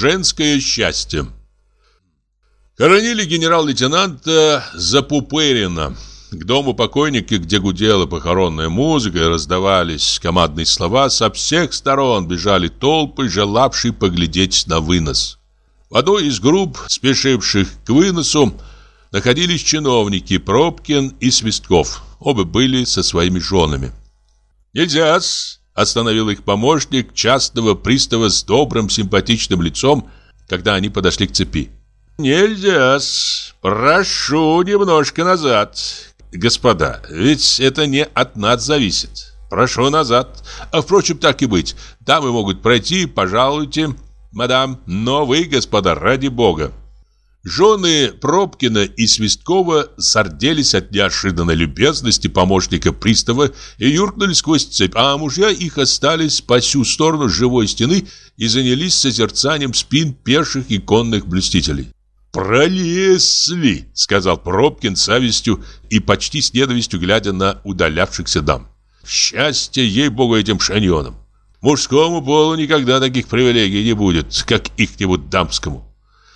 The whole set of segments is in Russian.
Женское счастье. Хоронили генерал-лейтенанта Запупырина. К дому покойника, где гудела похоронная музыка раздавались командные слова, со всех сторон бежали толпы, желавшие поглядеть на вынос. В одной из групп, спешивших к выносу, находились чиновники Пробкин и Свистков. Оба были со своими женами. «Нельзя-с!» Остановил их помощник частного пристава с добрым симпатичным лицом, когда они подошли к цепи. «Нельзя-с! Прошу немножко назад. Господа, ведь это не от нас зависит. Прошу назад. А впрочем, так и быть. Дамы могут пройти, пожалуйте, мадам. Но вы, господа, ради бога, Жены Пробкина и Свисткова сарделись от неожиданной любезности помощника пристава и юркнули сквозь цепь, а мужья их остались по всю сторону живой стены и занялись созерцанием спин пеших и конных блюстителей. «Пролезли!» — сказал Пробкин с завистью и почти с ненавистью глядя на удалявшихся дам. «Счастье, ей-богу, этим шаньонам! Мужскому полу никогда таких привилегий не будет, как их-нибудь дамскому.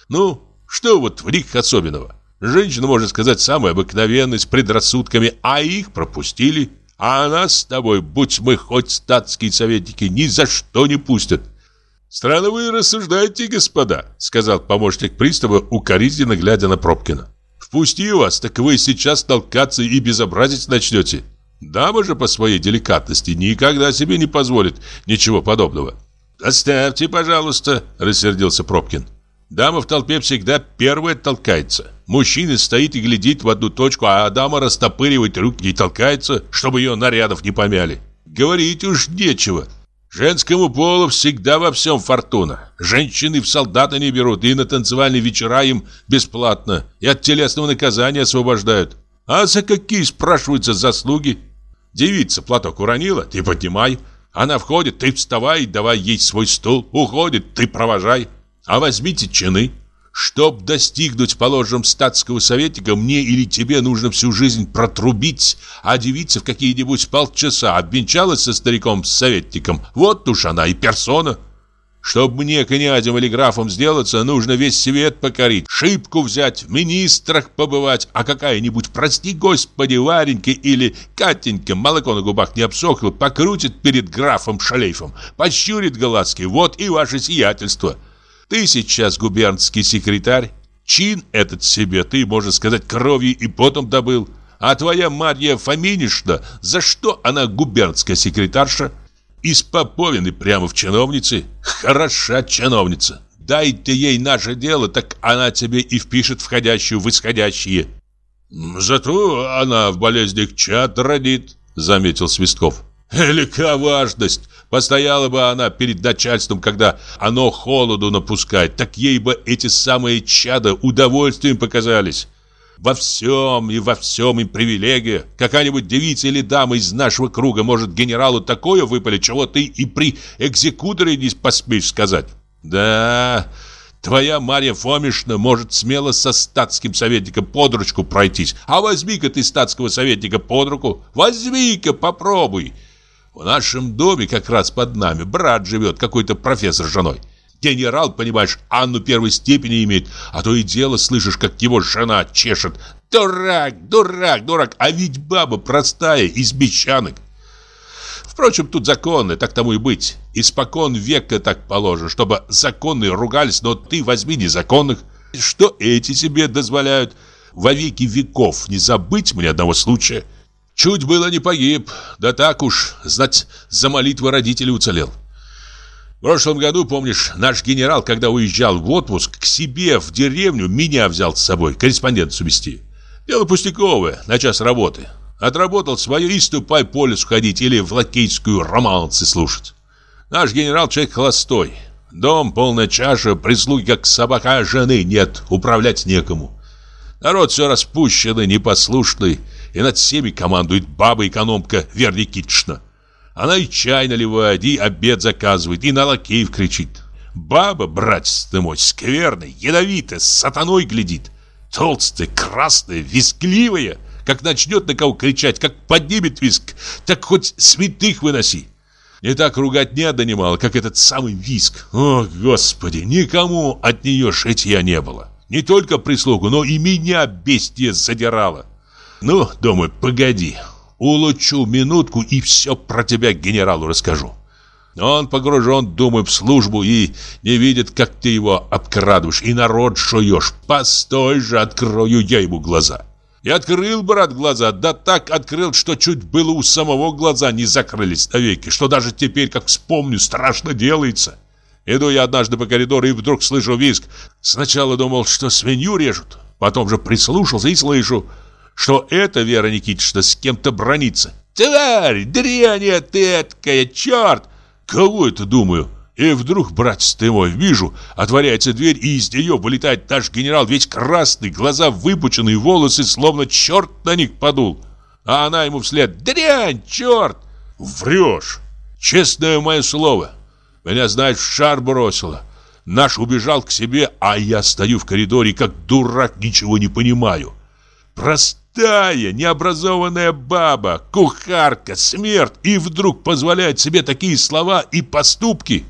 Ну, что вот в них особенного? Женщина, можно сказать, самая обыкновенная, с предрассудками, а их пропустили. А нас с тобой, будь мы хоть статские советники, ни за что не пустят. «Странно вы рассуждаете, господа», — сказал помощник пристава, укоризненно глядя на Пробкина. «Впусти вас, так вы сейчас толкаться и безобразить начнете. Дама же по своей деликатности никогда себе не позволит ничего подобного». «Оставьте, пожалуйста», — рассердился Пробкин. Дама в толпе всегда первая толкается. Мужчина стоит и глядит в одну точку, а дама растопыривает руки и толкается, чтобы ее нарядов не помяли. Говорить уж нечего. Женскому полу всегда во всем фортуна. Женщины в солдаты не берут, и на танцевальные вечера им бесплатно, и от телесного наказания освобождают. А за какие, спрашиваются, заслуги? Девица платок уронила, ты поднимай. Она входит, ты вставай, давай ей свой стул. Уходит, ты провожай. А возьмите чины. Чтоб достигнуть положенным статского советника, мне или тебе нужно всю жизнь протрубить, а девица в какие-нибудь полчаса обвенчалась со стариком-советником. Вот уж она и персона. Чтоб мне князем или графом сделаться, нужно весь свет покорить, шибку взять, в министрах побывать, а какая-нибудь, прости господи, Варенька или Катенька, молоко на губах не обсохло, покрутит перед графом шлейфом, пощурит глазки, вот и ваше сиятельство». Ты сейчас губернский секретарь. Чин этот себе ты, можно сказать, кровью и потом добыл. А твоя Марья Фоминишна, за что она губернская секретарша? Из Поповины прямо в чиновнице. Хороша чиновница. Дай ты ей наше дело, так она тебе и впишет входящую в исходящие. Зато она в болезнях чад родит, заметил Свистков. Велика важность. Постояла бы она перед начальством, когда оно холоду напускает, так ей бы эти самые чада удовольствием показались. Во всем и во всем им привилегия. Какая-нибудь девица или дама из нашего круга может генералу такое выпалить, чего ты и при экзекуторе не поспеешь сказать. Да, твоя Марья Фомишна может смело со статским советником под ручку пройтись. А возьми-ка ты статского советника под руку. Возьми-ка, попробуй. В нашем доме как раз под нами брат живет, какой-то профессор с женой. Генерал, понимаешь, Анну первой степени имеет, а то и дело слышишь, как его жена чешет. Дурак, дурак, дурак, а ведь баба простая, из бесчанок. Впрочем, тут законы, так тому и быть. Испокон века так положено, чтобы законные ругались, но ты возьми незаконных. Что эти себе дозволяют? Во веки веков не забыть мне одного случая. Чуть было не погиб, да так уж, знать, за молитвы родителей уцелел. В прошлом году, помнишь, наш генерал, когда уезжал в отпуск, к себе в деревню меня взял с собой, корреспонденцию вести. Дело пустяковое, на час работы. Отработал свое и ступай по лесу ходить или в лакейскую романсы слушать. Наш генерал человек холостой. Дом, полная чаша, прислуги как собака, а жены нет, управлять некому. Народ все распущенный, непослушный, и над всеми командует баба-экономка Вера Никитична. Она и чай наливает, и обед заказывает, и на лакеев кричит. Баба, братец ты мой, скверная, ядовитая, с сатаной глядит. Толстая, красная, вискливая. Как начнет на кого кричать, как поднимет виск, так хоть святых выноси. Не так руготня донимала, как этот самый виск. О, господи, никому от нее шитья не было. Не только прислугу, но и меня бестия задирала. Ну, думаю, погоди, улучшу минутку и все про тебя генералу расскажу. Он погружен, думаю, в службу и не видит, как ты его обкрадываешь и народ шуешь. Постой же, открою я ему глаза. И открыл, брат, глаза, да так открыл, что чуть было у самого глаза не закрылись навеки, что даже теперь, как вспомню, страшно делается. Иду я однажды по коридору и вдруг слышу визг. Сначала думал, что свинью режут, потом же прислушался и слышу, что это Вера Никитична с кем-то бронится. «Тварь! Дрянь ты эткая, черт!» «Кого это, думаю?» И вдруг, братец ты мой, вижу, отворяется дверь, и из нее вылетает наш генерал, весь красный, глаза выпученные, волосы, словно черт на них подул. А она ему вслед «Дрянь, черт!» «Врешь! Честное мое слово!» Меня, знаешь, шар бросило. Наш убежал к себе, а я стою в коридоре, как дурак, ничего не понимаю. Простая, необразованная баба, кухарка, смерть, и вдруг позволяет себе такие слова и поступки.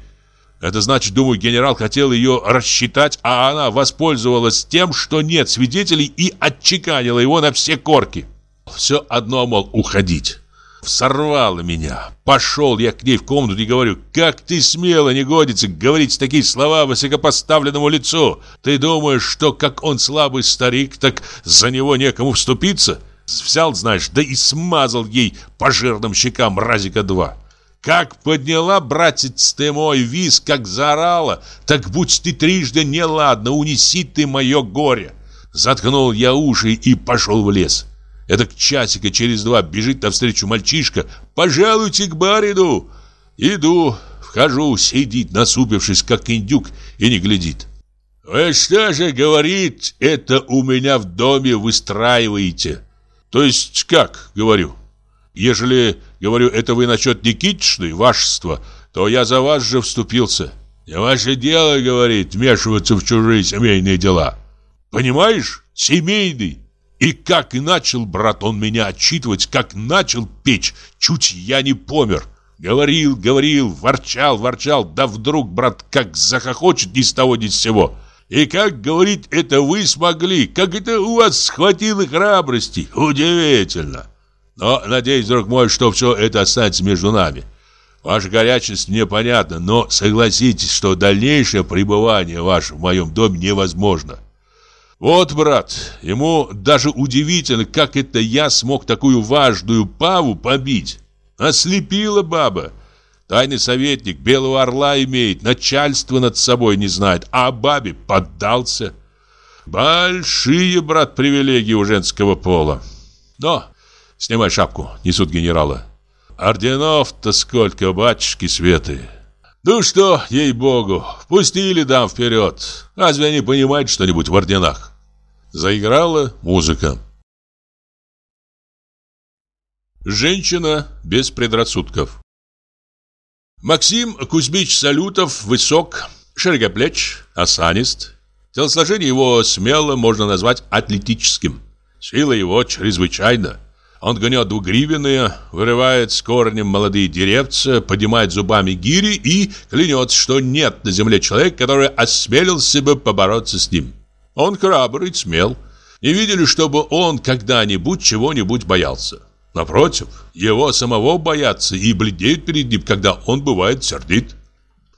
Это значит, думаю, генерал хотел ее рассчитать, а она воспользовалась тем, что нет свидетелей и отчеканила его на все корки. Все одно, мол, уходить. Сорвало меня. Пошел я к ней в комнату и говорю, как ты смело, негодица, говорить такие слова высокопоставленному лицу. Ты думаешь, что как он слабый старик, так за него некому вступиться? Взял, знаешь, да и смазал ей по жирным щекам разика два. Как подняла, братец ты мой, виз, как заорала, так будь ты трижды неладно, унеси ты мое горе. Заткнул я уши и пошел в лес. Это часика через два бежит навстречу мальчишка. «Пожалуйте к барину!» Иду, вхожу, сидит, насупившись, как индюк, и не глядит. «Вы что же, говорит, это у меня в доме выстраиваете?» «То есть как?» — говорю. «Ежели, говорю, это вы насчет Никитичны, вашества, то я за вас же вступился. Не ваше дело, — говорит, — вмешиваться в чужие семейные дела. Понимаешь? Семейный. И как и начал, брат, он меня отчитывать, как начал печь, чуть я не помер. Говорил, говорил, ворчал, ворчал, да вдруг, брат, как захохочет ни с того ни с сего. И как, говорит, это вы смогли, как это у вас схватило храбрости, удивительно. Но, надеюсь, друг мой, что все это останется между нами. Ваша горячность мне понятна, но согласитесь, что дальнейшее пребывание ваше в моем доме невозможно. Вот, брат, ему даже удивительно, как это я смог такую важную паву побить. Ослепила баба. Тайный советник Белого Орла имеет, начальство над собой не знает, а бабе поддался. Большие, брат, привилегии у женского пола. Но, снимай шапку, несут генерала. Орденов-то сколько, батюшки светы. Ну что, ей-богу, пустили дам вперед. Разве они понимают что-нибудь в орденах? Заиграла музыка. Женщина без предрассудков. Максим Кузьмич Салютов высок, широкоплеч, осанист. Телосложение его смело можно назвать атлетическим. Сила его чрезвычайна. Он гнет двугривенные, вырывает с корнем молодые деревца, поднимает зубами гири и клянется, что нет на земле человека, который осмелился бы побороться с ним. Он храбрый, смел. Не видели, чтобы он когда-нибудь чего-нибудь боялся. Напротив, его самого боятся и бледнеют перед ним, когда он бывает сердит.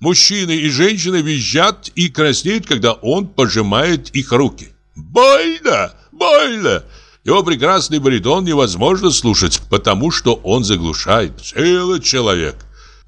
Мужчины и женщины визжат и краснеют, когда он пожимает их руки. «Больно! Больно!» Его прекрасный баритон невозможно слушать, потому что он заглушает. Целый человек.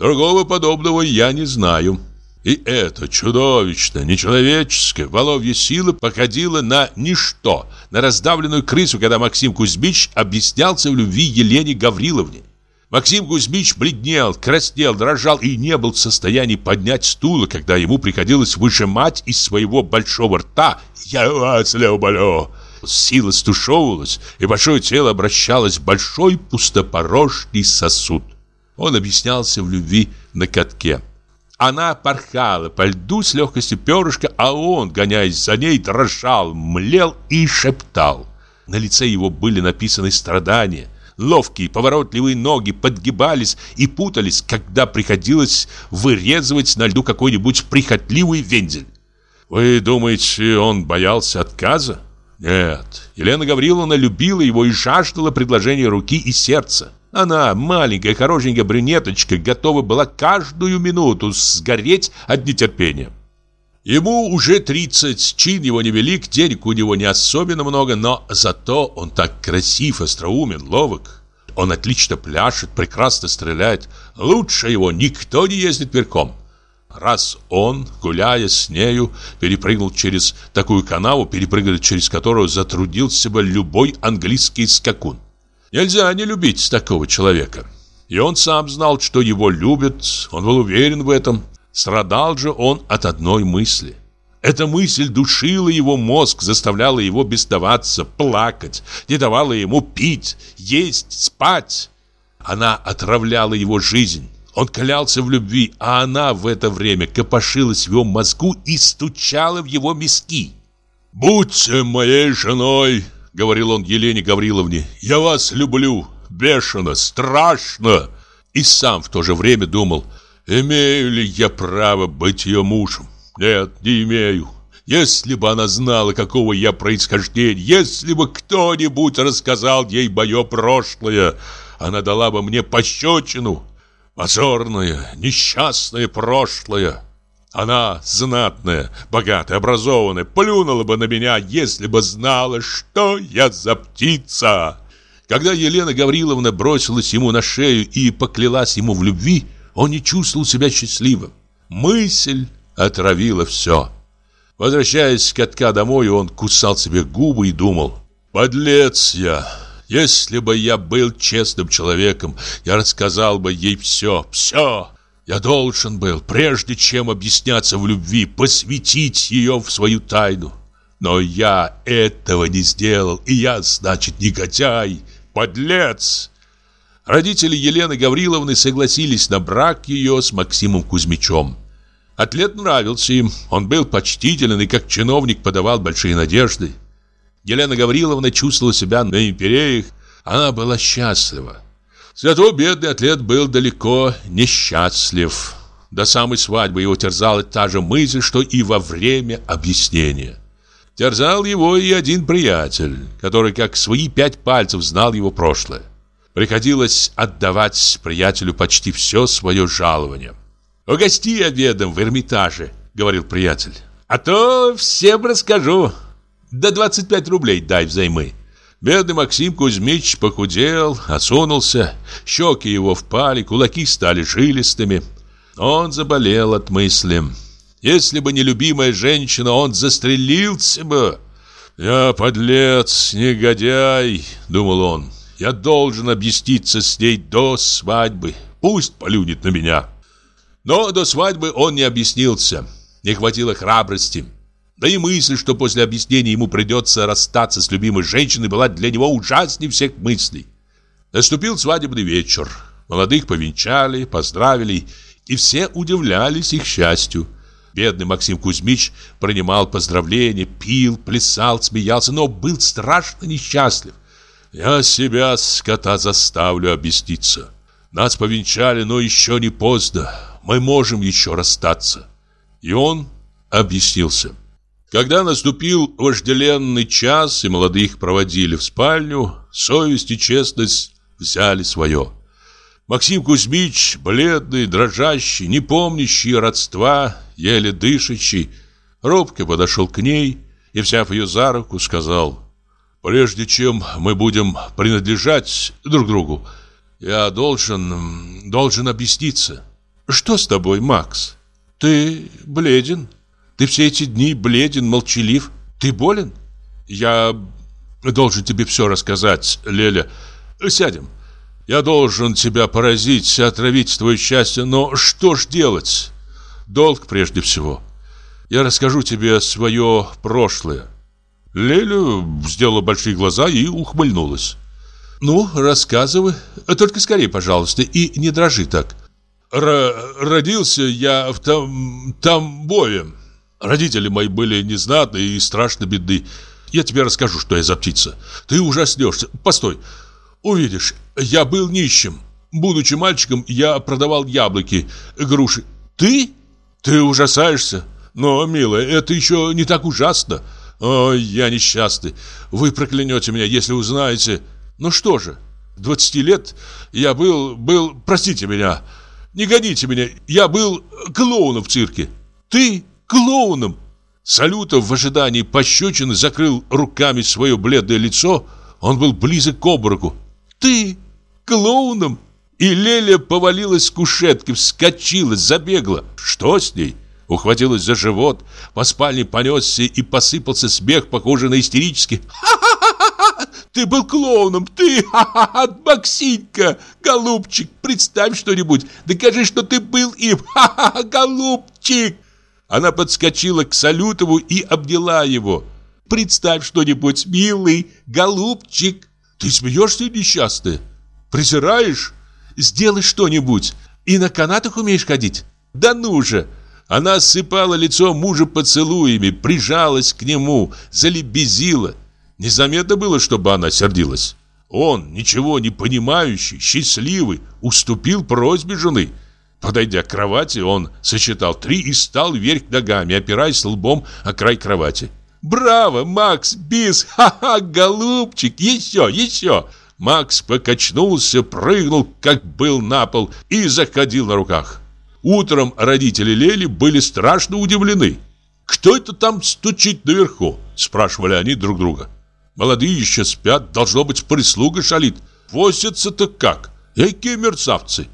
Другого подобного я не знаю. И это чудовищно, нечеловеческое, воловья сила походила на ничто, на раздавленную крысу, когда Максим Кузьмич объяснялся в любви Елене Гавриловне. Максим Кузьмич бледнел, краснел, дрожал и не был в состоянии поднять стула, когда ему приходилось выжимать из своего большого рта «Я вас люблю!» Сила стушевывалась, и большое тело обращалось в большой пустопорожний сосуд. Он объяснялся в любви на катке. Она порхала по льду с легкостью перышка, а он, гоняясь за ней, дрожал, млел и шептал. На лице его были написаны страдания. ловкие, поворотливые ноги подгибались и путались, когда приходилось вырезывать на льду какой-нибудь прихотливый вензель. Вы думаете, он боялся отказа? Нет, Елена Гавриловна любила его и жаждала предложения руки и сердца. Она, маленькая, хорошенькая брюнеточка, готова была каждую минуту сгореть от нетерпения. Ему уже 30, чин его невелик, денег у него не особенно много, но зато он так красив, остроумен, ловок. Он отлично пляшет, прекрасно стреляет. Лучше его никто не ездит верхом. Раз он, гуляя с нею, перепрыгнул через такую канаву, перепрыгнуть через которую затруднился бы любой английский скакун. Нельзя не любить такого человека. И он сам знал, что его любят, он был уверен в этом. Страдал же он от одной мысли. Эта мысль душила его мозг, заставляла его бесноваться, плакать, не давала ему пить, есть, спать. Она отравляла его жизнь. Он клялся в любви, а она в это время копошилась в его мозгу и стучала в его миски. «Будьте моей женой!» — говорил он Елене Гавриловне. «Я вас люблю, бешено, страшно!» И сам в то же время думал, имею ли я право быть ее мужем? Нет, не имею. Если бы она знала, какого я происхождения, если бы кто-нибудь рассказал ей мое прошлое, она дала бы мне пощечину, Позорное, несчастное прошлое. Она, знатная, богатая, образованная, плюнула бы на меня, если бы знала, что я за птица. Когда Елена Гавриловна бросилась ему на шею и поклялась ему в любви, он не чувствовал себя счастливым. Мысль отравила все. Возвращаясь к отка домой, он кусал себе губы и думал, «Подлец я!» Если бы я был честным человеком, я рассказал бы ей все, все. Я должен был, прежде чем объясняться в любви, посвятить ее в свою тайну. Но я этого не сделал, и я, значит, негодяй, подлец. Родители Елены Гавриловны согласились на брак ее с Максимом Кузьмичем. Атлет нравился им, он был почтителен и как чиновник подавал большие надежды. Елена Гавриловна чувствовала себя на империях, она была счастлива. Зато бедный атлет был далеко несчастлив. До самой свадьбы его терзала та же мысль, что и во время объяснения. Терзал его и один приятель, который как свои пять пальцев знал его прошлое. Приходилось отдавать приятелю почти все свое жалование. «Угости обедом в Эрмитаже», — говорил приятель. «А то всем расскажу. До 25 рублей дай взаймы. Бедный Максим Кузьмич похудел, осунулся, щеки его впали, кулаки стали жилистыми. Он заболел от мысли. Если бы не любимая женщина, он застрелился бы. «Я подлец, негодяй», — думал он. «Я должен объясниться с ней до свадьбы. Пусть полюнет на меня». Но до свадьбы он не объяснился. Не хватило храбрости. Да и мысль, что после объяснения ему придется расстаться с любимой женщиной, была для него ужаснее всех мыслей. Наступил свадебный вечер. Молодых повенчали, поздравили, и все удивлялись их счастью. Бедный Максим Кузьмич принимал поздравления, пил, плясал, смеялся, но был страшно несчастлив. «Я себя, скота, заставлю объясниться. Нас повенчали, но еще не поздно. Мы можем еще расстаться». И он объяснился. Когда наступил вожделенный час, и молодых проводили в спальню, совесть и честность взяли свое. Максим Кузьмич, бледный, дрожащий, не помнящий родства, еле дышащий, робко подошел к ней и, взяв ее за руку, сказал, «Прежде чем мы будем принадлежать друг другу, я должен, должен объясниться». «Что с тобой, Макс? Ты бледен?» Ты все эти дни бледен, молчалив. Ты болен? Я должен тебе все рассказать, Леля. Сядем. Я должен тебя поразить, отравить твое счастье, но что ж делать? Долг прежде всего. Я расскажу тебе свое прошлое. Леля сделала большие глаза и ухмыльнулась. Ну, рассказывай. Только скорее, пожалуйста, и не дрожи так. Р родился я в там Тамбове. Родители мои были незнатные и страшно бедны. Я тебе расскажу, что я за птица. Ты ужаснешься. Постой. Увидишь, Я был нищим. Будучи мальчиком, я продавал яблоки, груши. Ты? Ты ужасаешься? Но, милая, это еще не так ужасно. О, я несчастный. Вы проклянете меня, если узнаете. Ну что же, 20 лет я был, был, простите меня, не гоните меня, я был клоуном в цирке. Ты клоуном? Салютов в ожидании пощечины закрыл руками свое бледное лицо. Он был близок к обмороку. Ты клоуном? И Леля повалилась с кушетки, вскочила, забегла. Что с ней? Ухватилась за живот, по спальне понесся и посыпался смех, похожий на истерический. «Ха-ха-ха! Ты был клоуном! Ты! Ха-ха-ха! Максинька! Голубчик! Представь что-нибудь! Докажи, что ты был им! Ха-ха-ха! Голубчик!» Она подскочила к Салютову и обняла его. «Представь что-нибудь, милый, голубчик!» «Ты смеешься, несчастная? Презираешь? Сделай что-нибудь! И на канатах умеешь ходить? Да ну же!» Она осыпала лицо мужа поцелуями, прижалась к нему, залебезила. Незаметно было, чтобы она сердилась. Он, ничего не понимающий, счастливый, уступил просьбе жены. Подойдя к кровати, он сосчитал три и стал вверх ногами, опираясь лбом о край кровати. «Браво, Макс, бис! Ха-ха, голубчик! Еще, еще!» Макс покачнулся, прыгнул, как был на пол, и заходил на руках. Утром родители Лели были страшно удивлены. «Кто это там стучит наверху?» – спрашивали они друг друга. «Молодые еще спят, должно быть, прислуга шалит. Возятся-то как? Какие мерцавцы!»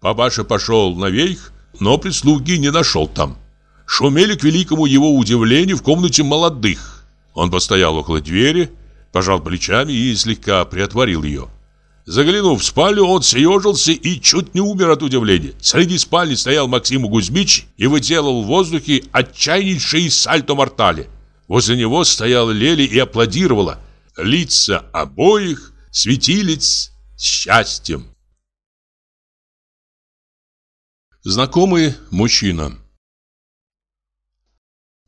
Папаша пошел наверх, но прислуги не нашел там. Шумели к великому его удивлению в комнате молодых. Он постоял около двери, пожал плечами и слегка приотворил ее. Заглянув в спальню, он съежился и чуть не умер от удивления. Среди спальни стоял Максим Гузьмич и выделал в воздухе отчаяннейшие сальто-мортали. Возле него стояла Лели и аплодировала. Лица обоих светились счастьем. Знакомый мужчина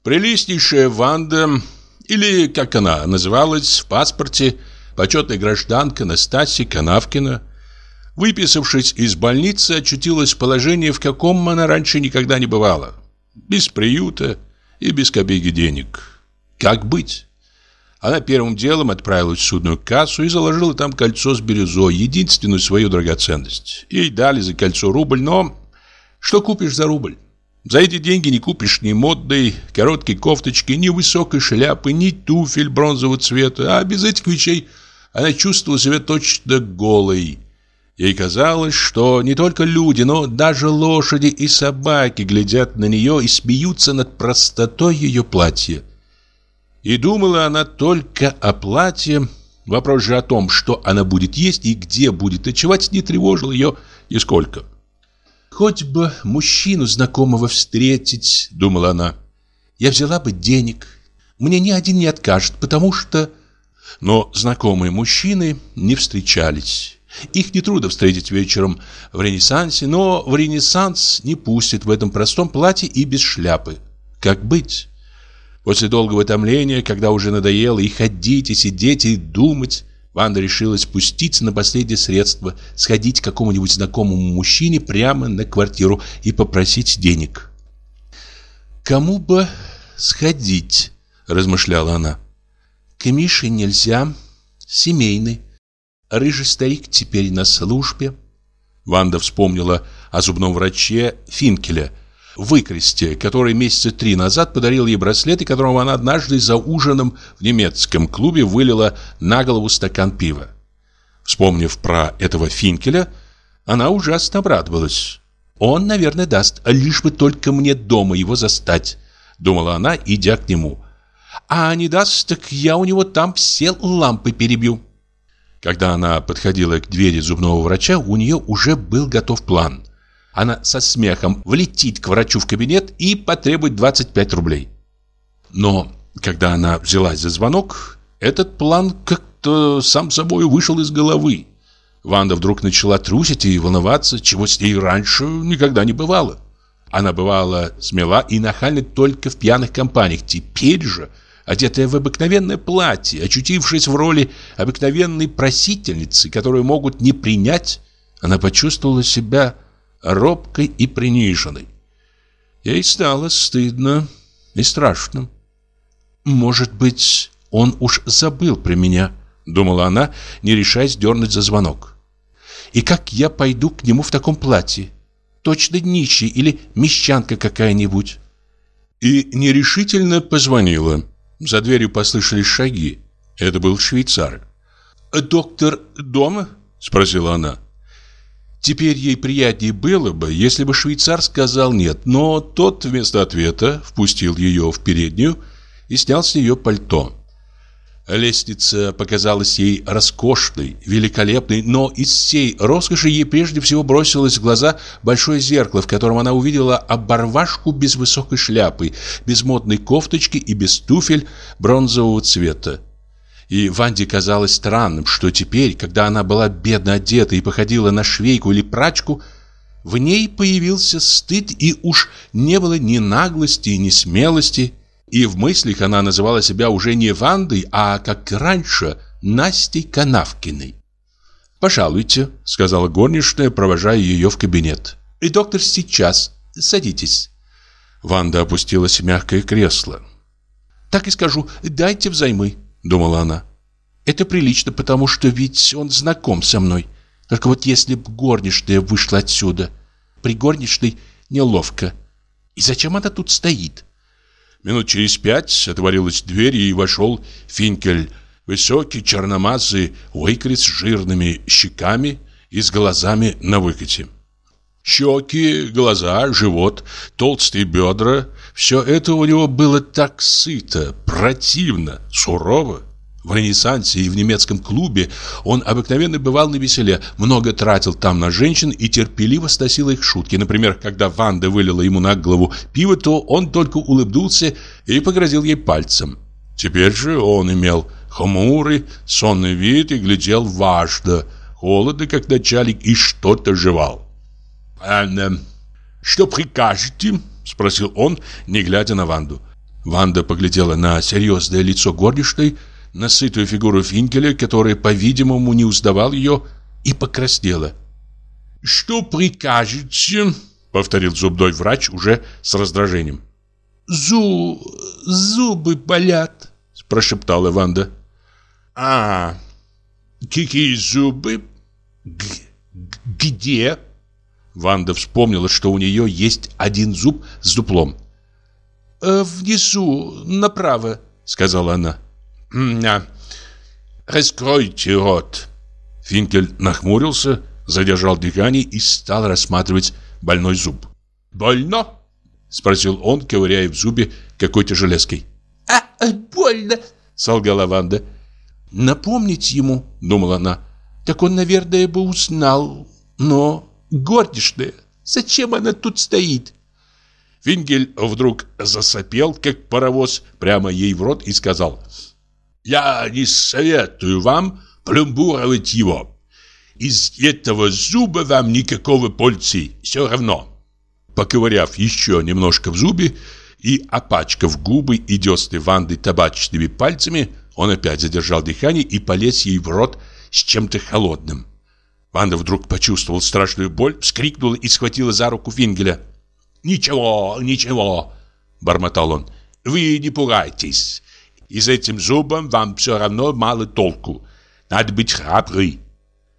Прелестнейшая Ванда, или как она называлась в паспорте, почетная гражданка Настасья Канавкина, выписавшись из больницы, очутилась в положении, в каком она раньше никогда не бывала. Без приюта и без копейки денег. Как быть? Она первым делом отправилась в судную кассу и заложила там кольцо с бирюзой, единственную свою драгоценность. Ей дали за кольцо рубль, но что купишь за рубль? За эти деньги не купишь ни модной короткой кофточки, ни высокой шляпы, ни туфель бронзового цвета. А без этих вещей она чувствовала себя точно голой. Ей казалось, что не только люди, но даже лошади и собаки глядят на нее и смеются над простотой ее платья. И думала она только о платье. Вопрос же о том, что она будет есть и где будет ночевать, не тревожил ее нисколько. «Хоть бы мужчину знакомого встретить», — думала она. «Я взяла бы денег. Мне ни один не откажет, потому что...» Но знакомые мужчины не встречались. Их нетрудно встретить вечером в Ренессансе, но в Ренессанс не пустят в этом простом платье и без шляпы. Как быть? После долгого томления, когда уже надоело и ходить, и сидеть, и думать, Ванда решила спуститься на последнее средство, сходить к какому-нибудь знакомому мужчине прямо на квартиру и попросить денег. «Кому бы сходить?» – размышляла она. «К Мише нельзя, семейный. Рыжий старик теперь на службе». Ванда вспомнила о зубном враче Финкеля – выкресте, который месяца три назад подарил ей браслет, и которого она однажды за ужином в немецком клубе вылила на голову стакан пива. Вспомнив про этого Финкеля, она ужасно обрадовалась. «Он, наверное, даст, лишь бы только мне дома его застать», — думала она, идя к нему. «А не даст, так я у него там все лампы перебью». Когда она подходила к двери зубного врача, у нее уже был готов план — она со смехом влетит к врачу в кабинет и потребует 25 рублей. Но когда она взялась за звонок, этот план как-то сам собой вышел из головы. Ванда вдруг начала трусить и волноваться, чего с ней раньше никогда не бывало. Она бывала смела и нахальна только в пьяных компаниях. Теперь же одетая в обыкновенное платье, очутившись в роли обыкновенной просительницы, которую могут не принять, она почувствовала себя робкой и приниженной. Ей стало стыдно и страшно. «Может быть, он уж забыл про меня», — думала она, не решаясь дернуть за звонок. «И как я пойду к нему в таком платье? Точно нищий или мещанка какая-нибудь?» И нерешительно позвонила. За дверью послышались шаги. Это был швейцар. «Доктор дома?» — спросила она. Теперь ей приятнее было бы, если бы швейцар сказал «нет», но тот вместо ответа впустил ее в переднюю и снял с нее пальто. Лестница показалась ей роскошной, великолепной, но из всей роскоши ей прежде всего бросилось в глаза большое зеркало, в котором она увидела оборвашку без высокой шляпы, без модной кофточки и без туфель бронзового цвета. И Ванде казалось странным, что теперь, когда она была бедно одета и походила на швейку или прачку, в ней появился стыд, и уж не было ни наглости, ни смелости. И в мыслях она называла себя уже не Вандой, а, как раньше, Настей Канавкиной. «Пожалуйте», — сказала горничная, провожая ее в кабинет. «И доктор сейчас. Садитесь». Ванда опустилась в мягкое кресло. «Так и скажу, дайте взаймы», — думала она. «Это прилично, потому что ведь он знаком со мной. Только вот если б горничная вышла отсюда, при горничной неловко. И зачем она тут стоит?» Минут через пять отворилась дверь и вошел Финкель, высокий, черномазый, выкрит с жирными щеками и с глазами на выкате. Щеки, глаза, живот, толстые бедра – все это у него было так сыто, противно, сурово. В Ренессансе и в немецком клубе он обыкновенно бывал на веселе, много тратил там на женщин и терпеливо сносил их шутки. Например, когда Ванда вылила ему на голову пиво, то он только улыбнулся и погрозил ей пальцем. Теперь же он имел хмурый, сонный вид и глядел важно, холодно, как начальник, и что-то жевал. «Анна, что прикажете?» – спросил он, не глядя на Ванду. Ванда поглядела на серьезное лицо горничной, на сытую фигуру Финкеля, который, по-видимому, не узнавал ее, и покраснела. «Что прикажете?» — повторил зубной врач уже с раздражением. «Зу... зубы болят», — прошептала Ванда. «А, какие зубы? Г где?» Ванда вспомнила, что у нее есть один зуб с дуплом. «Э, «Внизу, направо», — сказала она. «А, раскройте рот». Финкель нахмурился, задержал дыхание и стал рассматривать больной зуб. «Больно?» — спросил он, ковыряя в зубе какой-то железкой. «А, э, больно!» — солгала Ванда. «Напомнить ему», — думала она, — «так он, наверное, бы узнал. Но горничная, зачем она тут стоит?» Фингель вдруг засопел, как паровоз, прямо ей в рот и сказал я не советую вам пломбуровать его. Из этого зуба вам никакого пользы, все равно. Поковыряв еще немножко в зубе и опачкав губы и десны Ванды табачными пальцами, он опять задержал дыхание и полез ей в рот с чем-то холодным. Ванда вдруг почувствовала страшную боль, вскрикнула и схватила за руку Фингеля. «Ничего, ничего», — бормотал он, — «вы не пугайтесь. И с этим зубом вам все равно мало толку. Надо быть храброй.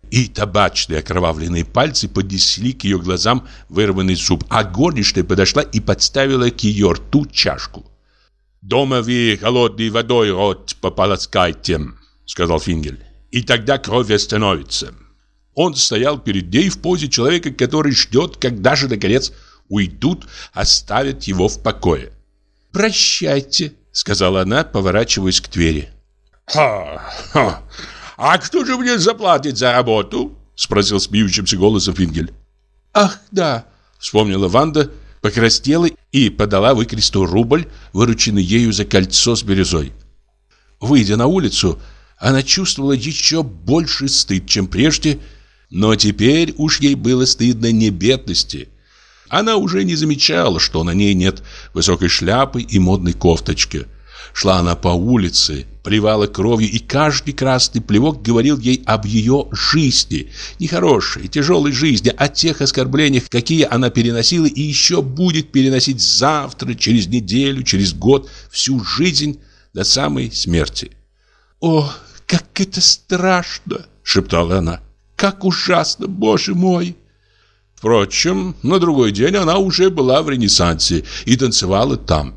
И табачные окровавленные пальцы поднесли к ее глазам вырванный зуб, а горничная подошла и подставила к ее рту чашку. «Дома вы холодной водой рот пополоскайте», — сказал Фингель, — «и тогда кровь остановится». Он стоял перед ней в позе человека, который ждет, когда же, наконец, уйдут, оставят его в покое. «Прощайте», сказала она, поворачиваясь к двери. «Ха-ха! А кто же мне заплатит за работу?» Спросил смеющимся голосом Фингель. «Ах, да!» Вспомнила Ванда, покраснела и подала выкресту рубль, вырученный ею за кольцо с бирюзой. Выйдя на улицу, она чувствовала еще больше стыд, чем прежде, но теперь уж ей было стыдно не бедности, она уже не замечала, что на ней нет высокой шляпы и модной кофточки. Шла она по улице, плевала кровью, и каждый красный плевок говорил ей об ее жизни. Нехорошей, тяжелой жизни, о тех оскорблениях, какие она переносила и еще будет переносить завтра, через неделю, через год, всю жизнь до самой смерти. «О, как это страшно!» — шептала она. «Как ужасно, боже мой!» Впрочем, на другой день она уже была в Ренессансе и танцевала там.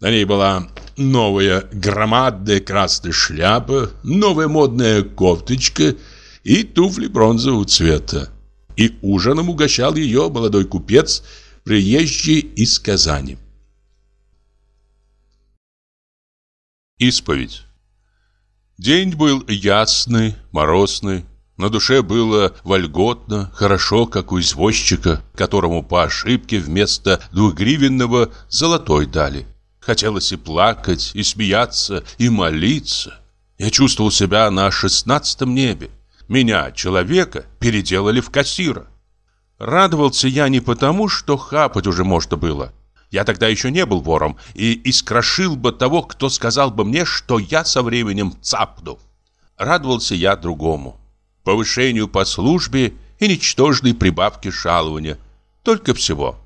На ней была новая громадная красная шляпа, новая модная кофточка и туфли бронзового цвета. И ужином угощал ее молодой купец, приезжий из Казани. Исповедь День был ясный, морозный, на душе было вольготно, хорошо, как у извозчика, которому по ошибке вместо двухгривенного золотой дали. Хотелось и плакать, и смеяться, и молиться. Я чувствовал себя на шестнадцатом небе. Меня, человека, переделали в кассира. Радовался я не потому, что хапать уже можно было. Я тогда еще не был вором и искрошил бы того, кто сказал бы мне, что я со временем цапну. Радовался я другому. Повышению по службе и ничтожной прибавке жалования. Только всего.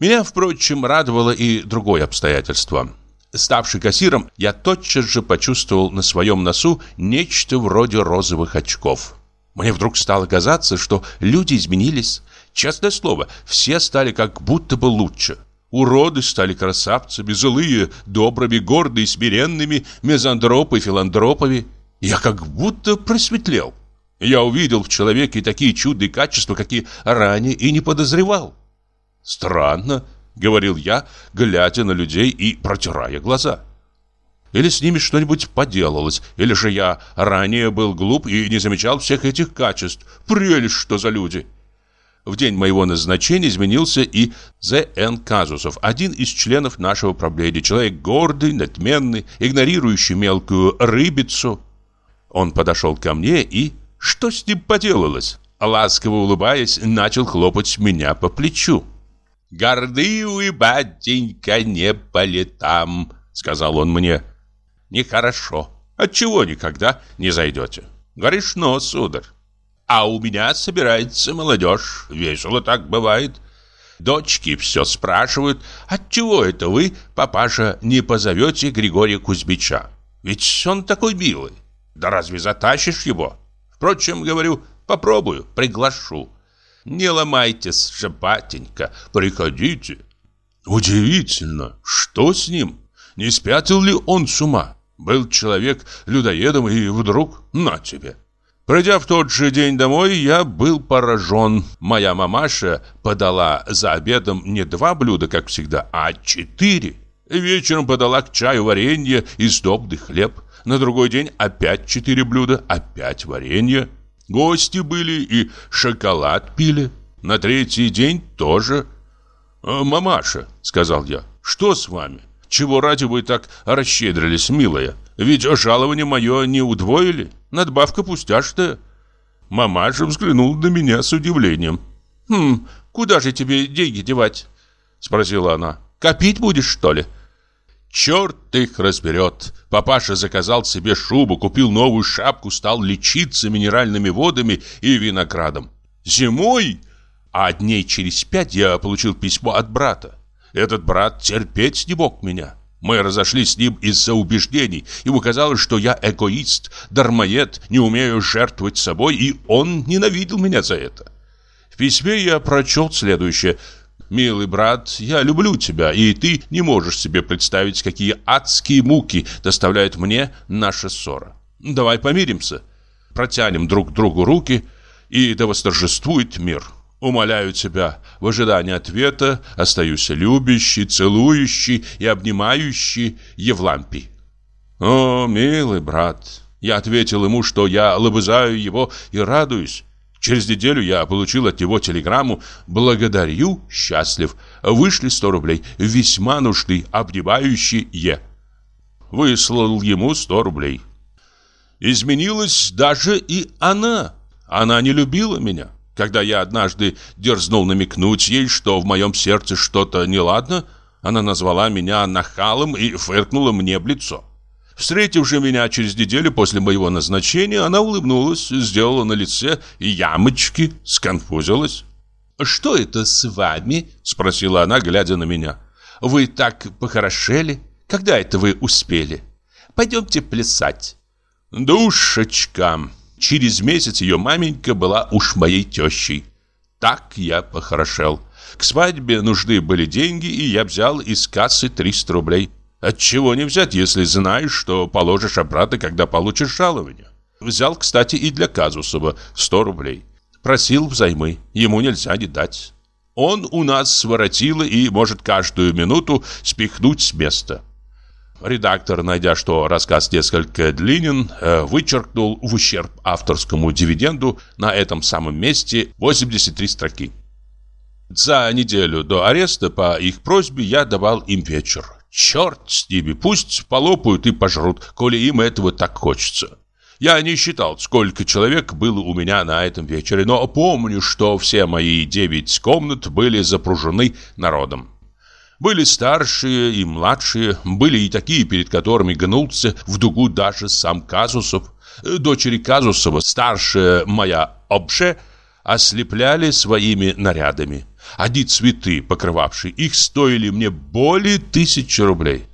Меня, впрочем, радовало и другое обстоятельство. Ставший кассиром, я тотчас же почувствовал на своем носу нечто вроде розовых очков. Мне вдруг стало казаться, что люди изменились. Честное слово, все стали как будто бы лучше. Уроды стали красавцами, злые, добрыми, гордые, смиренными, мезандропы, филантропами. Я как будто просветлел. Я увидел в человеке такие чудные качества, какие ранее и не подозревал. «Странно», — говорил я, глядя на людей и протирая глаза. Или с ними что-нибудь поделалось, или же я ранее был глуп и не замечал всех этих качеств. Прелесть, что за люди! В день моего назначения изменился и З.Н. Казусов, один из членов нашего правления, человек гордый, надменный, игнорирующий мелкую рыбицу. Он подошел ко мне и... Что с ним поделалось? Ласково улыбаясь, начал хлопать меня по плечу. «Гордый батенька, не по летам», — сказал он мне. «Нехорошо. Отчего никогда не зайдете? Грешно, сударь. А у меня собирается молодежь. Весело так бывает. Дочки все спрашивают, отчего это вы, папаша, не позовете Григория Кузьмича? Ведь он такой милый. Да разве затащишь его? Впрочем, говорю, попробую, приглашу. Не ломайтесь же, батенька, приходите. Удивительно, что с ним? Не спятил ли он с ума? Был человек людоедом и вдруг на тебе. Придя в тот же день домой, я был поражен. Моя мамаша подала за обедом не два блюда, как всегда, а четыре. Вечером подала к чаю варенье и сдобный хлеб. На другой день опять четыре блюда, опять варенье. Гости были и шоколад пили. На третий день тоже. «Э, «Мамаша», — сказал я, — «что с вами? Чего ради вы так расщедрились, милая? Ведь жалование мое не удвоили. Надбавка пустяшная». Мамаша взглянул на меня с удивлением. «Хм, куда же тебе деньги девать?» Спросила она. «Копить будешь, что ли?» Черт их разберет. Папаша заказал себе шубу, купил новую шапку, стал лечиться минеральными водами и виноградом. Зимой, а дней через пять я получил письмо от брата. Этот брат терпеть не мог меня. Мы разошлись с ним из-за убеждений. Ему казалось, что я эгоист, дармоед, не умею жертвовать собой, и он ненавидел меня за это. В письме я прочел следующее – Милый брат, я люблю тебя, и ты не можешь себе представить, какие адские муки доставляет мне наша ссора. Давай помиримся, протянем друг другу руки, и да восторжествует мир. Умоляю тебя, в ожидании ответа остаюсь любящий, целующий и обнимающий Евлампий. О, милый брат, я ответил ему, что я лобызаю его и радуюсь. Через неделю я получил от него телеграмму «Благодарю, счастлив, вышли 100 рублей, весьма нужны, обнимающий Е». Выслал ему 100 рублей. Изменилась даже и она. Она не любила меня. Когда я однажды дерзнул намекнуть ей, что в моем сердце что-то неладно, Она назвала меня нахалом и фыркнула мне в лицо. Встретив же меня через неделю после моего назначения, она улыбнулась, сделала на лице ямочки, сконфузилась. «Что это с вами?» – спросила она, глядя на меня. «Вы так похорошели? Когда это вы успели? Пойдемте плясать». «Душечка!» Через месяц ее маменька была уж моей тещей. Так я похорошел. К свадьбе нужны были деньги, и я взял из кассы 300 рублей. Отчего не взять, если знаешь, что положишь обратно, когда получишь жалование? Взял, кстати, и для Казусова 100 рублей. Просил взаймы, ему нельзя не дать. Он у нас своротило и может каждую минуту спихнуть с места. Редактор, найдя, что рассказ несколько длинен, э, вычеркнул в ущерб авторскому дивиденду на этом самом месте 83 строки. За неделю до ареста по их просьбе я давал им вечер. Черт с ними, пусть полопают и пожрут, коли им этого так хочется. Я не считал, сколько человек было у меня на этом вечере, но помню, что все мои девять комнат были запружены народом. Были старшие и младшие, были и такие, перед которыми гнулся в дугу даже сам Казусов. Дочери Казусова, старшая моя Обше, ослепляли своими нарядами. Одни цветы, покрывавшие их, стоили мне более тысячи рублей.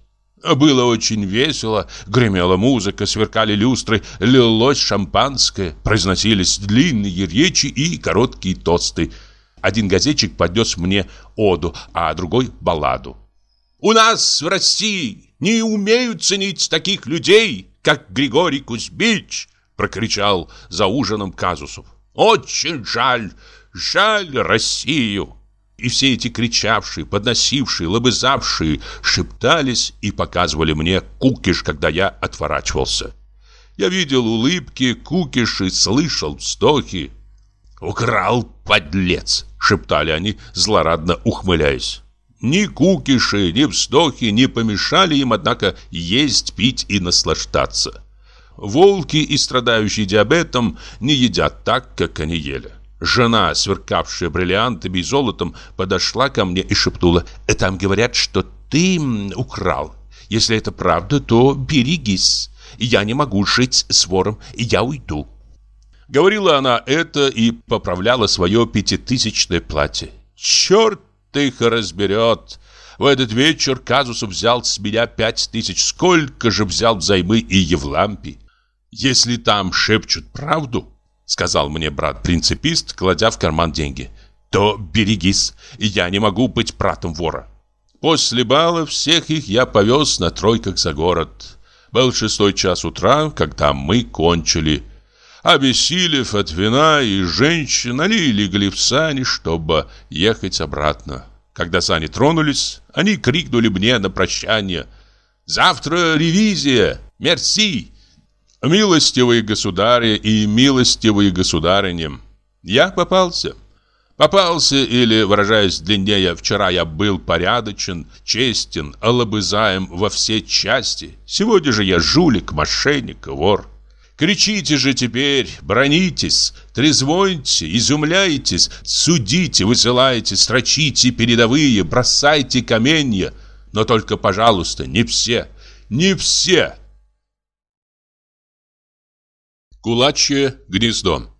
Было очень весело, гремела музыка, сверкали люстры, лилось шампанское, произносились длинные речи и короткие тосты – один газетчик поднес мне оду, а другой – балладу. «У нас в России не умеют ценить таких людей, как Григорий Кузьмич!» – прокричал за ужином Казусов. «Очень жаль, жаль Россию!» И все эти кричавшие, подносившие, лобызавшие шептались и показывали мне кукиш, когда я отворачивался. Я видел улыбки, кукиши, слышал вздохи. «Украл, подлец!» — шептали они, злорадно ухмыляясь. Ни кукиши, ни вздохи не помешали им, однако, есть, пить и наслаждаться. Волки и страдающие диабетом не едят так, как они ели. Жена, сверкавшая бриллиантами и золотом, подошла ко мне и шепнула, «Там говорят, что ты украл. Если это правда, то берегись. Я не могу жить с вором, я уйду». Говорила она это и поправляла свое пятитысячное платье. Черт их разберет. В этот вечер Казусов взял с меня пять тысяч. Сколько же взял взаймы и Евлампий? Если там шепчут правду, сказал мне брат-принципист, кладя в карман деньги, то берегись, я не могу быть братом вора. После бала всех их я повез на тройках за город. Был шестой час утра, когда мы кончили Обессилев от вина и женщин, они легли в сани, чтобы ехать обратно. Когда сани тронулись, они крикнули мне на прощание «Завтра ревизия! Мерси!» Милостивые государи и милостивые государыни, я попался. Попался, или, выражаясь длиннее, вчера я был порядочен, честен, алабызаем во все части. Сегодня же я жулик, мошенник, вор. Кричите же теперь, бронитесь, трезвоньте, изумляйтесь, судите, высылайте, строчите передовые, бросайте каменья. Но только, пожалуйста, не все, не все. Кулачье гнездо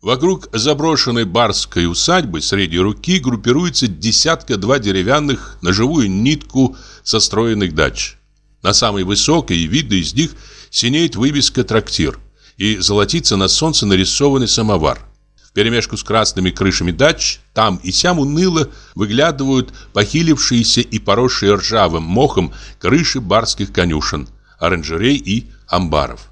Вокруг заброшенной барской усадьбы средней руки группируется десятка-два деревянных на живую нитку состроенных дач. На самой высокой и из них – синеет вывеска «Трактир» и золотится на солнце нарисованный самовар. В перемешку с красными крышами дач там и сям уныло выглядывают похилившиеся и поросшие ржавым мохом крыши барских конюшен, оранжерей и амбаров.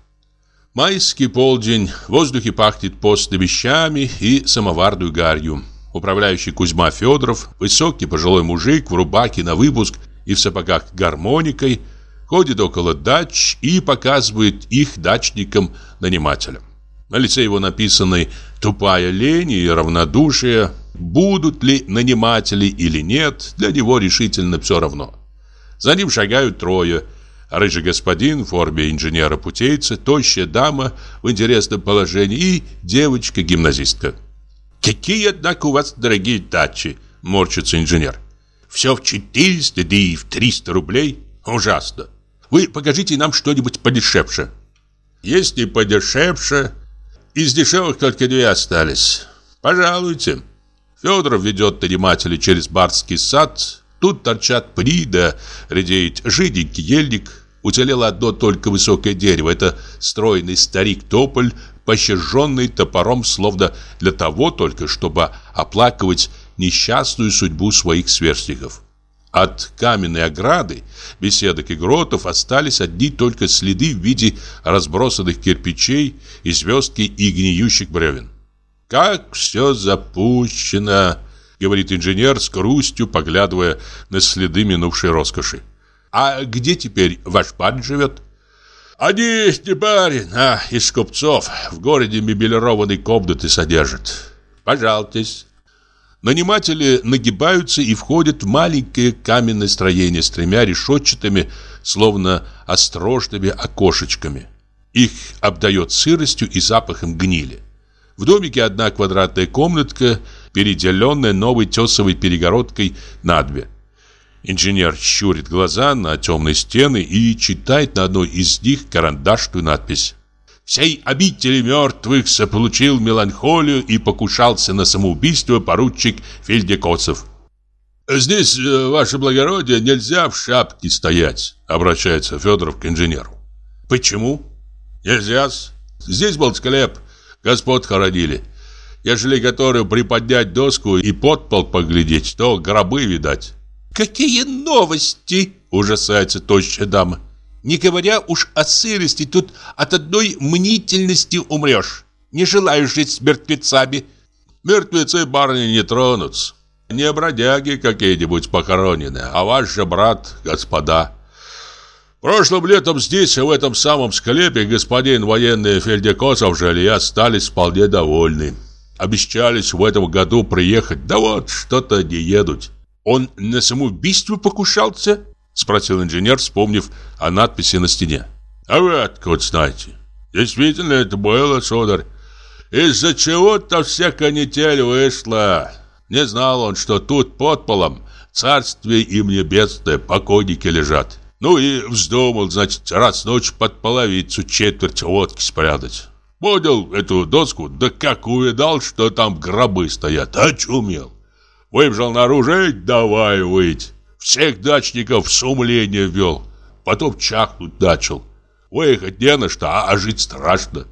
Майский полдень, в воздухе пахнет постными вещами и самоварную гарью. Управляющий Кузьма Федоров, высокий пожилой мужик в рубаке на выпуск и в сапогах гармоникой – ходит около дач и показывает их дачникам-нанимателям. На лице его написаны «тупая лень» и «равнодушие». Будут ли наниматели или нет, для него решительно все равно. За ним шагают трое. Рыжий господин в форме инженера-путейца, тощая дама в интересном положении и девочка-гимназистка. «Какие, однако, у вас дорогие дачи!» – морщится инженер. Все в 400, да и в 300 рублей. Ужасно. Вы покажите нам что-нибудь подешевше. Есть и подешевше. Из дешевых только две остались. Пожалуйте. Федоров ведет нанимателей через барский сад. Тут торчат пни, да редеет жиденький ельник. Уцелело одно только высокое дерево. Это стройный старик-тополь, пощаженный топором, словно для того только, чтобы оплакивать несчастную судьбу своих сверстников. От каменной ограды, беседок и гротов остались одни только следы в виде разбросанных кирпичей и звездки и гниющих бревен. «Как все запущено!» — говорит инженер с грустью, поглядывая на следы минувшей роскоши. «А где теперь ваш парень живет?» «Один не барин, а из купцов. В городе мебелированные комнаты содержат. Пожалуйтесь». Наниматели нагибаются и входят в маленькое каменное строение с тремя решетчатыми, словно острожными окошечками. Их обдает сыростью и запахом гнили. В домике одна квадратная комнатка, переделенная новой тесовой перегородкой на две. Инженер щурит глаза на темные стены и читает на одной из них карандашную надпись всей обители мертвых заполучил меланхолию и покушался на самоубийство поручик Фельдекоцев. «Здесь, э, ваше благородие, нельзя в шапке стоять», — обращается Федоров к инженеру. «Почему?» «Нельзя. Здесь был склеп, господ хоронили. Ежели которую приподнять доску и под пол поглядеть, то гробы видать». «Какие новости!» — ужасается тощая дама. Не говоря уж о сырости, тут от одной мнительности умрешь. Не желаешь жить с мертвецами. Мертвецы, барни, не тронутся. Не бродяги какие-нибудь похоронены, а ваш же брат, господа. Прошлым летом здесь, в этом самом склепе, господин военный Фельдекосов жили и остались вполне довольны. Обещались в этом году приехать, да вот, что-то не едут. Он на самоубийство покушался? Спросил инженер, вспомнив о надписи на стене. А вы откуда знаете? Действительно, это было, сударь. Из-за чего-то вся канитель вышла. Не знал он, что тут под полом царствие им небесное, покойники лежат. Ну и вздумал, значит, раз ночь под половицу четверть водки спрятать. Поднял эту доску, да как увидал, что там гробы стоят, очумел. Выбежал наружу давай выйти. Всех дачников в сумление ввел. Потом чахнуть начал. Выехать не на что, а, а жить страшно.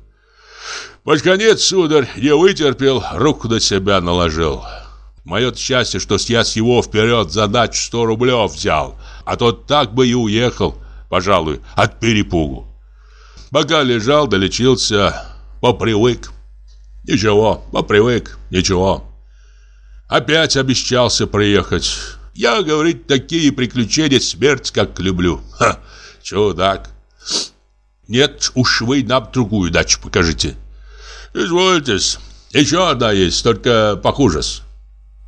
Под конец, сударь, не вытерпел, руку на себя наложил. Мое счастье, что я с его вперед за дачу сто рублев взял, а тот так бы и уехал, пожалуй, от перепугу. Пока лежал, долечился, попривык. Ничего, попривык, ничего. Опять обещался приехать. Я, говорит, такие приключения смерть как люблю. Ха, чудак. Нет, уж вы нам другую дачу покажите. Извольтесь. Еще одна есть, только похуже. -с.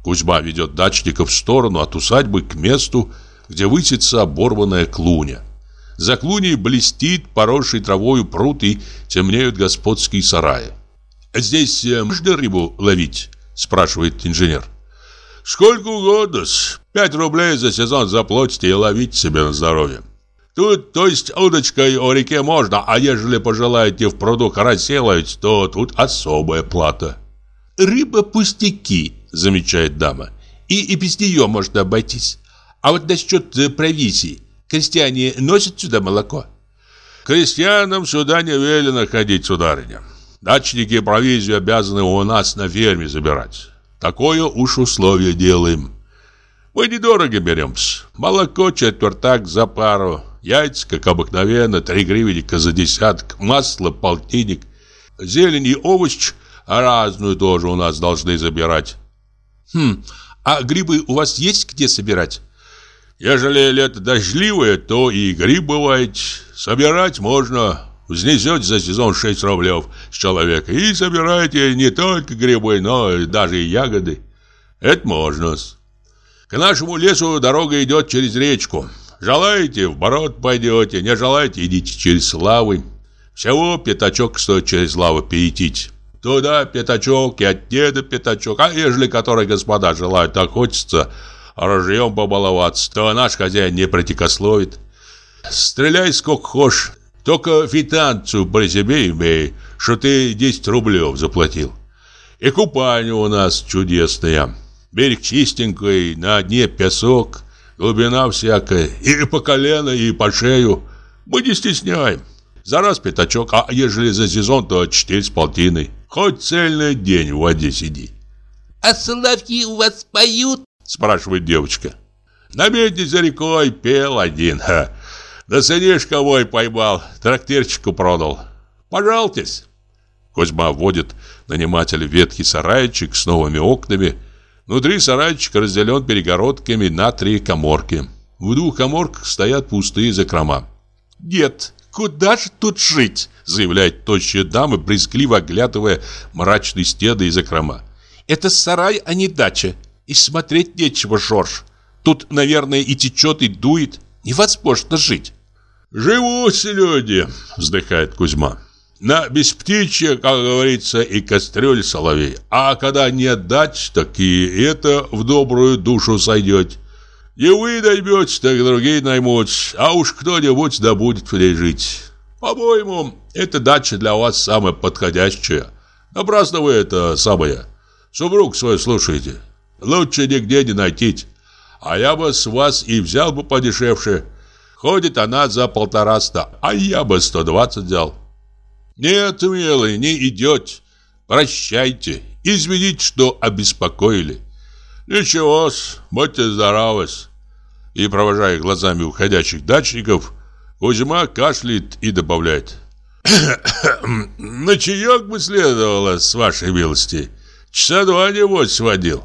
Кузьма ведет дачников в сторону от усадьбы к месту, где высится оборванная клуня. За клуней блестит поросший травою пруд и темнеют господские сараи. «Здесь э, можно рыбу ловить?» – спрашивает инженер. Сколько угодно. Пять рублей за сезон заплатите и ловите себе на здоровье. Тут, то есть, удочкой о реке можно, а ежели пожелаете в пруду карасей ловить, то тут особая плата. Рыба пустяки, замечает дама. И, и без нее можно обойтись. А вот насчет э, провизии. Крестьяне носят сюда молоко? Крестьянам сюда не велено ходить, сударыня. Дачники провизию обязаны у нас на ферме забирать. Такое уж условие делаем. Мы недорого беремся. Молоко четвертак за пару, яйца, как обыкновенно, три гривенника за десяток, масло полтинник, зелень и овощ разную тоже у нас должны забирать. Хм, а грибы у вас есть где собирать? Ежели лето дождливое, то и гриб бывает. Собирать можно. Взнесете за сезон 6 рублев с человека и собираете не только грибы, но даже и ягоды. Это можно. К нашему лесу дорога идет через речку. Желаете, в бород пойдете, не желаете, идите через лавы. Всего пятачок стоит через лаву перейти. Туда пятачок и от деда пятачок. А ежели которые господа желают охотиться, ружьем побаловаться, то наш хозяин не протекословит. Стреляй сколько хочешь, только фитанцию при себе имей, что ты 10 рублев заплатил. И купание у нас чудесное. Берег чистенький, на дне песок, глубина всякая, и по колено, и по шею. Мы не стесняем. За раз пятачок, а ежели за сезон, то четыре с полтиной. Хоть цельный день в воде сиди. «А соловьи у вас поют?» Спрашивает девочка. На медне за рекой пел один. Ха. Да сынишка мой поймал, трактирчику продал. Пожалуйтесь. Кузьма вводит наниматель ветхий сарайчик с новыми окнами. Внутри сарайчик разделен перегородками на три коморки. В двух коморках стоят пустые закрома. «Дед, куда же тут жить?» заявляет тощая дама, брезгливо оглядывая мрачные стены и закрома. «Это сарай, а не дача. И смотреть нечего, Жорж. Тут, наверное, и течет, и дует. Невозможно жить». «Живут люди», вздыхает Кузьма. На бесптичье, как говорится, и кастрюль соловей. А когда не отдать, так и это в добрую душу сойдет. Не вы наймете, так другие наймут, а уж кто-нибудь да будет жить. По-моему, эта дача для вас самая подходящая. Напрасно вы это самое. Супруг свой слушайте. Лучше нигде не найти. А я бы с вас и взял бы подешевше. Ходит она за полтораста, а я бы сто двадцать взял. Нет, милый, не идет. Прощайте. Извините, что обеспокоили. Ничего-с, будьте здоровы И, провожая глазами уходящих дачников, Кузьма кашляет и добавляет. На чаек бы следовало, с вашей милости. Часа два небось сводил.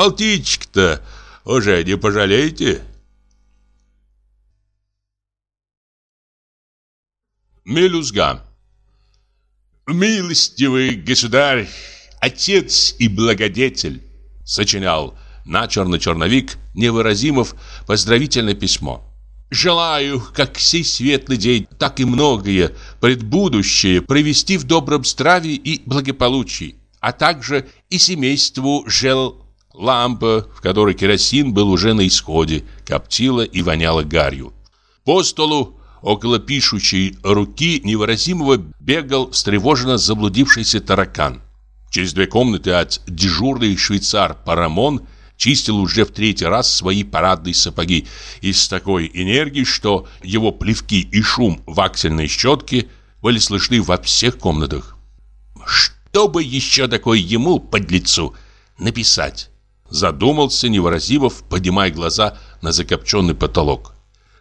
Полтичек-то уже не пожалеете? Мелюзга «Милостивый государь, отец и благодетель», сочинял на черно-черновик Невыразимов поздравительное письмо. «Желаю, как сей светлый день, так и многое предбудущее провести в добром здравии и благополучии, а также и семейству жел лампа, в которой керосин был уже на исходе, коптила и воняла гарью. По столу Около пишущей руки невыразимого бегал встревоженно заблудившийся таракан. Через две комнаты от дежурный швейцар Парамон чистил уже в третий раз свои парадные сапоги и с такой энергией, что его плевки и шум ваксельной щетки были слышны во всех комнатах. «Что бы еще такое ему, под лицу написать?» Задумался Невыразимов, поднимая глаза на закопченный потолок.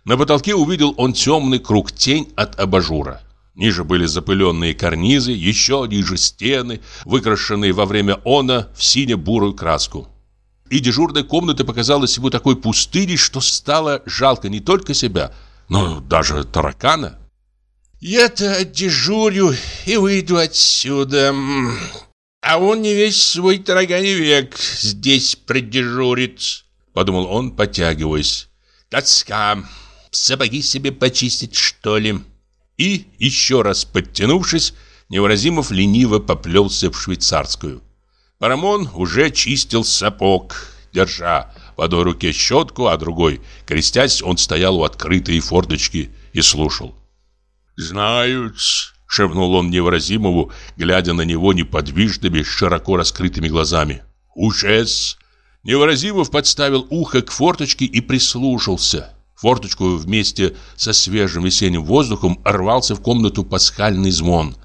На потолке увидел он темный круг тень от абажура. Ниже были запыленные карнизы, еще ниже стены, выкрашенные во время она в сине-бурую краску. И дежурная комната показалась ему такой пустыней, что стало жалко не только себя, но даже таракана. «Я-то отдежурю и выйду отсюда, а он не весь свой тараганий век здесь продежурит», — подумал он, потягиваясь. «Тоска, Сапоги себе почистить, что ли?» И, еще раз подтянувшись, Невыразимов лениво поплелся в швейцарскую. Парамон уже чистил сапог, держа в одной руке щетку, а другой, крестясь, он стоял у открытой форточки и слушал. «Знают», — шепнул он Невыразимову, глядя на него неподвижными, широко раскрытыми глазами. «Ужас!» Невыразимов подставил ухо к форточке и прислушался форточку вместе со свежим весенним воздухом рвался в комнату пасхальный звон.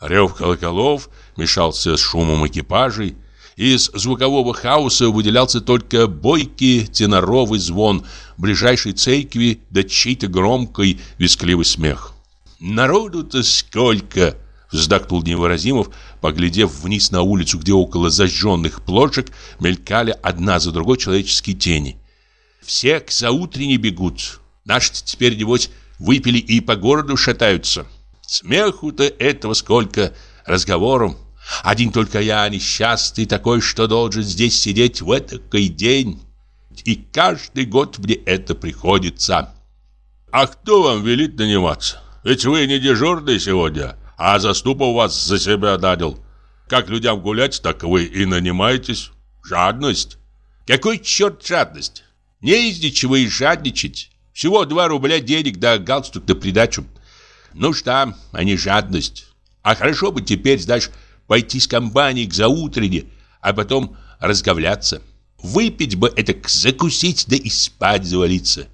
Рев колоколов мешался с шумом экипажей. Из звукового хаоса выделялся только бойкий теноровый звон ближайшей церкви да чей-то громкий вискливый смех. «Народу-то сколько!» Вздохнул Невыразимов, поглядев вниз на улицу, где около зажженных плошек мелькали одна за другой человеческие тени. Все к заутренне бегут. Наши теперь, небось, выпили и по городу шатаются. Смеху-то этого сколько, разговором. Один только я несчастный такой, что должен здесь сидеть в этакой день. И каждый год мне это приходится. А кто вам велит наниматься? Ведь вы не дежурный сегодня, а заступа у вас за себя нанял. Как людям гулять, так вы и нанимаетесь. Жадность. Какой черт жадность? Не из ничего и жадничать. Всего 2 рубля денег да галстук на придачу. Ну что, а не жадность. А хорошо бы теперь, знаешь, пойти с компанией к заутренне, а потом разговляться. Выпить бы это, закусить, да и спать завалиться.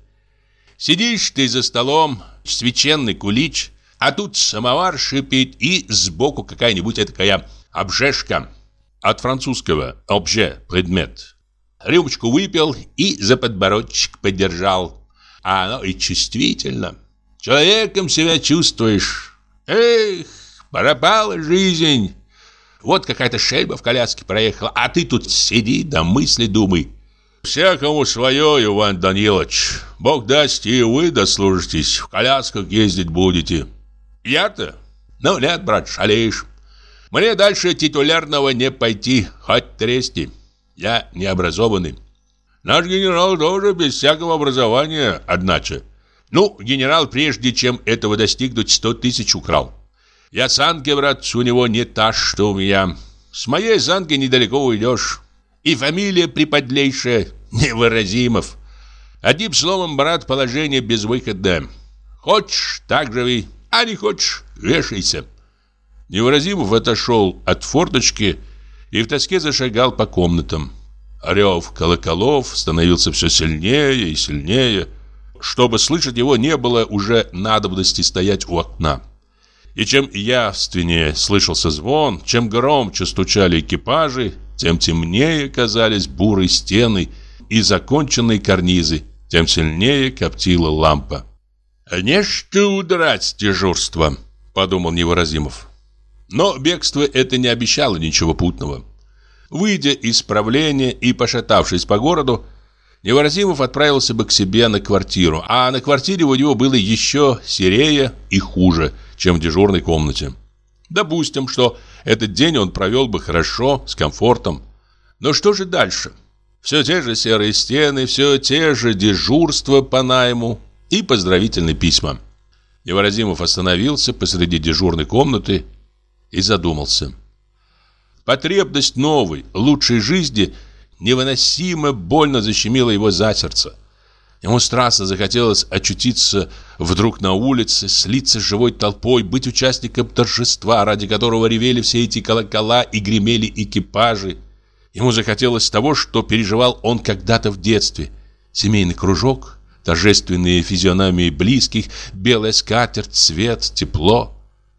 Сидишь ты за столом, священный кулич, а тут самовар шипит и сбоку какая-нибудь такая обжешка. От французского «обже» – предмет. Рюмочку выпил и за подбородчик подержал. А оно и чувствительно. Человеком себя чувствуешь. Эх, пропала жизнь. Вот какая-то шельба в коляске проехала, а ты тут сиди да мысли думай. Всякому свое, Иван Данилович. Бог даст, и вы дослужитесь, в колясках ездить будете. Я-то? Ну нет, брат, шалеешь. Мне дальше титулярного не пойти, хоть трести. Я необразованный. Наш генерал тоже без всякого образования, одначе. Ну, генерал, прежде чем этого достигнуть, сто тысяч украл. Я санки, брат, у него не та, что у меня. С моей санки недалеко уйдешь. И фамилия приподлейшая, невыразимов. Одним словом, брат, положение безвыходное. Хочешь, так живи, а не хочешь, вешайся. Невыразимов отошел от форточки и в тоске зашагал по комнатам. Рев колоколов становился все сильнее и сильнее. Чтобы слышать его, не было уже надобности стоять у окна. И чем явственнее слышался звон, чем громче стучали экипажи, тем темнее казались бурые стены и законченные карнизы, тем сильнее коптила лампа. «Не что удрать с дежурства», — подумал Невыразимов. Но бегство это не обещало ничего путного. Выйдя из правления и пошатавшись по городу, Невыразимов отправился бы к себе на квартиру, а на квартире у него было еще серее и хуже, чем в дежурной комнате. Допустим, что этот день он провел бы хорошо, с комфортом. Но что же дальше? Все те же серые стены, все те же дежурства по найму и поздравительные письма. Невыразимов остановился посреди дежурной комнаты и задумался. Потребность новой, лучшей жизни невыносимо больно защемила его за сердце. Ему страстно захотелось очутиться вдруг на улице, слиться с живой толпой, быть участником торжества, ради которого ревели все эти колокола и гремели экипажи. Ему захотелось того, что переживал он когда-то в детстве. Семейный кружок, торжественные физиономии близких, белая скатерть, свет, тепло.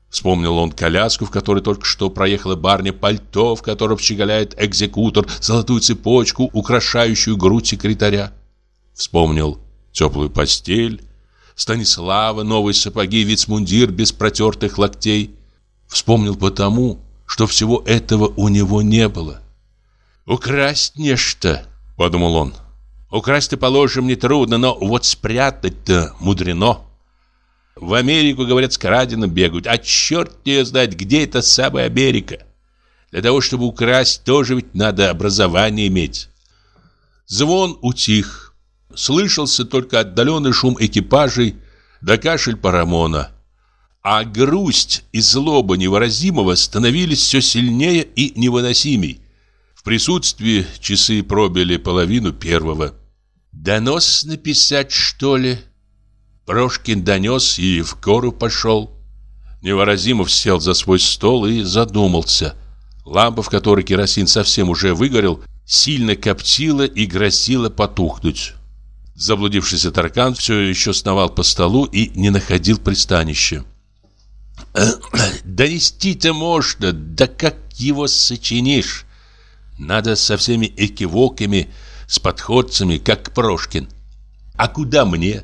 Вспомнил он коляску, в которой только что проехала барня, пальто, в котором щеголяет экзекутор, золотую цепочку, украшающую грудь секретаря. Вспомнил теплую постель, Станислава, новые сапоги, вицмундир без протертых локтей. Вспомнил потому, что всего этого у него не было. «Украсть нечто», — подумал он. «Украсть-то, положим, нетрудно, но вот спрятать-то мудрено». В Америку, говорят, с краденым бегают. А черт ее знает, где эта самая Америка. Для того, чтобы украсть, тоже ведь надо образование иметь. Звон утих. Слышался только отдаленный шум экипажей да кашель Парамона. А грусть и злоба невыразимого становились все сильнее и невыносимей. В присутствии часы пробили половину первого. «Донос написать, что ли?» Прошкин донес и в гору пошел. Невыразимов сел за свой стол и задумался. Лампа, в которой керосин совсем уже выгорел, сильно коптила и грозила потухнуть. Заблудившийся таркан все еще сновал по столу и не находил пристанища. «Донести-то можно, да как его сочинишь? Надо со всеми экивоками, с подходцами, как Прошкин. А куда мне?»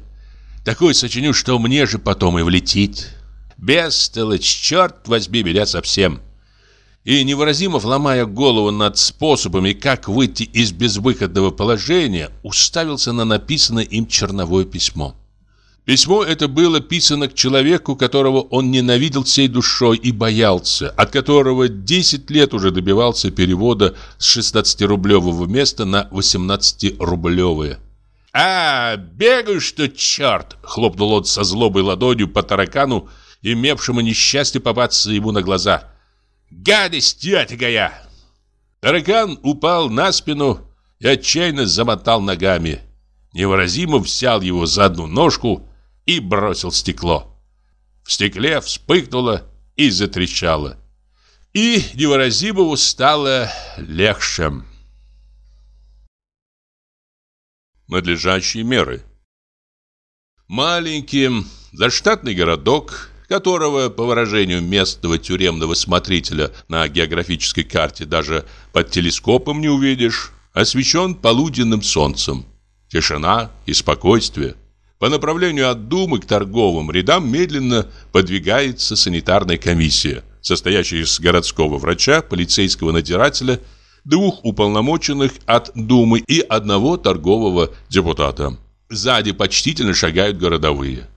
Такой сочиню, что мне же потом и влетит. Бестолочь, черт возьми меня совсем. И невыразимо ломая голову над способами, как выйти из безвыходного положения, уставился на написанное им черновое письмо. Письмо это было писано к человеку, которого он ненавидел всей душой и боялся, от которого 10 лет уже добивался перевода с 16-рублевого места на 18-рублевое. «А, бегаешь ты, черт!» — хлопнул он со злобой ладонью по таракану, имевшему несчастье попасться ему на глаза. «Гадость, тетя Таракан упал на спину и отчаянно замотал ногами. Невыразимо взял его за одну ножку и бросил стекло. В стекле вспыхнуло и затрещало. И невыразимому стало легче. Надлежащие меры Маленький заштатный городок, которого, по выражению местного тюремного смотрителя на географической карте даже под телескопом не увидишь, освещен полуденным солнцем. Тишина и спокойствие. По направлению от Думы к торговым рядам медленно подвигается санитарная комиссия, состоящая из городского врача, полицейского надзирателя, двух уполномоченных от Думы и одного торгового депутата. Сзади почтительно шагают городовые.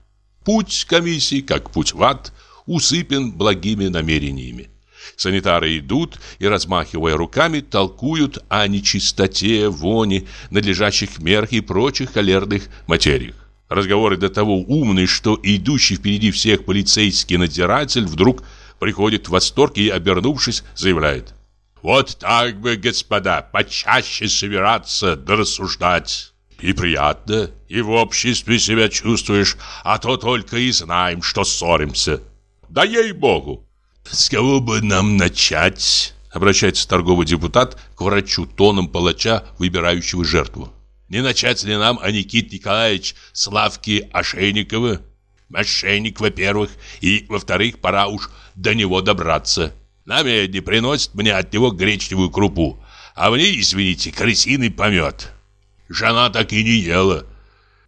Путь комиссии, как путь в ад, усыпан благими намерениями. Санитары идут и, размахивая руками, толкуют о нечистоте, воне, надлежащих мерах и прочих холерных материях. Разговоры до того умные, что идущий впереди всех полицейский надзиратель вдруг приходит в восторг и, обернувшись, заявляет. «Вот так бы, господа, почаще собираться да рассуждать. И приятно, и в обществе себя чувствуешь, а то только и знаем, что ссоримся. Да ей-богу!» «С кого бы нам начать?» Обращается торговый депутат к врачу тоном палача, выбирающего жертву. «Не начать ли нам, а Никит Николаевич, Славки Ошейникова? Мошенник, во-первых, и, во-вторых, пора уж до него добраться. Намедни приносит мне от него гречневую крупу, а мне, извините, крысиный помет. Жена так и не ела».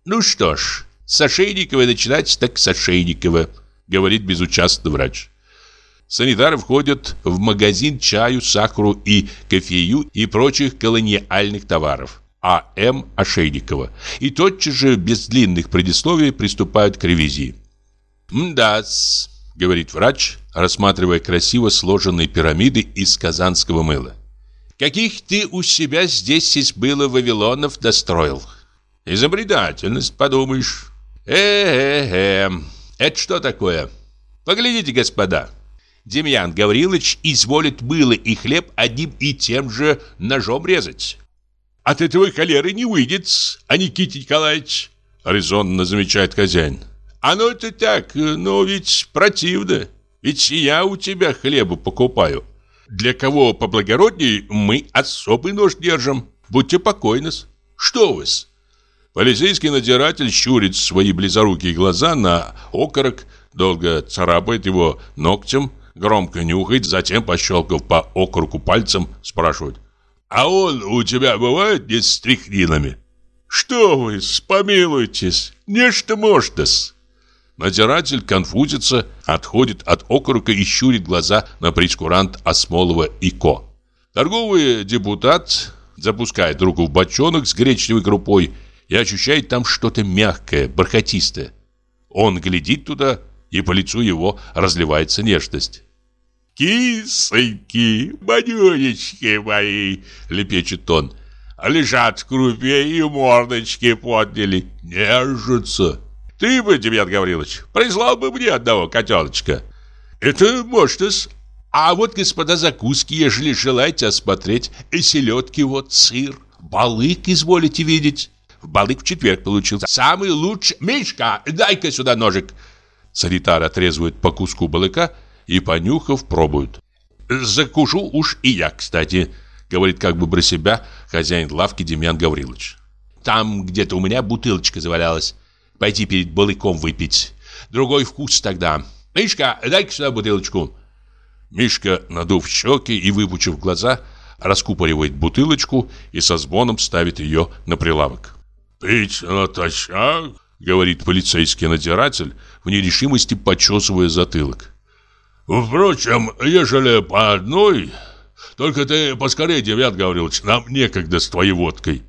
«Ну что ж, с Ошейникова начинать, так с Ошейникова», говорит безучастный врач. Санитары входят в магазин чаю, сахару и кофею и прочих колониальных товаров. А.М. Ошейникова. И тотчас же, без длинных предисловий, приступают к ревизии. «Мда-с», — говорит врач, рассматривая красиво сложенные пирамиды из казанского мыла. «Каких ты у себя здесь из было Вавилонов достроил?» «Изобретательность, подумаешь». «Э-э-э, это что такое?» «Поглядите, господа». Демьян Гаврилович изволит было и хлеб одним и тем же ножом резать. От этого холеры не выйдет, а Никита Николаевич, резонно замечает хозяин. Оно это так, но ведь противно. Ведь я у тебя хлеба покупаю. Для кого поблагородней мы особый нож держим. Будьте покойны. Что вы -с? Полицейский надзиратель щурит свои близорукие глаза на окорок, долго царапает его ногтем, громко нюхает, затем, пощелкав по округу пальцем, спрашивает. «А он у тебя бывает не с стряхнинами?» «Что вы, спомилуйтесь, нечто может-с». Надзиратель конфузится, отходит от округа и щурит глаза на прескурант Осмолова и Ко. Торговый депутат запускает руку в бочонок с гречневой крупой и ощущает там что-то мягкое, бархатистое. Он глядит туда, и по лицу его разливается нежность. «Кисоньки, манюнечки мои!» — лепечет он. «Лежат в крупе и мордочки подняли, нежатся. Ты бы, Демьян Гаврилович, прислал бы мне одного котеночка. Это может А вот, господа, закуски, ежели желаете осмотреть, и селедки вот, сыр, балык изволите видеть». Балык в четверг получил. Самый лучший... Мишка, дай-ка сюда ножик. Санитар отрезывает по куску балыка и, понюхав, пробуют. «Закушу уж и я, кстати», — говорит как бы про себя хозяин лавки Демьян Гаврилович. «Там где-то у меня бутылочка завалялась. Пойти перед балыком выпить. Другой вкус тогда. Мишка, дай-ка сюда бутылочку». Мишка, надув щеки и выпучив глаза, раскупоривает бутылочку и со звоном ставит ее на прилавок. «Пить натощак?» — говорит полицейский надзиратель, в нерешимости почесывая затылок. Впрочем, ежели по одной... Только ты поскорее, Девят Гаврилович, нам некогда с твоей водкой.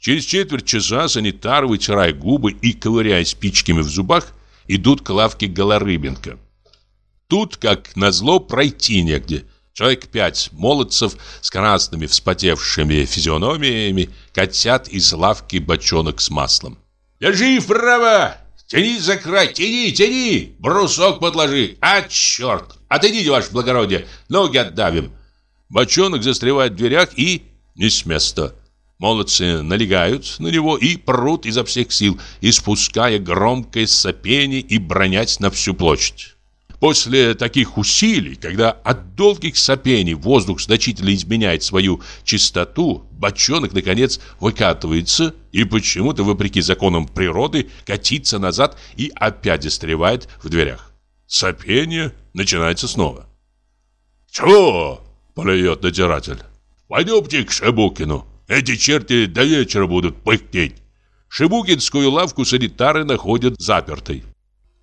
Через четверть часа санитар, вытирая губы и ковыряя спичками в зубах, идут к лавке Голорыбенко. Тут, как назло, пройти негде. Человек пять молодцев с красными вспотевшими физиономиями катят из лавки бочонок с маслом. «Держи вправо! Тяни за край, тяни, тяни! Брусок подложи! А, черт! Отойдите, ваше благородие, ноги отдавим!» Бочонок застревает в дверях и не с места. Молодцы налегают на него и прут изо всех сил, испуская громкое сопение и бронясь на всю площадь. После таких усилий, когда от долгих сопений воздух значительно изменяет свою чистоту, бочонок, наконец, выкатывается и почему-то, вопреки законам природы, катится назад и опять застревает в дверях. Сопение начинается снова. «Чего?» – плюет надзиратель. «Пойдемте к Шебукину. Эти черти до вечера будут пыхтеть». Шебукинскую лавку санитары находят запертой.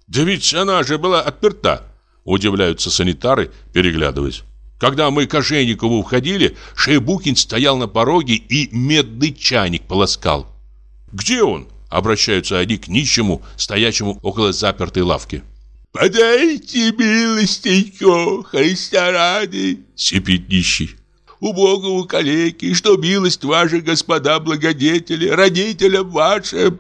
«Да ведь она же была отперта!» Удивляются санитары, переглядываясь. Когда мы к Ошейникову входили, Шейбукин стоял на пороге и медный чайник полоскал. «Где он?» – обращаются они к нищему, стоящему около запертой лавки. «Подайте милостенько, Христа ради!» – сипит нищий. «Убогого калеки, что милость ваша, господа благодетели, родителям вашим!»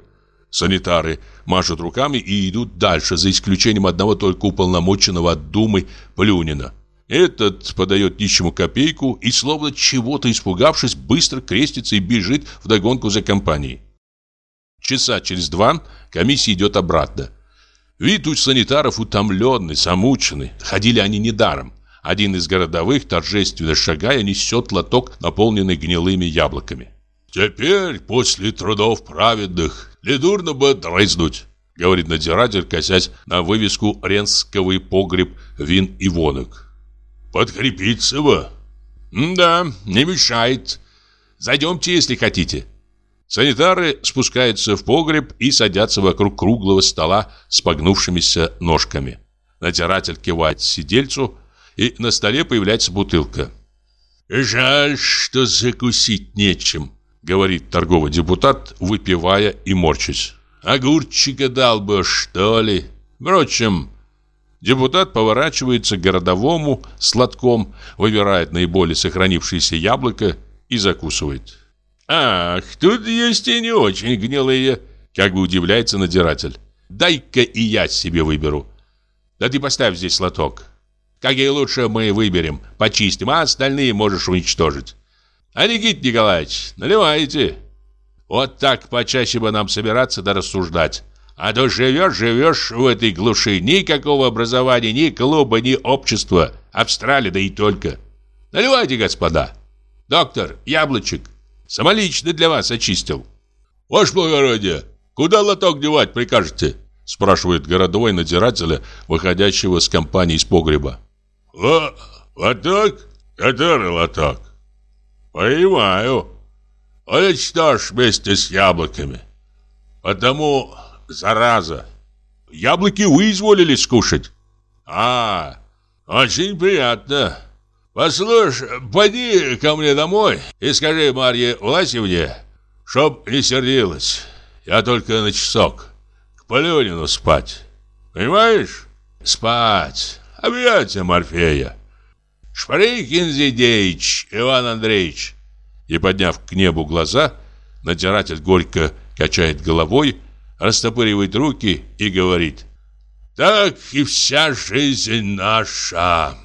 Санитары машут руками и идут дальше, за исключением одного только уполномоченного от Думы Плюнина. Этот подает нищему копейку и, словно чего-то испугавшись, быстро крестится и бежит вдогонку за компанией. Часа через два комиссия идет обратно. Вид у санитаров утомленный, замученный. Ходили они недаром. Один из городовых, торжественно шагая, несет лоток, наполненный гнилыми яблоками. «Теперь, после трудов праведных, недурно бы дрызнуть», говорит надзиратель, косясь на вывеску «Ренсковый погреб вин и вонок». «Подкрепиться бы». «Да, не мешает. Зайдемте, если хотите». Санитары спускаются в погреб и садятся вокруг круглого стола с погнувшимися ножками. Надзиратель кивает сидельцу, и на столе появляется бутылка. «Жаль, что закусить нечем», говорит торговый депутат, выпивая и морчась. Огурчика дал бы, что ли? Впрочем, депутат поворачивается к городовому сладком, выбирает наиболее сохранившееся яблоко и закусывает. «Ах, тут есть и не очень гнилые», как бы удивляется надзиратель. «Дай-ка и я себе выберу». «Да ты поставь здесь лоток. Какие лучше мы выберем, почистим, а остальные можешь уничтожить». А Никит Николаевич, наливайте. Вот так почаще бы нам собираться да рассуждать. А то живешь, живешь в этой глуши. Никакого образования, ни клуба, ни общества. Австралия, да и только. Наливайте, господа. Доктор, яблочек. Самолично для вас очистил. Ваше благородие, куда лоток девать прикажете? Спрашивает городовой надзирателя, выходящего с компании из погреба. Лоток? Который лоток? Понимаю. Вот что ж вместе с яблоками. Потому зараза. Яблоки вы изволили скушать. А, очень приятно. Послушай, пойди ко мне домой и скажи Марье Власевне, чтоб не сердилась. Я только на часок. К Полюнину спать. Понимаешь? Спать. Объятия Морфея. Шприкин Зидеич, Иван Андреевич. И подняв к небу глаза, надзиратель горько качает головой, растопыривает руки и говорит «Так и вся жизнь наша».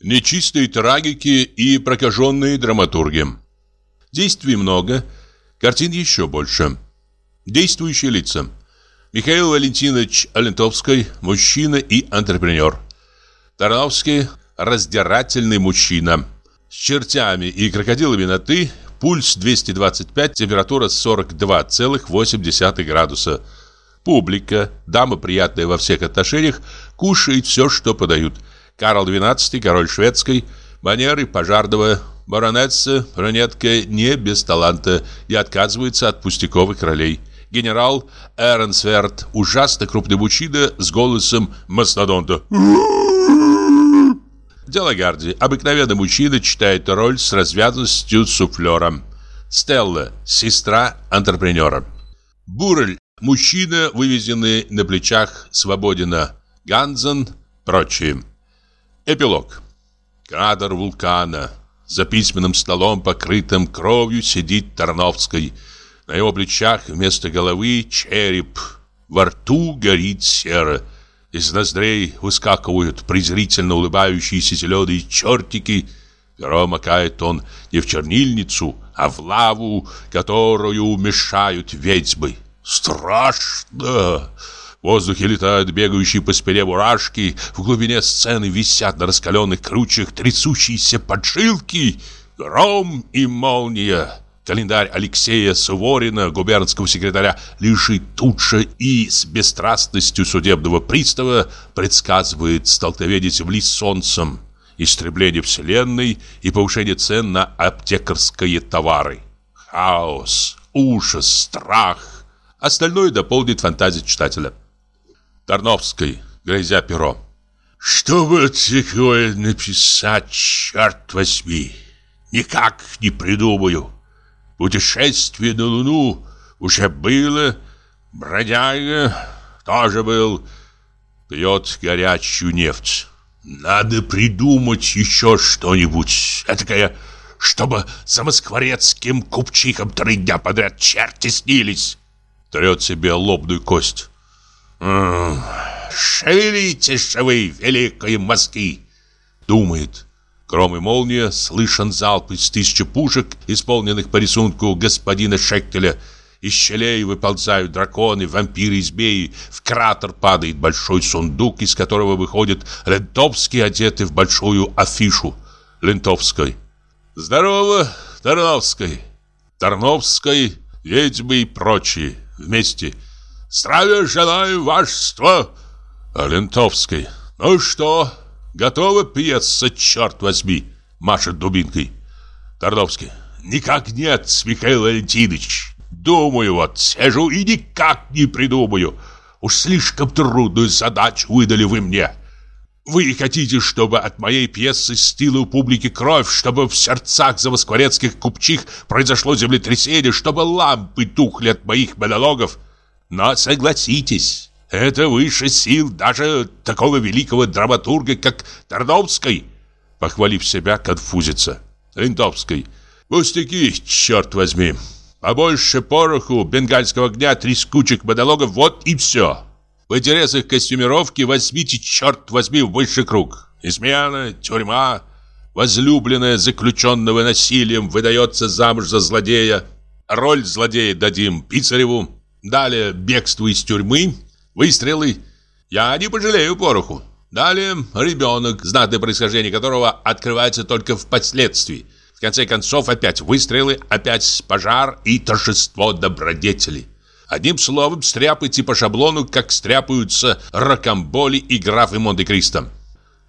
Нечистые трагики и прокаженные драматурги. Действий много, картин еще больше. Действующие лица – Михаил Валентинович Алентовский – мужчина и антрепренер. Тарновский – раздирательный мужчина. С чертями и крокодилами на «ты», пульс 225, температура 42,8 градуса. Публика, дама приятная во всех отношениях, кушает все, что подают. Карл XII, король шведской, манеры пожарного, баронесса, ранетка не без таланта и отказывается от пустяковых ролей генерал Эренсверт, ужасно крупный мужчина с голосом мастодонта. Делагарди, обыкновенный мужчина, читает роль с развязанностью суфлера. Стелла, сестра антрепренера. Бурель, мужчина, вывезенный на плечах Свободина. Ганзен, прочие. Эпилог. Кратер вулкана. За письменным столом, покрытым кровью, сидит Тарновский – на его плечах вместо головы череп. Во рту горит сера. Из ноздрей выскакивают презрительно улыбающиеся зеленые чертики. Перо макает он не в чернильницу, а в лаву, которую мешают ведьмы. Страшно! В воздухе летают бегающие по спине мурашки, в глубине сцены висят на раскаленных кручах трясущиеся поджилки. Гром и молния. Календарь Алексея Суворина, губернского секретаря, тут же и с бесстрастностью судебного пристава предсказывает столкновение Земли с Солнцем, истребление Вселенной и повышение цен на аптекарские товары. Хаос, ужас, страх. Остальное дополнит фантазия читателя. Тарновской, грозя перо. Что бы такое написать, черт возьми? Никак не придумаю. Путешествие на Луну уже было, бродяга тоже был, пьет горячую нефть. Надо придумать еще что-нибудь. Этакое, чтобы за москворецким купчихам три дня подряд черти снились. Трет себе лобную кость. «Шевелитесь же вы, великие мозги!» Думает. Гром и молния, слышен залп из тысячи пушек, исполненных по рисунку господина Шектеля. Из щелей выползают драконы, вампиры и змеи. В кратер падает большой сундук, из которого выходит Лентовский, одетый в большую афишу. Лентовской. «Здорово, Тарновской!» Тарновской, ведьмы и прочие. Вместе. «Здравия желаю, вашество!» А Лентовской. «Ну что, готова пьеса, черт возьми?» Машет дубинкой. Тарновский. «Никак нет, Михаил Валентинович. Думаю вот, сижу и никак не придумаю. Уж слишком трудную задачу выдали вы мне. Вы хотите, чтобы от моей пьесы стыла у публики кровь, чтобы в сердцах завоскворецких купчих произошло землетрясение, чтобы лампы тухли от моих монологов? Но согласитесь, это выше сил даже такого великого драматурга, как Тарновский. Похвалив себя, конфузится. Лентовский. Пустяки, черт возьми. Побольше пороху, бенгальского огня, трескучих монологов, вот и все. В интересах костюмировки возьмите, черт возьми, в больший круг. Измена, тюрьма, возлюбленная заключенного насилием выдается замуж за злодея. Роль злодея дадим Пицареву. Далее бегство из тюрьмы, выстрелы. Я не пожалею пороху. Далее ребенок, знатное происхождение которого открывается только впоследствии. В конце концов опять выстрелы, опять пожар и торжество добродетели. Одним словом, стряпайте по шаблону, как стряпаются ракомболи и графы Монте-Кристо.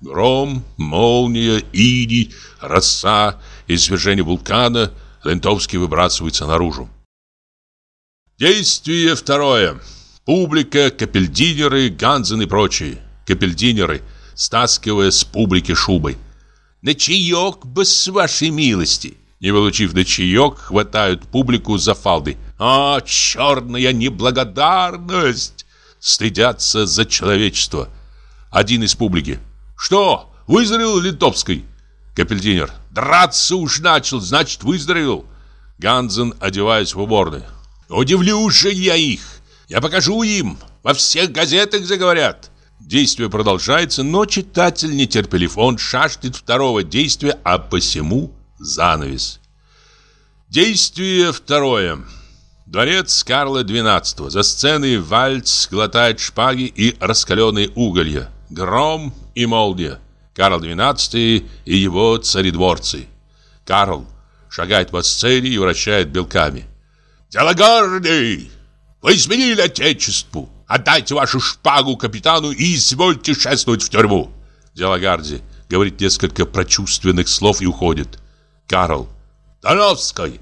Гром, молния, иди, роса, извержение вулкана, Лентовский выбрасывается наружу. Действие второе. Публика, капельдинеры, ганзен и прочие. Капельдинеры, стаскивая с публики шубы. «На чаек бы с вашей милости!» Не получив на чаек, хватают публику за фалды. «А, черная неблагодарность!» Стыдятся за человечество. Один из публики. «Что, выздоровел Литовский?» Капельдинер. «Драться уж начал, значит, выздоровел!» Ганзен, одеваясь в уборной. Удивлю же я их. Я покажу им. Во всех газетах заговорят. Действие продолжается, но читатель нетерпелив. Он шашнет второго действия, а посему занавес. Действие второе. Дворец Карла XII. За сценой вальц глотает шпаги и раскаленные уголья. Гром и молния. Карл XII и его царедворцы. Карл шагает по сцене и вращает белками. «Делагарди, вы изменили отечеству! Отдайте вашу шпагу капитану и извольте шествовать в тюрьму!» Делагарди говорит несколько прочувственных слов и уходит. Карл. «Доновской,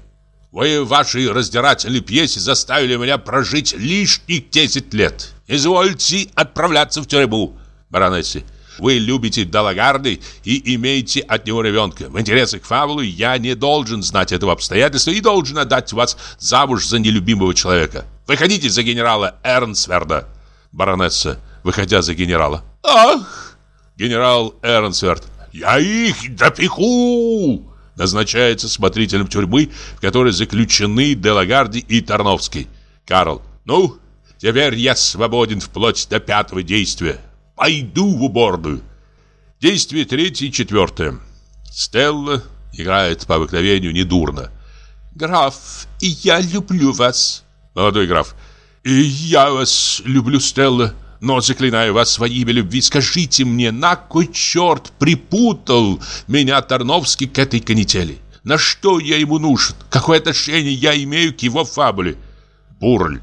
вы в вашей раздирательной пьесе заставили меня прожить лишних 10 лет. Извольте отправляться в тюрьму!» Баронессе. Вы любите Далагарды и имеете от него ребенка. В интересах фабулы я не должен знать этого обстоятельства и должен отдать вас замуж за нелюбимого человека. Выходите за генерала Эрнсверда. Баронесса, выходя за генерала. Ах! Генерал Эрнсверд. Я их допеку! Назначается смотрителем тюрьмы, в которой заключены Делагарди и Тарновский. Карл. Ну, теперь я свободен вплоть до пятого действия. Пойду в уборную. Действие третье и четвертое. Стелла, Играет по обыкновению недурно. «Граф, и я люблю вас». Молодой граф. «И я вас люблю, Стелла. Но заклинаю вас во имя любви, скажите мне, на кой черт припутал меня Тарновский к этой канители? На что я ему нужен? Какое отношение я имею к его фабуле? Бурль.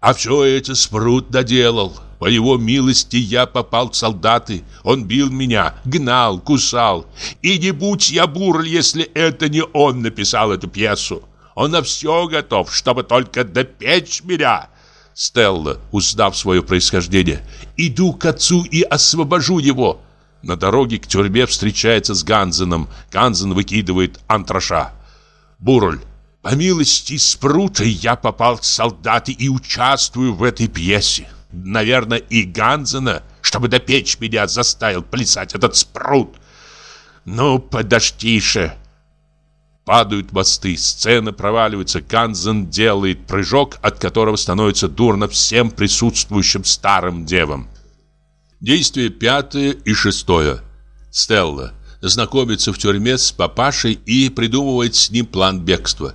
А все это Спрут доделал. По его милости я попал в солдаты. Он бил меня, гнал, кусал. И не будь я Бурль, если это не он написал эту пьесу. Он на все готов, чтобы только допечь меня. Стелла, узнав свое происхождение, иду к отцу и освобожу его. На дороге к тюрьме встречается с Ганзеном. Ганзен выкидывает антраша. Бурль. По милости Спрута я попал в солдаты и участвую в этой пьесе. Наверное, и Ганзена, чтобы допечь меня, заставил плясать этот Спрут. Ну, подождише. Падают мосты, сцена проваливается, Ганзен делает прыжок, от которого становится дурно всем присутствующим старым девам. Действие пятое и шестое. Стелла знакомится в тюрьме с папашей и придумывает с ним план бегства.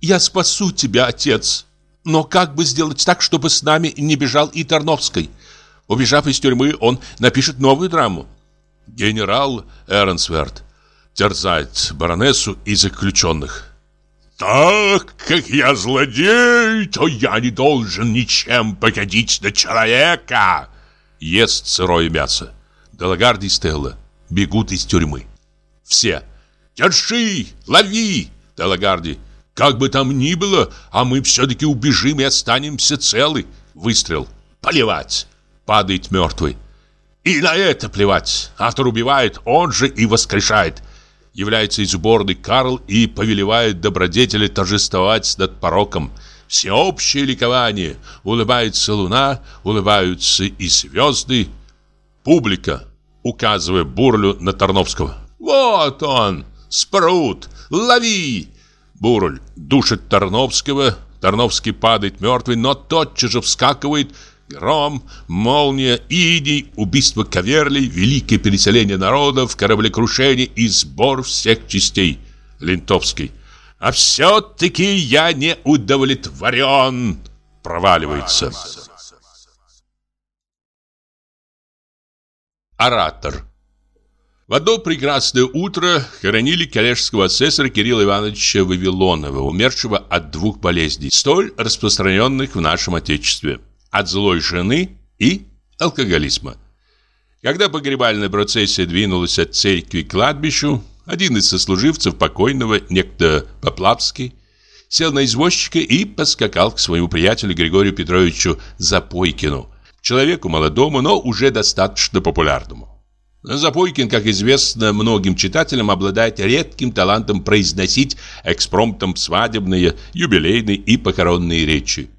«Я спасу тебя, отец! Но как бы сделать так, чтобы с нами не бежал и Тарновской? Убежав из тюрьмы, он напишет новую драму». Генерал Эрнсверт терзает баронессу и заключенных. «Так как я злодей, то я не должен ничем погодить на человека!» Ест сырое мясо. Делагарди и Стелла бегут из тюрьмы. Все. «Держи! Лови!» Делагарди. «Как бы там ни было, а мы все-таки убежим и останемся целы!» Выстрел. «Поливать!» Падает мертвый. «И на это плевать!» Автор убивает, он же и воскрешает является из уборной Карл и повелевает добродетели торжествовать над пороком. Всеобщее ликование. Улыбается луна, улыбаются и звезды. Публика, указывая Бурлю на Тарновского. «Вот он! Спрут! Лови!» Бурль душит Тарновского. Тарновский падает мертвый, но тотчас же вскакивает Гром, молния, идей, убийство Каверлей, великое переселение народов, кораблекрушение и сбор всех частей. Лентовский. А все-таки я не удовлетворен. Проваливается. Оратор. В одно прекрасное утро хоронили коллежского асессора Кирилла Ивановича Вавилонова, умершего от двух болезней, столь распространенных в нашем Отечестве от злой жены и алкоголизма. Когда погребальная процессия двинулась от церкви к кладбищу, один из сослуживцев покойного, некто Поплавский, сел на извозчика и поскакал к своему приятелю Григорию Петровичу Запойкину, человеку молодому, но уже достаточно популярному. Запойкин, как известно многим читателям, обладает редким талантом произносить экспромтом свадебные, юбилейные и похоронные речи.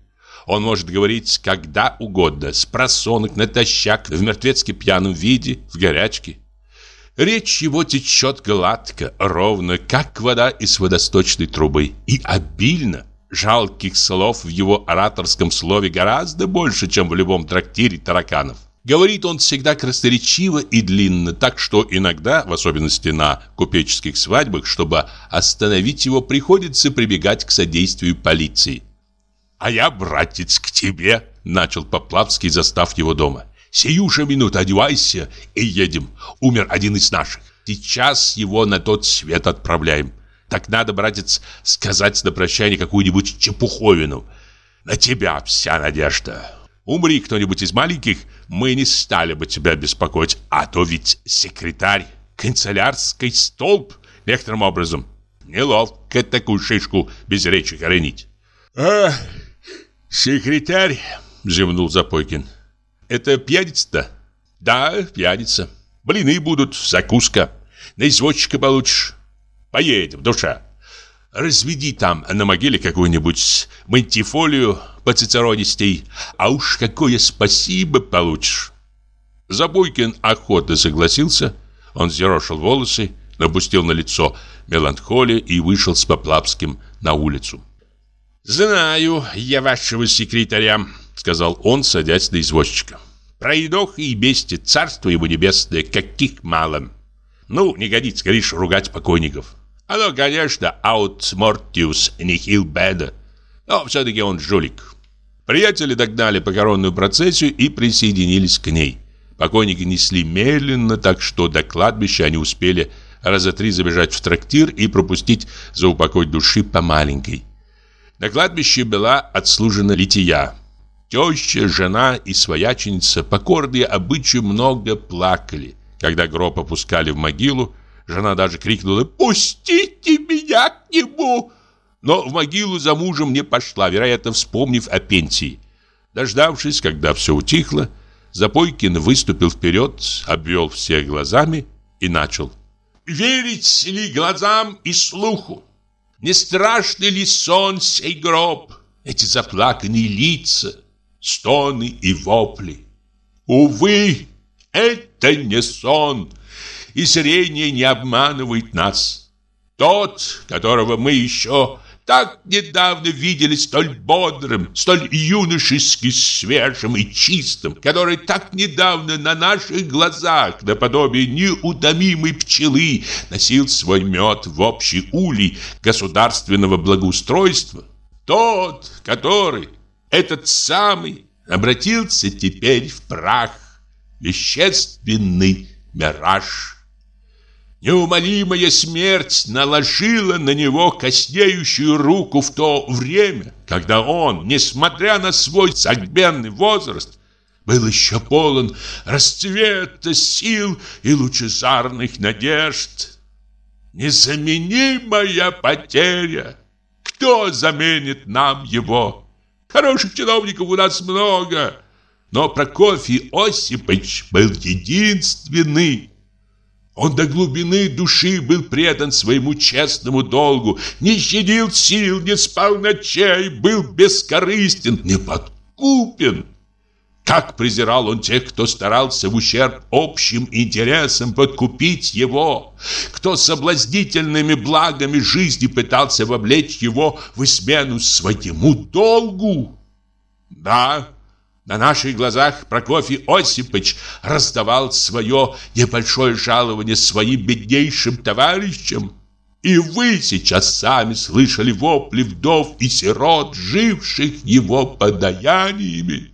Он может говорить когда угодно, с просонок, натощак, в мертвецки пьяном виде, в горячке. Речь его течет гладко, ровно, как вода из водосточной трубы, и обильно. Жалких слов в его ораторском слове гораздо больше, чем в любом трактире тараканов. Говорит он всегда красноречиво и длинно, так что иногда, в особенности на купеческих свадьбах, чтобы остановить его, приходится прибегать к содействию полиции. «А я, братец, к тебе!» Начал Поплавский, застав его дома. «Сию же минуту одевайся и едем. Умер один из наших. Сейчас его на тот свет отправляем. Так надо, братец, сказать на прощание какую-нибудь чепуховину. На тебя вся надежда. Умри кто-нибудь из маленьких, мы не стали бы тебя беспокоить. А то ведь секретарь, канцелярский столб, некоторым образом. Неловко такую шишку без речи хоронить. «Ах, «Секретарь», — зевнул Запойкин. «Это пьяница-то?» «Да, пьяница. Блины будут, закуска. На извозчика получишь. Поедем, душа. Разведи там на могиле какую-нибудь мантифолию поцицеронистей, а уж какое спасибо получишь». Забойкин охотно согласился. Он зерошил волосы, напустил на лицо меланхолия и вышел с Поплавским на улицу. «Знаю я вашего секретаря», — сказал он, садясь на извозчика. «Пройдох и бести, царство его небесное, каких мало. Ну, не годится, говоришь, ругать покойников. Оно, конечно, аут мортиус нихил беда, но все-таки он жулик. Приятели догнали похоронную процессию и присоединились к ней. Покойники несли медленно, так что до кладбища они успели раза три забежать в трактир и пропустить за упокой души по маленькой. На кладбище была отслужена лития. Теща, жена и свояченица, покорные обычаю, много плакали. Когда гроб опускали в могилу, жена даже крикнула «Пустите меня к нему!» Но в могилу за мужем не пошла, вероятно, вспомнив о пенсии. Дождавшись, когда все утихло, Запойкин выступил вперед, обвел всех глазами и начал. «Верить ли глазам и слуху? Не страшный ли сон сей гроб? Эти заплаканные лица, стоны и вопли. Увы, это не сон, и зрение не обманывает нас. Тот, которого мы еще так недавно видели столь бодрым, столь юношески свежим и чистым, который так недавно на наших глазах, наподобие неутомимой пчелы, носил свой мед в общий улей государственного благоустройства, тот, который этот самый обратился теперь в прах, вещественный мираж. Неумолимая смерть наложила на него коснеющую руку в то время, когда он, несмотря на свой согбенный возраст, был еще полон расцвета сил и лучезарных надежд. Незаменимая потеря. Кто заменит нам его? Хороших чиновников у нас много, но Прокофий Осипович был единственный. Он до глубины души был предан своему честному долгу, не щадил сил, не спал ночей, был бескорыстен, неподкупен. Как презирал он тех, кто старался в ущерб общим интересам подкупить его, кто соблазнительными благами жизни пытался вовлечь его в измену своему долгу. Да, на наших глазах Прокофий Осипович раздавал свое небольшое жалование своим беднейшим товарищам. И вы сейчас сами слышали вопли вдов и сирот, живших его подаяниями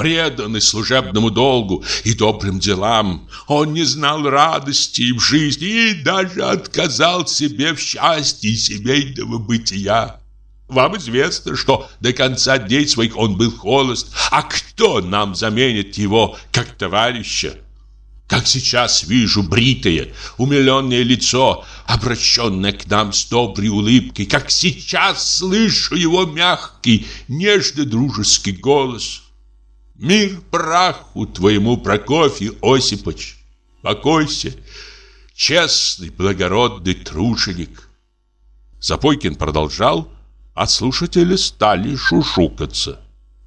преданный служебному долгу и добрым делам. Он не знал радости в жизни и даже отказал себе в счастье семейного бытия. Вам известно, что до конца дней своих он был холост, а кто нам заменит его как товарища? Как сейчас вижу бритое, умиленное лицо, обращенное к нам с доброй улыбкой, как сейчас слышу его мягкий, нежно-дружеский голос. Мир праху твоему, Прокофий Осипович. Покойся, честный, благородный труженик. Запойкин продолжал, а слушатели стали шушукаться.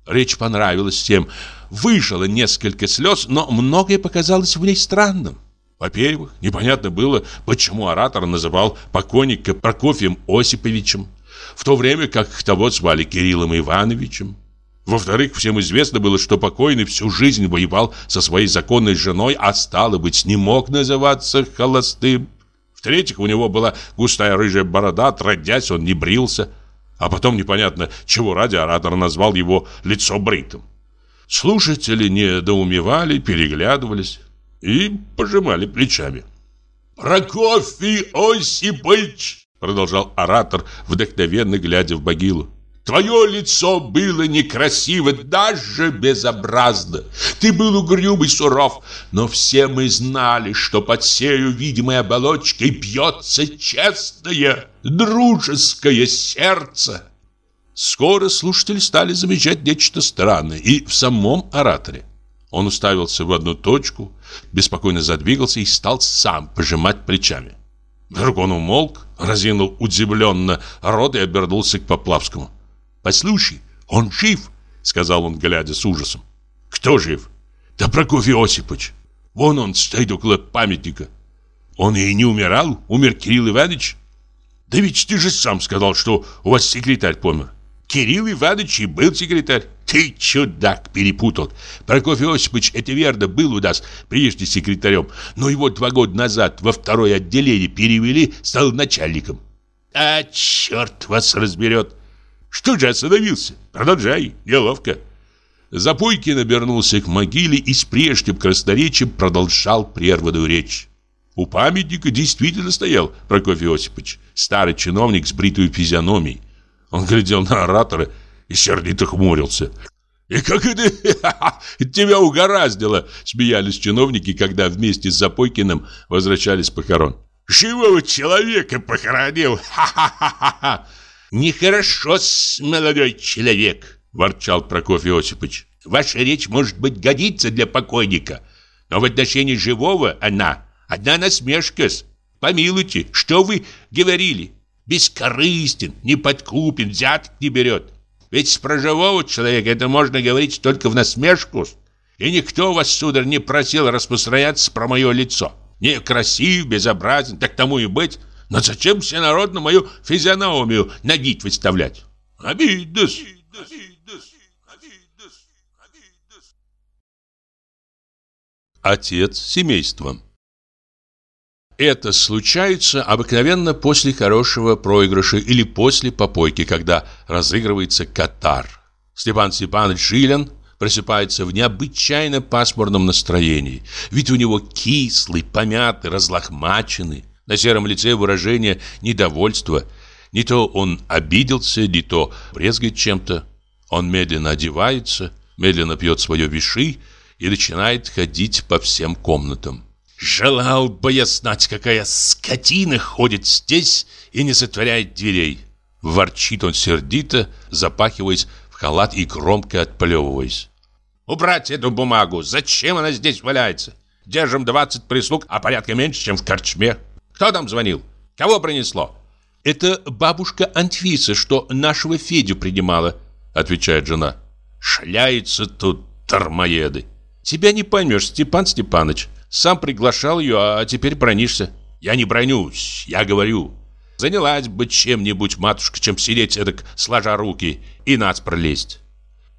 Речь понравилась всем. Выжило несколько слез, но многое показалось в ней странным. Во-первых, непонятно было, почему оратор называл покойника Прокофием Осиповичем, в то время как того звали Кириллом Ивановичем. Во-вторых, всем известно было, что покойный всю жизнь воевал со своей законной женой, а стало быть, не мог называться холостым. В-третьих, у него была густая рыжая борода, отродясь, он не брился. А потом непонятно, чего ради оратор назвал его лицо бритым. Слушатели недоумевали, переглядывались и пожимали плечами. «Прокофий Осипович!» Продолжал оратор, вдохновенно глядя в могилу. Твое лицо было некрасиво, даже безобразно. Ты был угрюмый, суров, но все мы знали, что под сею видимой оболочкой бьется честное, дружеское сердце. Скоро слушатели стали замечать нечто странное и в самом ораторе. Он уставился в одну точку, беспокойно задвигался и стал сам пожимать плечами. Вдруг он умолк, разинул удивленно рот и обернулся к Поплавскому. «Послушай, он жив!» — сказал он, глядя с ужасом. «Кто жив?» «Да Прокофий Осипович. Вон он стоит около памятника. Он и не умирал, умер Кирилл Иванович. Да ведь ты же сам сказал, что у вас секретарь помер. Кирилл Иванович и был секретарь. Ты, чудак, перепутал. Прокофий Осипович, это верно, был у нас прежде секретарем, но его два года назад во второе отделение перевели, стал начальником. А черт вас разберет. Что же остановился? Продолжай, неловко. Запойкин обернулся к могиле и с прежним красноречием продолжал прерванную речь. У памятника действительно стоял Прокофий Осипович, старый чиновник с бритой физиономией. Он глядел на оратора и сердито хмурился. «И как это тебя угораздило?» Смеялись чиновники, когда вместе с Запойкиным возвращались похорон. «Живого человека похоронил! Ха-ха-ха-ха!» «Нехорошо, молодой человек!» Ворчал Прокофий Осипович. «Ваша речь, может быть, годится для покойника, но в отношении живого она одна насмешка -с. Помилуйте, что вы говорили? Бескорыстен, не подкупен, взяток не берет. Ведь с про живого человека это можно говорить только в насмешку. И никто вас, сударь, не просил распространяться про мое лицо. Не красив, безобразен, так тому и быть. Но зачем все народ на мою физиономию на выставлять? Обидно. Отец семейства это случается обыкновенно после хорошего проигрыша или после попойки, когда разыгрывается катар. Степан Степанович Жилин просыпается в необычайно пасмурном настроении. Ведь у него кислый, помятый, разлохмаченный. На сером лице выражение недовольства. Не то он обиделся, не то брезгает чем-то. Он медленно одевается, медленно пьет свое виши и начинает ходить по всем комнатам. Желал бы я знать, какая скотина ходит здесь и не затворяет дверей. Ворчит он сердито, запахиваясь в халат и громко отплевываясь. Убрать эту бумагу! Зачем она здесь валяется? Держим 20 прислуг, а порядка меньше, чем в корчме. Кто там звонил? Кого принесло? Это бабушка Антвиса, что нашего Федю принимала, отвечает жена. Шляются тут дармоеды. Тебя не поймешь, Степан Степаныч. Сам приглашал ее, а теперь бронишься. Я не бронюсь, я говорю. Занялась бы чем-нибудь, матушка, чем сидеть эдак, сложа руки, и нас пролезть.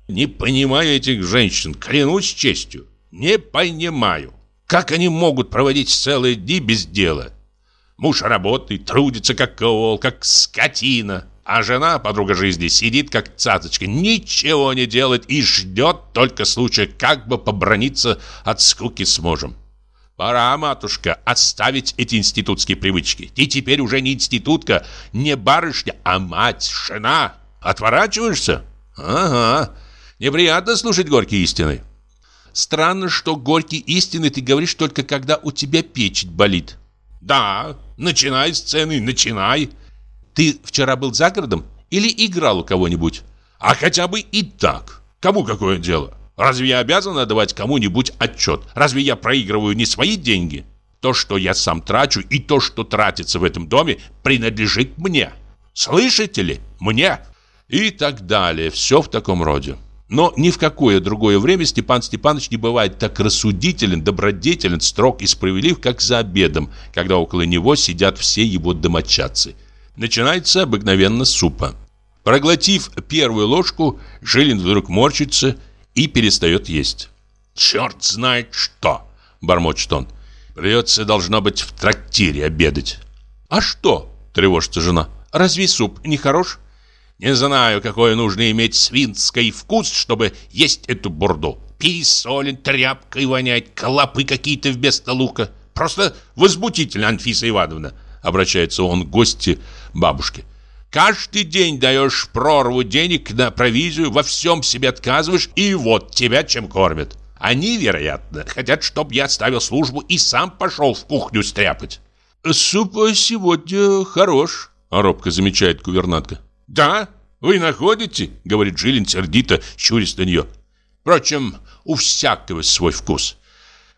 Не понимаю этих женщин, клянусь честью. Не понимаю. Как они могут проводить целые дни без дела? Муж работает, трудится как коол, как скотина. А жена, подруга жизни, сидит как цацочка, ничего не делает и ждет только случая, как бы поброниться от скуки с мужем. Пора, матушка, оставить эти институтские привычки. Ты теперь уже не институтка, не барышня, а мать, жена. Отворачиваешься? Ага. Неприятно слушать горькие истины. Странно, что горькие истины ты говоришь только когда у тебя печень болит. Да, начинай сцены, начинай. Ты вчера был за городом или играл у кого-нибудь? А хотя бы и так. Кому какое дело? Разве я обязан отдавать кому-нибудь отчет? Разве я проигрываю не свои деньги? То, что я сам трачу, и то, что тратится в этом доме, принадлежит мне. Слышите ли? Мне. И так далее. Все в таком роде. Но ни в какое другое время Степан Степанович не бывает так рассудителен, добродетелен, строг и справедлив, как за обедом, когда около него сидят все его домочадцы. Начинается обыкновенно супа. Проглотив первую ложку, Жилин вдруг морщится и перестает есть. «Черт знает что!» – бормочет он. «Придется, должно быть, в трактире обедать». «А что?» – тревожится жена. «Разве суп не хорош?» «Не знаю, какой нужно иметь свинский вкус, чтобы есть эту бурду. Пересолен, тряпкой вонять, клопы какие-то вместо лука. Просто возмутительно, Анфиса Ивановна!» Обращается он к гости бабушке. Каждый день даешь прорву денег на провизию, во всем себе отказываешь, и вот тебя чем кормят. Они, вероятно, хотят, чтобы я оставил службу и сам пошел в кухню стряпать. «Суп сегодня хорош», — робко замечает гувернантка. «Да, вы находите?» — говорит Жилин сердито, щурясь на нее. «Впрочем, у всякого свой вкус.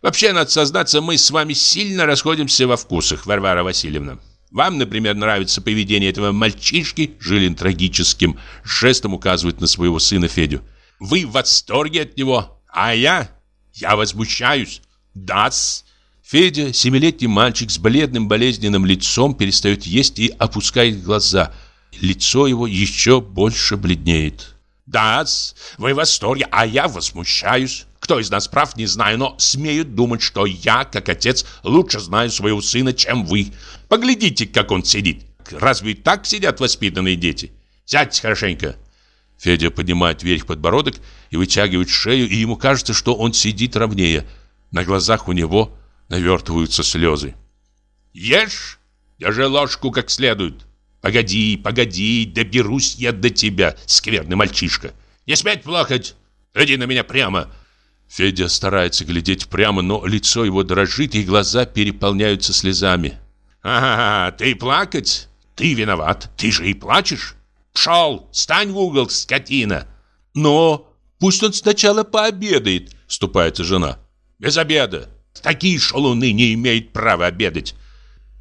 Вообще, надо сознаться, мы с вами сильно расходимся во вкусах, Варвара Васильевна. Вам, например, нравится поведение этого мальчишки, Жилин трагическим жестом указывает на своего сына Федю. Вы в восторге от него, а я... я возмущаюсь. Дас. Федя, семилетний мальчик с бледным болезненным лицом, перестает есть и опускает глаза. Лицо его еще больше бледнеет. Да, вы в восторге, а я возмущаюсь. Кто из нас прав, не знаю, но смею думать, что я, как отец, лучше знаю своего сына, чем вы. Поглядите, как он сидит. Разве так сидят воспитанные дети? Сядьте хорошенько. Федя поднимает вверх подбородок и вытягивает шею, и ему кажется, что он сидит ровнее. На глазах у него навертываются слезы. «Ешь! Держи ложку как следует. Погоди, погоди, доберусь я до тебя, скверный мальчишка. Не смей плакать. Иди на меня прямо. Федя старается глядеть прямо, но лицо его дрожит, и глаза переполняются слезами. «Ага, ты плакать? Ты виноват, ты же и плачешь. Пшел, стань в угол, скотина!» «Но пусть он сначала пообедает», — вступается жена. «Без обеда. Такие шалуны не имеют права обедать».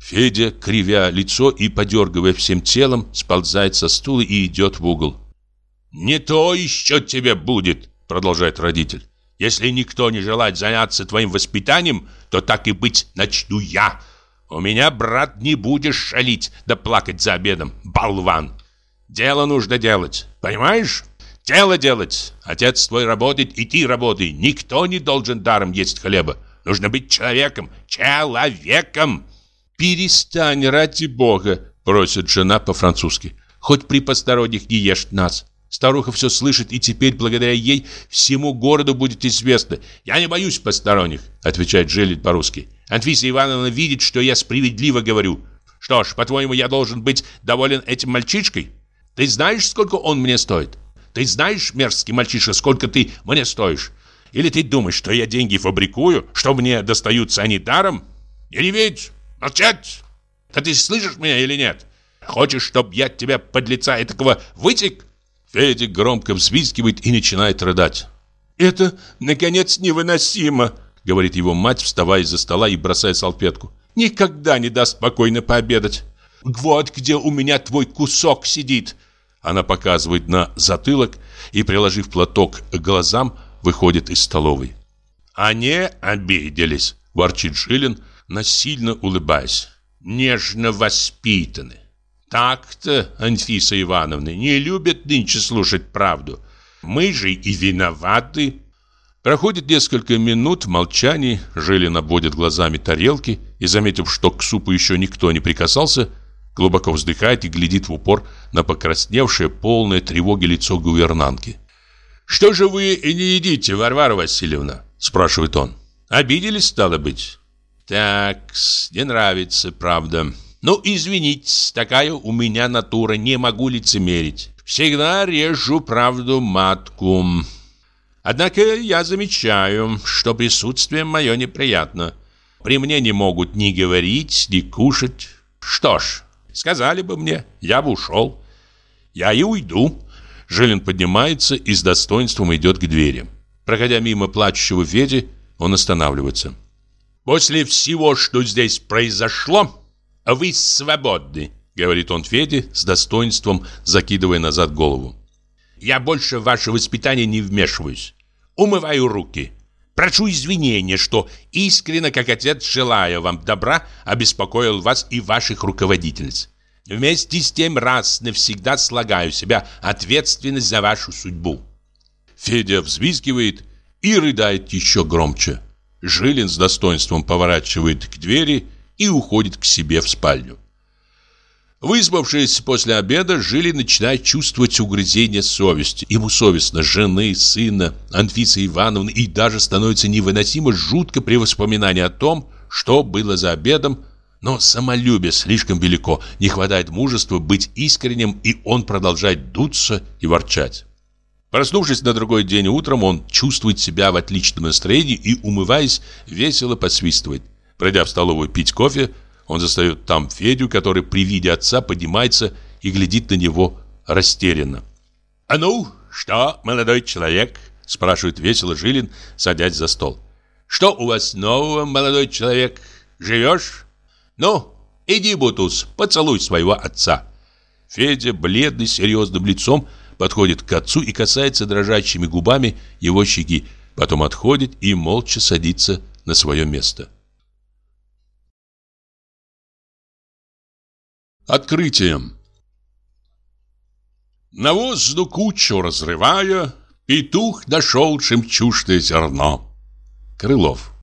Федя, кривя лицо и подергивая всем телом, сползает со стула и идет в угол. «Не то еще тебе будет», — продолжает родитель. Если никто не желает заняться твоим воспитанием, то так и быть начну я. У меня, брат, не будешь шалить да плакать за обедом, болван. Дело нужно делать, понимаешь? Дело делать. Отец твой работает, и ты работай. Никто не должен даром есть хлеба. Нужно быть человеком, человеком. Перестань, ради бога, просит жена по-французски. Хоть при посторонних не ешь нас. Старуха все слышит, и теперь, благодаря ей, всему городу будет известно. «Я не боюсь посторонних», — отвечает Желит по-русски. «Анфиса Ивановна видит, что я справедливо говорю. Что ж, по-твоему, я должен быть доволен этим мальчишкой? Ты знаешь, сколько он мне стоит? Ты знаешь, мерзкий мальчишка, сколько ты мне стоишь? Или ты думаешь, что я деньги фабрикую, что мне достаются они даром? Не ведь! Молчать! Да ты слышишь меня или нет? Хочешь, чтобы я тебя под лица этакого вытек?» Федя громко взвизгивает и начинает рыдать. «Это, наконец, невыносимо!» Говорит его мать, вставая из-за стола и бросая салфетку. «Никогда не даст спокойно пообедать! Вот где у меня твой кусок сидит!» Она показывает на затылок и, приложив платок к глазам, выходит из столовой. «Они обиделись!» – ворчит Жилин, насильно улыбаясь. «Нежно воспитаны!» Так-то, Анфиса Ивановна, не любят нынче слушать правду. Мы же и виноваты. Проходит несколько минут в молчании, Жилин обводит глазами тарелки и, заметив, что к супу еще никто не прикасался, глубоко вздыхает и глядит в упор на покрасневшее, полное тревоги лицо гувернантки. «Что же вы не едите, Варвара Васильевна?» – спрашивает он. «Обиделись, стало быть?» «Так, не нравится, правда. Ну, извините, такая у меня натура, не могу лицемерить. Всегда режу правду матку. Однако я замечаю, что присутствие мое неприятно. При мне не могут ни говорить, ни кушать. Что ж, сказали бы мне, я бы ушел. Я и уйду. Жилин поднимается и с достоинством идет к двери. Проходя мимо плачущего Феди, он останавливается. «После всего, что здесь произошло, «Вы свободны», — говорит он Феде с достоинством, закидывая назад голову. «Я больше в ваше воспитание не вмешиваюсь. Умываю руки. Прошу извинения, что искренне, как отец, желая вам добра, обеспокоил вас и ваших руководительниц. Вместе с тем раз навсегда слагаю себя ответственность за вашу судьбу». Федя взвизгивает и рыдает еще громче. Жилин с достоинством поворачивает к двери и уходит к себе в спальню. Выспавшись после обеда, Жили начинает чувствовать угрызение совести. Ему совестно жены, сына, Анфисы Ивановны и даже становится невыносимо жутко при воспоминании о том, что было за обедом, но самолюбие слишком велико, не хватает мужества быть искренним, и он продолжает дуться и ворчать. Проснувшись на другой день утром, он чувствует себя в отличном настроении и, умываясь, весело подсвистывает. Пройдя в столовую пить кофе, он застает там Федю, который при виде отца поднимается и глядит на него растерянно. «А ну, что, молодой человек?» – спрашивает весело Жилин, садясь за стол. «Что у вас нового, молодой человек? Живешь? Ну, иди, Бутус, поцелуй своего отца». Федя, бледный, серьезным лицом, подходит к отцу и касается дрожащими губами его щеки, потом отходит и молча садится на свое место. Открытие. Навозну кучу разрывая, Петух нашел жемчужное зерно. Крылов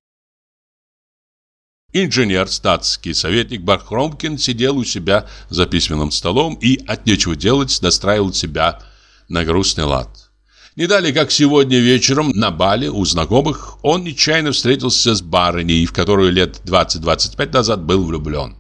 Инженер, статский советник Бархромкин сидел у себя за письменным столом и от нечего делать настраивал себя на грустный лад. Не далее, как сегодня вечером на бале у знакомых, он нечаянно встретился с барыней, в которую лет 20-25 назад был влюблен.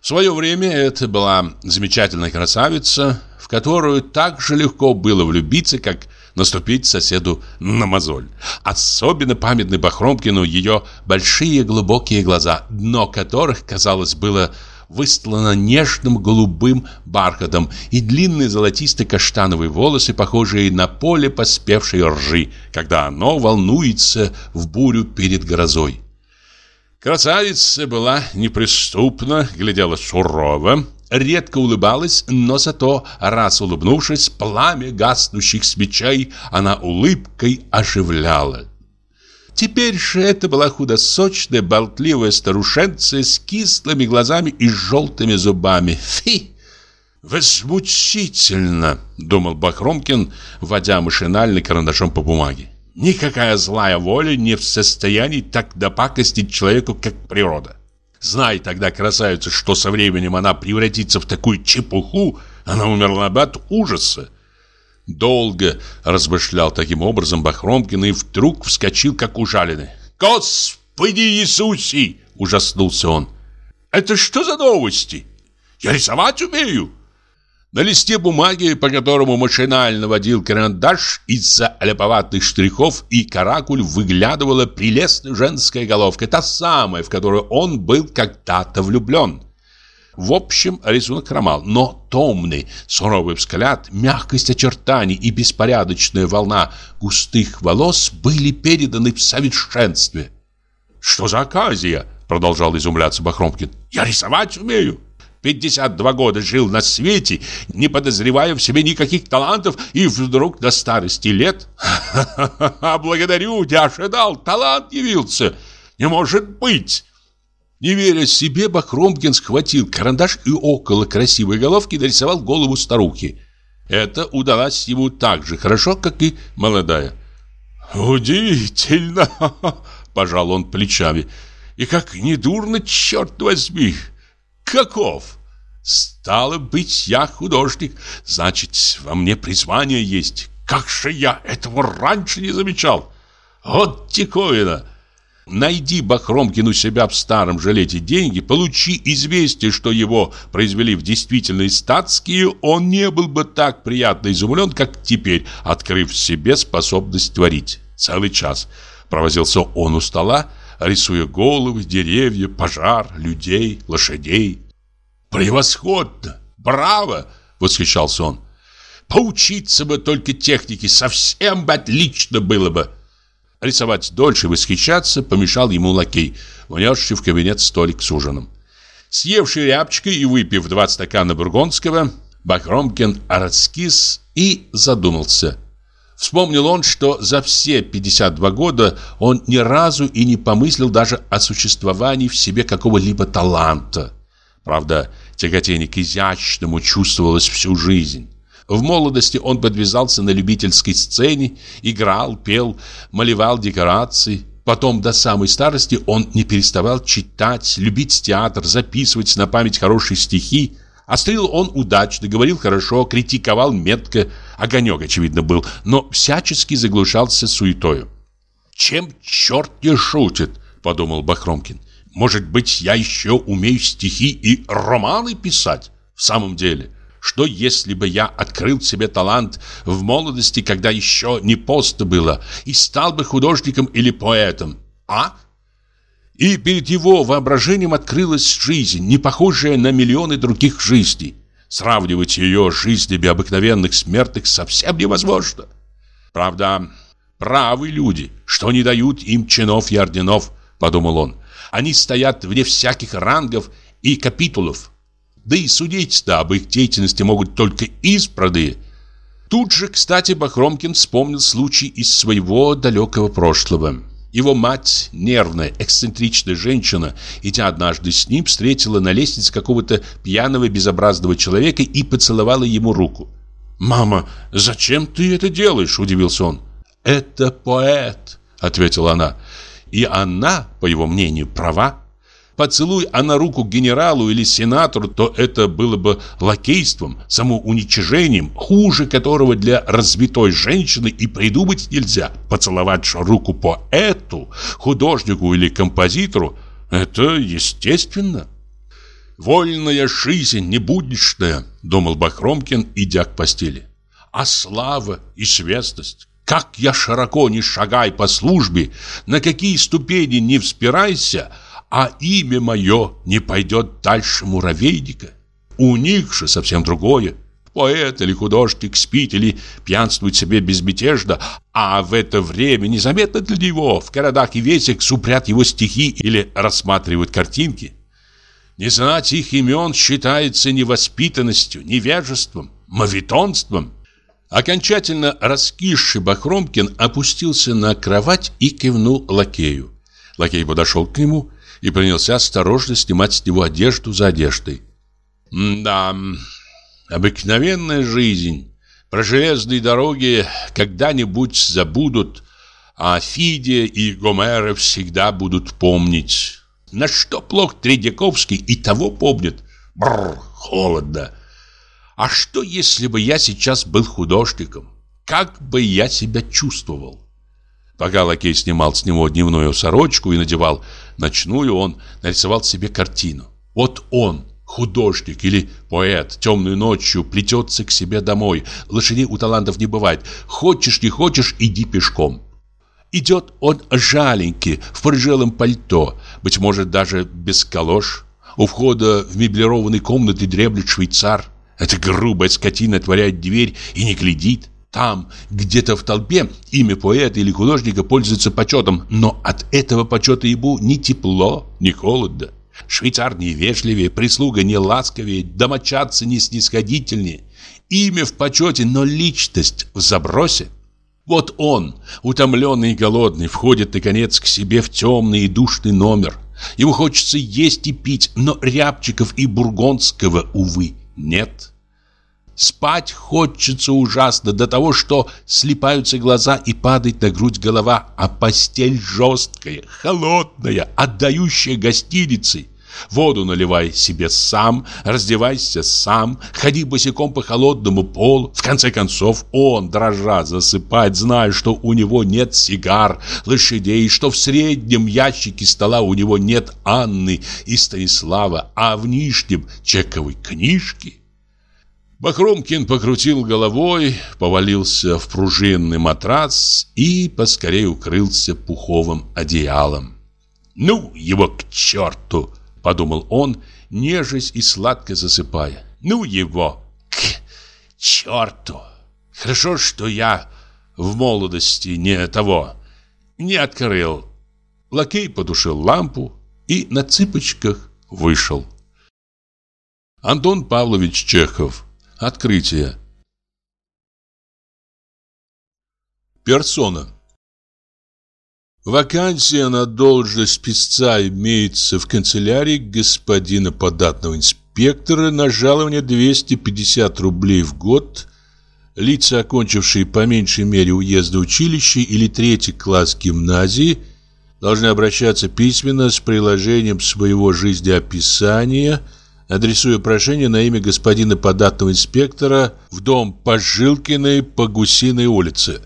В свое время это была замечательная красавица, в которую так же легко было влюбиться, как наступить соседу на мозоль. Особенно памятны Бахромкину ее большие глубокие глаза, дно которых, казалось, было выстлана нежным голубым бархатом и длинные золотисто-каштановые волосы, похожие на поле поспевшей ржи, когда оно волнуется в бурю перед грозой. Красавица была неприступна, глядела сурово, редко улыбалась, но зато, раз улыбнувшись, пламя гаснущих свечей она улыбкой оживляла. Теперь же это была худосочная, болтливая старушенция с кислыми глазами и желтыми зубами. Фи! «Возмутительно!» — думал Бахромкин, водя машинально карандашом по бумаге. «Никакая злая воля не в состоянии так допакостить человеку, как природа. Знай тогда, красавица, что со временем она превратится в такую чепуху, она умерла бы от ужаса. Долго размышлял таким образом Бахромкин и вдруг вскочил, как ужаленный. «Господи Иисусе!» – ужаснулся он. «Это что за новости? Я рисовать умею!» На листе бумаги, по которому машинально водил карандаш, из-за ляповатых штрихов и каракуль выглядывала прелестная женская головка, та самая, в которую он был когда-то влюблен. В общем, рисунок хромал, но томный, суровый взгляд, мягкость очертаний и беспорядочная волна густых волос были переданы в совершенстве. «Что за оказия?» — продолжал изумляться Бахромкин. «Я рисовать умею!» 52 года жил на свете, не подозревая в себе никаких талантов, и вдруг до старости лет... Ха-ха-ха, благодарю, не ожидал, талант явился. Не может быть. Не веря себе, Бахромкин схватил карандаш и около красивой головки нарисовал голову старухи. Это удалось ему так же хорошо, как и молодая. «Удивительно!» – пожал он плечами. «И как недурно, черт возьми! Каков?» «Стало быть, я художник, значит, во мне призвание есть. Как же я этого раньше не замечал? Вот диковина!» Найди Бахромкину себя в старом жилете деньги, получи известие, что его произвели в действительные статские, он не был бы так приятно изумлен, как теперь, открыв в себе способность творить. Целый час провозился он у стола, рисуя головы, деревья, пожар, людей, лошадей. «Превосходно! Браво!» — восхищался он. «Поучиться бы только технике, совсем бы отлично было бы!» Рисовать дольше, восхищаться помешал ему лакей, внесший в кабинет столик с ужином. Съевший рябчикой и выпив два стакана бургондского, Бахромкин раскис и задумался. Вспомнил он, что за все 52 года он ни разу и не помыслил даже о существовании в себе какого-либо таланта. Правда, тяготение к изящному чувствовалось всю жизнь. В молодости он подвязался на любительской сцене, играл, пел, малевал декорации. Потом до самой старости он не переставал читать, любить театр, записывать на память хорошие стихи. Острил он удачно, говорил хорошо, критиковал метко. Огонек, очевидно, был, но всячески заглушался суетою. «Чем черт не шутит?» – подумал Бахромкин. «Может быть, я еще умею стихи и романы писать? В самом деле, что если бы я открыл себе талант в молодости, когда еще не поздно было, и стал бы художником или поэтом? А? И перед его воображением открылась жизнь, не похожая на миллионы других жизней. Сравнивать ее с жизнями обыкновенных смертных совсем невозможно. Правда, правы люди, что не дают им чинов и орденов, подумал он. Они стоят вне всяких рангов и капитулов. Да и судить-то об их деятельности могут только избранные. Тут же, кстати, Бахромкин вспомнил случай из своего далекого прошлого. Его мать, нервная, эксцентричная женщина, идя однажды с ним, встретила на лестнице какого-то пьяного безобразного человека и поцеловала ему руку. «Мама, зачем ты это делаешь?» – удивился он. «Это поэт», – ответила она. И она, по его мнению, права. Поцелуй она руку генералу или сенатору, то это было бы лакейством, самоуничижением, хуже которого для развитой женщины и придумать нельзя. Поцеловать руку поэту, художнику или композитору – это естественно. «Вольная жизнь, не будничная», – думал Бахромкин, идя к постели. «А слава и свестность, как я широко не шагай по службе, на какие ступени не вспирайся – а имя мое не пойдет дальше муравейника. У них же совсем другое. Поэт или художник спит или пьянствует себе безмятежно, а в это время незаметно для него в городах и весях супрят его стихи или рассматривают картинки. Не знать их имен считается невоспитанностью, невежеством, мавитонством. Окончательно раскисший Бахромкин опустился на кровать и кивнул лакею. Лакей подошел к нему и принялся осторожно снимать с него одежду за одеждой. «Да, обыкновенная жизнь. Про железные дороги когда-нибудь забудут, а Фиде и Гомера всегда будут помнить. На что плох Тредяковский и того помнит. Бррр, холодно. А что, если бы я сейчас был художником? Как бы я себя чувствовал? Пока лакей снимал с него дневную сорочку и надевал ночную, он нарисовал себе картину. Вот он, художник или поэт, темной ночью плетется к себе домой. Лошадей у талантов не бывает. Хочешь, не хочешь, иди пешком. Идет он жаленький, в порыжелом пальто, быть может, даже без калош. У входа в меблированной комнаты дреблет швейцар. Эта грубая скотина отворяет дверь и не глядит. Там, где-то в толпе, имя поэта или художника пользуется почетом, но от этого почета ему ни тепло, ни холодно. Швейцар не вежливее, прислуга не ласковее, домочадцы не снисходительнее. Имя в почете, но личность в забросе. Вот он, утомленный и голодный, входит, наконец, к себе в темный и душный номер. Ему хочется есть и пить, но Рябчиков и Бургонского, увы, нет. Спать хочется ужасно до того, что слипаются глаза и падает на грудь голова, а постель жесткая, холодная, отдающая гостиницей. Воду наливай себе сам, раздевайся сам, ходи босиком по холодному полу. В конце концов, он, дрожа, засыпает, зная, что у него нет сигар, лошадей, что в среднем ящике стола у него нет Анны и Станислава, а в нижнем чековой книжки. Бахромкин покрутил головой, повалился в пружинный матрас и поскорее укрылся пуховым одеялом. «Ну, его к черту!» — подумал он, нежесть и сладко засыпая. «Ну, его к черту! Хорошо, что я в молодости не того, не открыл». Лакей потушил лампу и на цыпочках вышел. Антон Павлович Чехов Открытие. Персона. Вакансия на должность писца имеется в канцелярии господина податного инспектора на жалование 250 рублей в год. Лица, окончившие по меньшей мере уезда училища или третий класс гимназии, должны обращаться письменно с приложением своего жизнеописания – адресуя прошение на имя господина податного инспектора в дом Пожилкиной по Гусиной улице.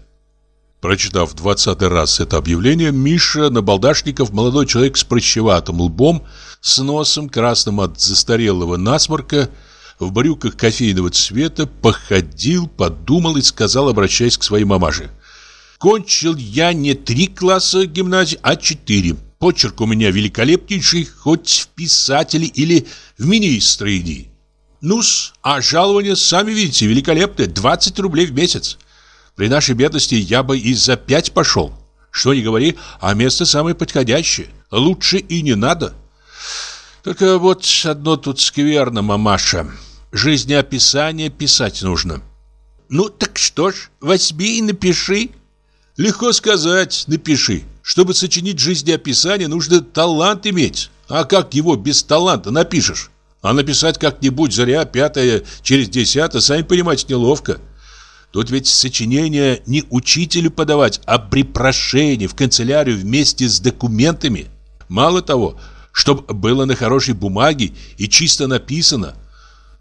Прочитав двадцатый раз это объявление, Миша Набалдашников, молодой человек с прыщеватым лбом, с носом красным от застарелого насморка, в брюках кофейного цвета, походил, подумал и сказал, обращаясь к своей мамаше. «Кончил я не три класса гимназии, а четыре. Почерк у меня великолепнейший, хоть в писатели или в министры иди. Ну-с, а жалование, сами видите, великолепное, 20 рублей в месяц. При нашей бедности я бы и за пять пошел. Что ни говори, а место самое подходящее. Лучше и не надо. Только вот одно тут скверно, мамаша. Жизнеописание писать нужно. Ну так что ж, возьми и напиши. Легко сказать, напиши. Чтобы сочинить жизнеописание, нужно талант иметь. А как его без таланта напишешь? А написать как-нибудь заря пятая через десятое, сами понимаете, неловко. Тут ведь сочинение не учителю подавать, а при прошении в канцелярию вместе с документами. Мало того, чтобы было на хорошей бумаге и чисто написано.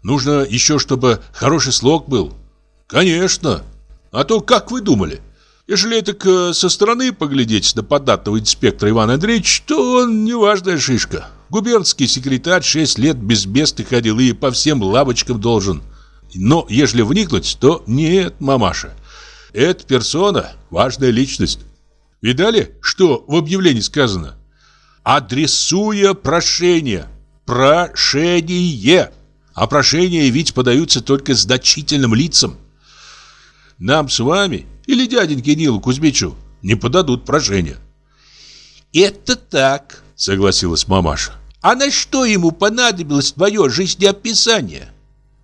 Нужно еще, чтобы хороший слог был. Конечно. А то как вы думали? Если это со стороны поглядеть на податного инспектора Ивана Андреевича, то он неважная шишка. Губернский секретарь шесть лет без места ходил и по всем лавочкам должен. Но если вникнуть, то нет, мамаша. Эта персона – важная личность. Видали, что в объявлении сказано? Адресуя прошение. Прошение. А прошения ведь подаются только значительным лицам. Нам с вами или дяденьке Нилу Кузьмичу не подадут прошение. «Это так», — согласилась мамаша. «А на что ему понадобилось твое жизнеописание?»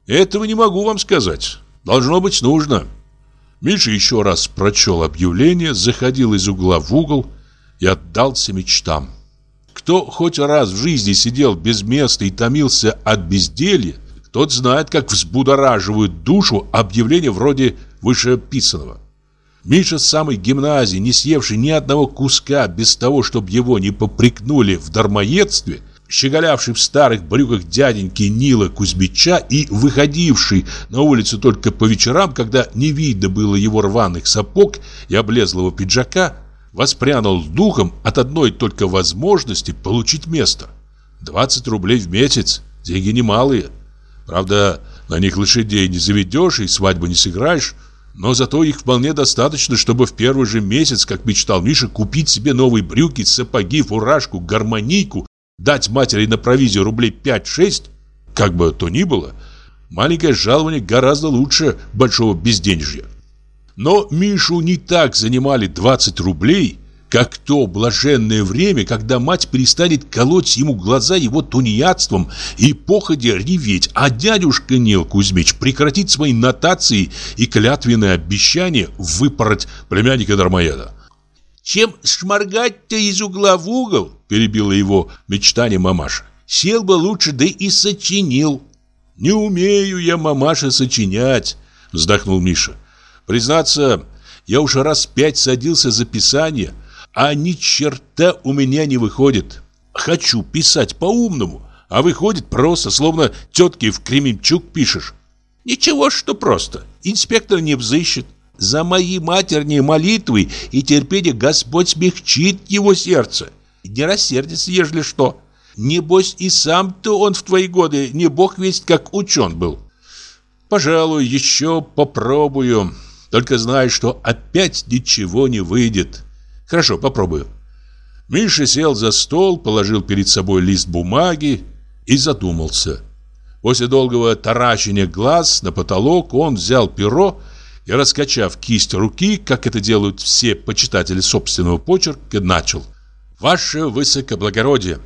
Этого не могу вам сказать. Должно быть нужно. Миша еще раз прочел объявление, заходил из угла в угол и отдался мечтам. Кто хоть раз в жизни сидел без места и томился от безделья, тот знает, как взбудораживают душу объявления вроде вышеописанного. Миша с самой гимназии, не съевший ни одного куска без того, чтобы его не попрекнули в дармоедстве – щеголявший в старых брюках дяденьки Нила Кузьмича и выходивший на улицу только по вечерам, когда не видно было его рваных сапог и облезлого пиджака, воспрянул духом от одной только возможности получить место. 20 рублей в месяц – деньги немалые. Правда, на них лошадей не заведешь и свадьбу не сыграешь, но зато их вполне достаточно, чтобы в первый же месяц, как мечтал Миша, купить себе новые брюки, сапоги, фуражку, гармонийку Дать матери на провизию рублей 5-6, как бы то ни было, маленькое жалование гораздо лучше большого безденежья. Но Мишу не так занимали 20 рублей, как то блаженное время, когда мать перестанет колоть ему глаза его тунеядством и походя реветь, а дядюшка Нил Кузьмич прекратит свои нотации и клятвенные обещания выпороть племянника Дармоеда. Чем шморгать-то из угла в угол, перебила его мечтание мамаша. Сел бы лучше, да и сочинил. Не умею я, мамаша, сочинять, вздохнул Миша. Признаться, я уже раз пять садился за писание, а ни черта у меня не выходит. Хочу писать по-умному, а выходит просто, словно тетки в Кременчук пишешь. Ничего, что просто. Инспектор не взыщет. За мои матерние молитвы и терпение Господь смягчит его сердце. Не рассердится, ежели что. Небось и сам-то он в твои годы не бог весть как учен был. Пожалуй, еще попробую. Только знаю, что опять ничего не выйдет. Хорошо, попробую. Миша сел за стол, положил перед собой лист бумаги и задумался. После долгого таращения глаз на потолок он взял перо и, раскачав кисть руки, как это делают все почитатели собственного почерка, начал. «Ваше высокоблагородие,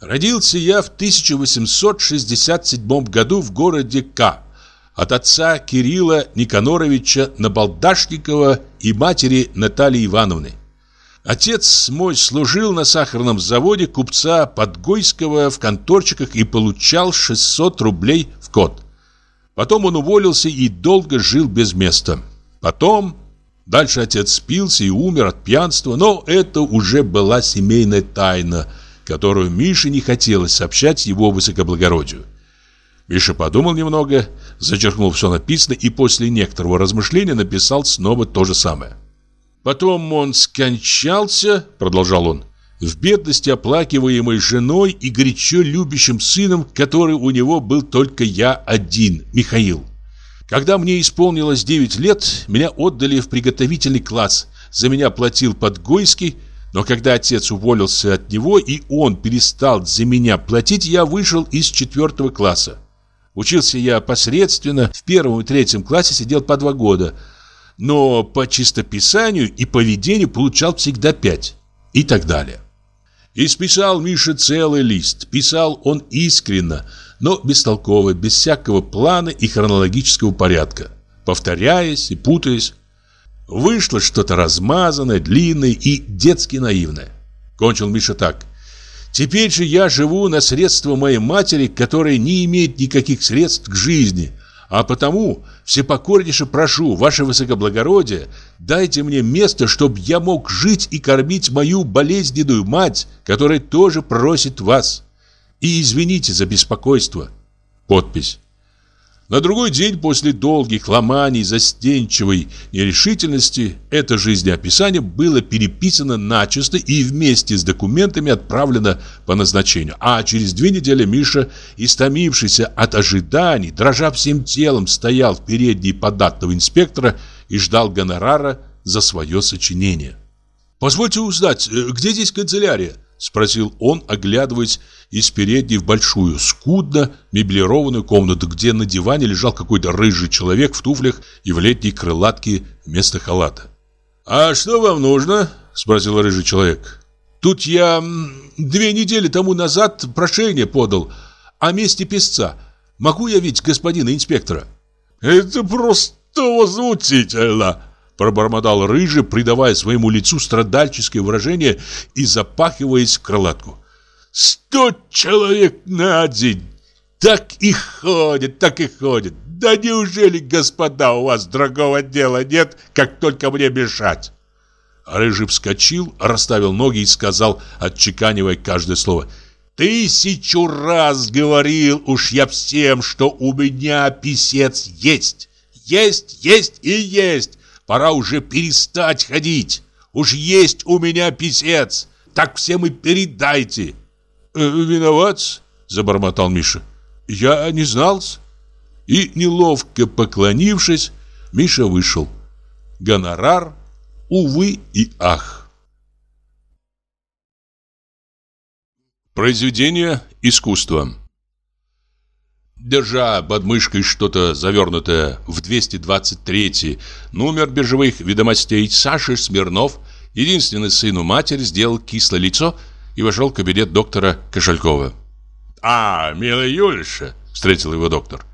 родился я в 1867 году в городе К. От отца Кирилла Никаноровича Набалдашникова и матери Натальи Ивановны. Отец мой служил на сахарном заводе купца Подгойского в конторчиках и получал 600 рублей в год. Потом он уволился и долго жил без места. Потом... Дальше отец спился и умер от пьянства, но это уже была семейная тайна, которую Мише не хотелось сообщать его высокоблагородию. Миша подумал немного, зачеркнул все написанное и после некоторого размышления написал снова то же самое. «Потом он скончался», — продолжал он, в бедности оплакиваемой женой и горячо любящим сыном, который у него был только я один, Михаил. Когда мне исполнилось 9 лет, меня отдали в приготовительный класс. За меня платил Подгойский, но когда отец уволился от него и он перестал за меня платить, я вышел из четвертого класса. Учился я посредственно, в первом и третьем классе сидел по два года, но по чистописанию и поведению получал всегда пять и так далее. Исписал Миша целый лист. Писал он искренно, но бестолково, без всякого плана и хронологического порядка, повторяясь и путаясь. Вышло что-то размазанное, длинное и детски наивное. Кончил Миша так. «Теперь же я живу на средства моей матери, которая не имеет никаких средств к жизни, а потому Всепокорнейше прошу, ваше высокоблагородие, дайте мне место, чтобы я мог жить и кормить мою болезненную мать, которая тоже просит вас. И извините за беспокойство. Подпись. На другой день после долгих ломаний, застенчивой нерешительности, это жизнеописание было переписано начисто и вместе с документами отправлено по назначению. А через две недели Миша, истомившийся от ожиданий, дрожа всем телом, стоял в передней податного инспектора и ждал гонорара за свое сочинение. «Позвольте узнать, э, где здесь канцелярия?» Спросил он, оглядываясь из передней в большую, скудно меблированную комнату, где на диване лежал какой-то рыжий человек в туфлях и в летней крылатке вместо халата. «А что вам нужно?» – спросил рыжий человек. «Тут я две недели тому назад прошение подал о месте песца. Могу я видеть господина инспектора?» «Это просто возмутительно!» Пробормотал рыжий, придавая своему лицу страдальческое выражение и запахиваясь в крылатку. «Сто человек на день! Так и ходят, так и ходят! Да неужели, господа, у вас другого дела нет, как только мне мешать?» Рыжий вскочил, расставил ноги и сказал, отчеканивая каждое слово «Тысячу раз говорил уж я всем, что у меня писец есть! Есть, есть и есть! Пора уже перестать ходить. Уж есть у меня писец. Так всем и передайте. Э, виноват, забормотал Миша. Я не знал. И неловко поклонившись, Миша вышел. Гонорар, увы и ах. Произведение искусства. Держа под мышкой что-то завернутое в 223 номер биржевых ведомостей, Саша Смирнов, единственный сын у матери, сделал кислое лицо и вошел в кабинет доктора Кошелькова. «А, милый Юльша!» — встретил его доктор.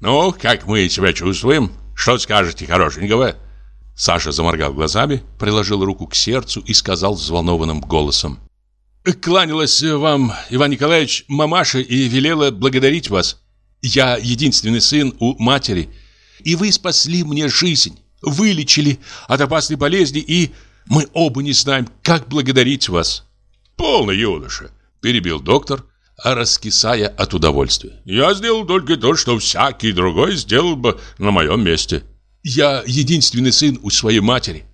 «Ну, как мы себя чувствуем? Что скажете хорошенького?» Саша заморгал глазами, приложил руку к сердцу и сказал взволнованным голосом. «Кланялась вам, Иван Николаевич, мамаша и велела благодарить вас. Я единственный сын у матери, и вы спасли мне жизнь, вылечили от опасной болезни, и мы оба не знаем, как благодарить вас». «Полно, юноша», — перебил доктор, раскисая от удовольствия. «Я сделал только то, что всякий другой сделал бы на моем месте». «Я единственный сын у своей матери.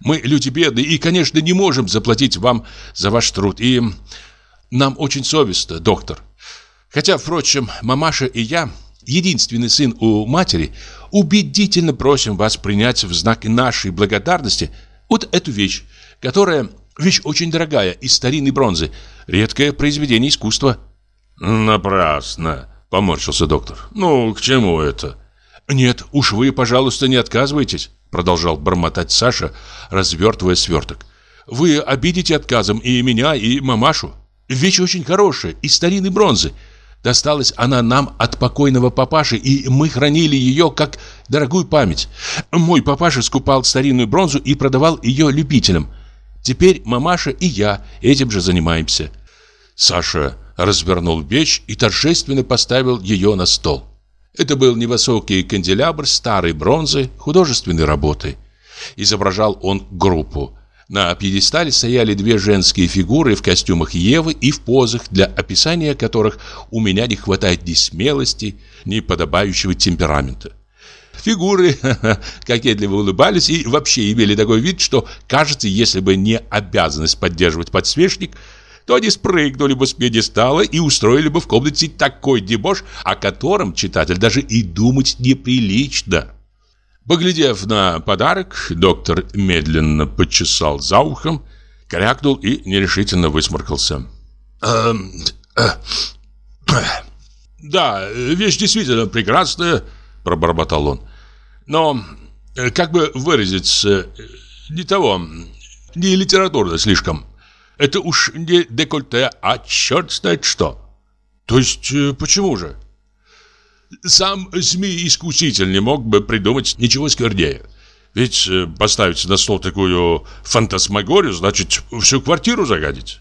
Мы люди бедные и, конечно, не можем заплатить вам за ваш труд. И нам очень совестно, доктор. Хотя, впрочем, мамаша и я, единственный сын у матери, убедительно просим вас принять в знак нашей благодарности вот эту вещь, которая вещь очень дорогая, из старинной бронзы, редкое произведение искусства. Напрасно, поморщился доктор. Ну, к чему это? Нет, уж вы, пожалуйста, не отказывайтесь, продолжал бормотать Саша, развертывая сверток. Вы обидите отказом и меня, и мамашу. Вещь очень хорошая, из старинной бронзы. Досталась она нам от покойного папаши, и мы хранили ее как дорогую память. Мой папаша скупал старинную бронзу и продавал ее любителям. Теперь мамаша и я этим же занимаемся. Саша развернул вещь и торжественно поставил ее на стол. Это был невысокий канделябр старой бронзы художественной работы. Изображал он группу. На пьедестале стояли две женские фигуры в костюмах Евы и в позах, для описания которых у меня не хватает ни смелости, ни подобающего темперамента. Фигуры кокетливо улыбались и вообще имели такой вид, что, кажется, если бы не обязанность поддерживать подсвечник, то они спрыгнули бы с пьедестала и устроили бы в комнате такой дебош, о котором читатель даже и думать неприлично. Поглядев на подарок, доктор медленно почесал за ухом, крякнул и нерешительно высморкался. «Эм, э, «Да, вещь действительно прекрасная», — пробормотал он. «Но, э, как бы выразиться, не того, не литературно слишком. Это уж не декольте, а черт знает что». «То есть, э, почему же?» Сам СМИ-искуситель не мог бы придумать ничего сквернее. Ведь э, поставить на стол такую фантасмагорию, значит, всю квартиру загадить.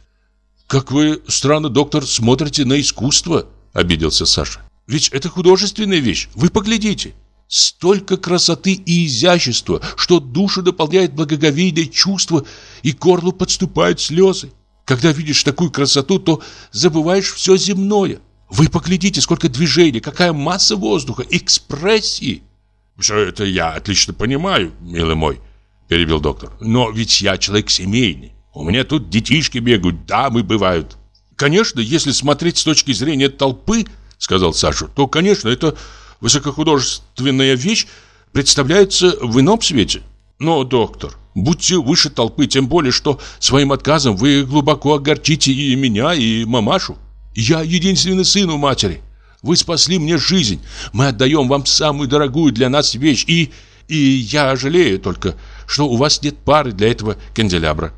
«Как вы, странно, доктор, смотрите на искусство», — обиделся Саша. «Ведь это художественная вещь, вы поглядите. Столько красоты и изящества, что душу дополняет благоговейное чувство, и горлу подступают слезы. Когда видишь такую красоту, то забываешь все земное. Вы поглядите, сколько движений, какая масса воздуха, экспрессии. Все это я отлично понимаю, милый мой, перебил доктор. Но ведь я человек семейный. У меня тут детишки бегают, дамы бывают. Конечно, если смотреть с точки зрения толпы, сказал Саша, то, конечно, это высокохудожественная вещь представляется в ином свете. Но, доктор, будьте выше толпы, тем более, что своим отказом вы глубоко огорчите и меня, и мамашу. Я единственный сын у матери. Вы спасли мне жизнь. Мы отдаем вам самую дорогую для нас вещь. И, и я жалею только, что у вас нет пары для этого канделябра.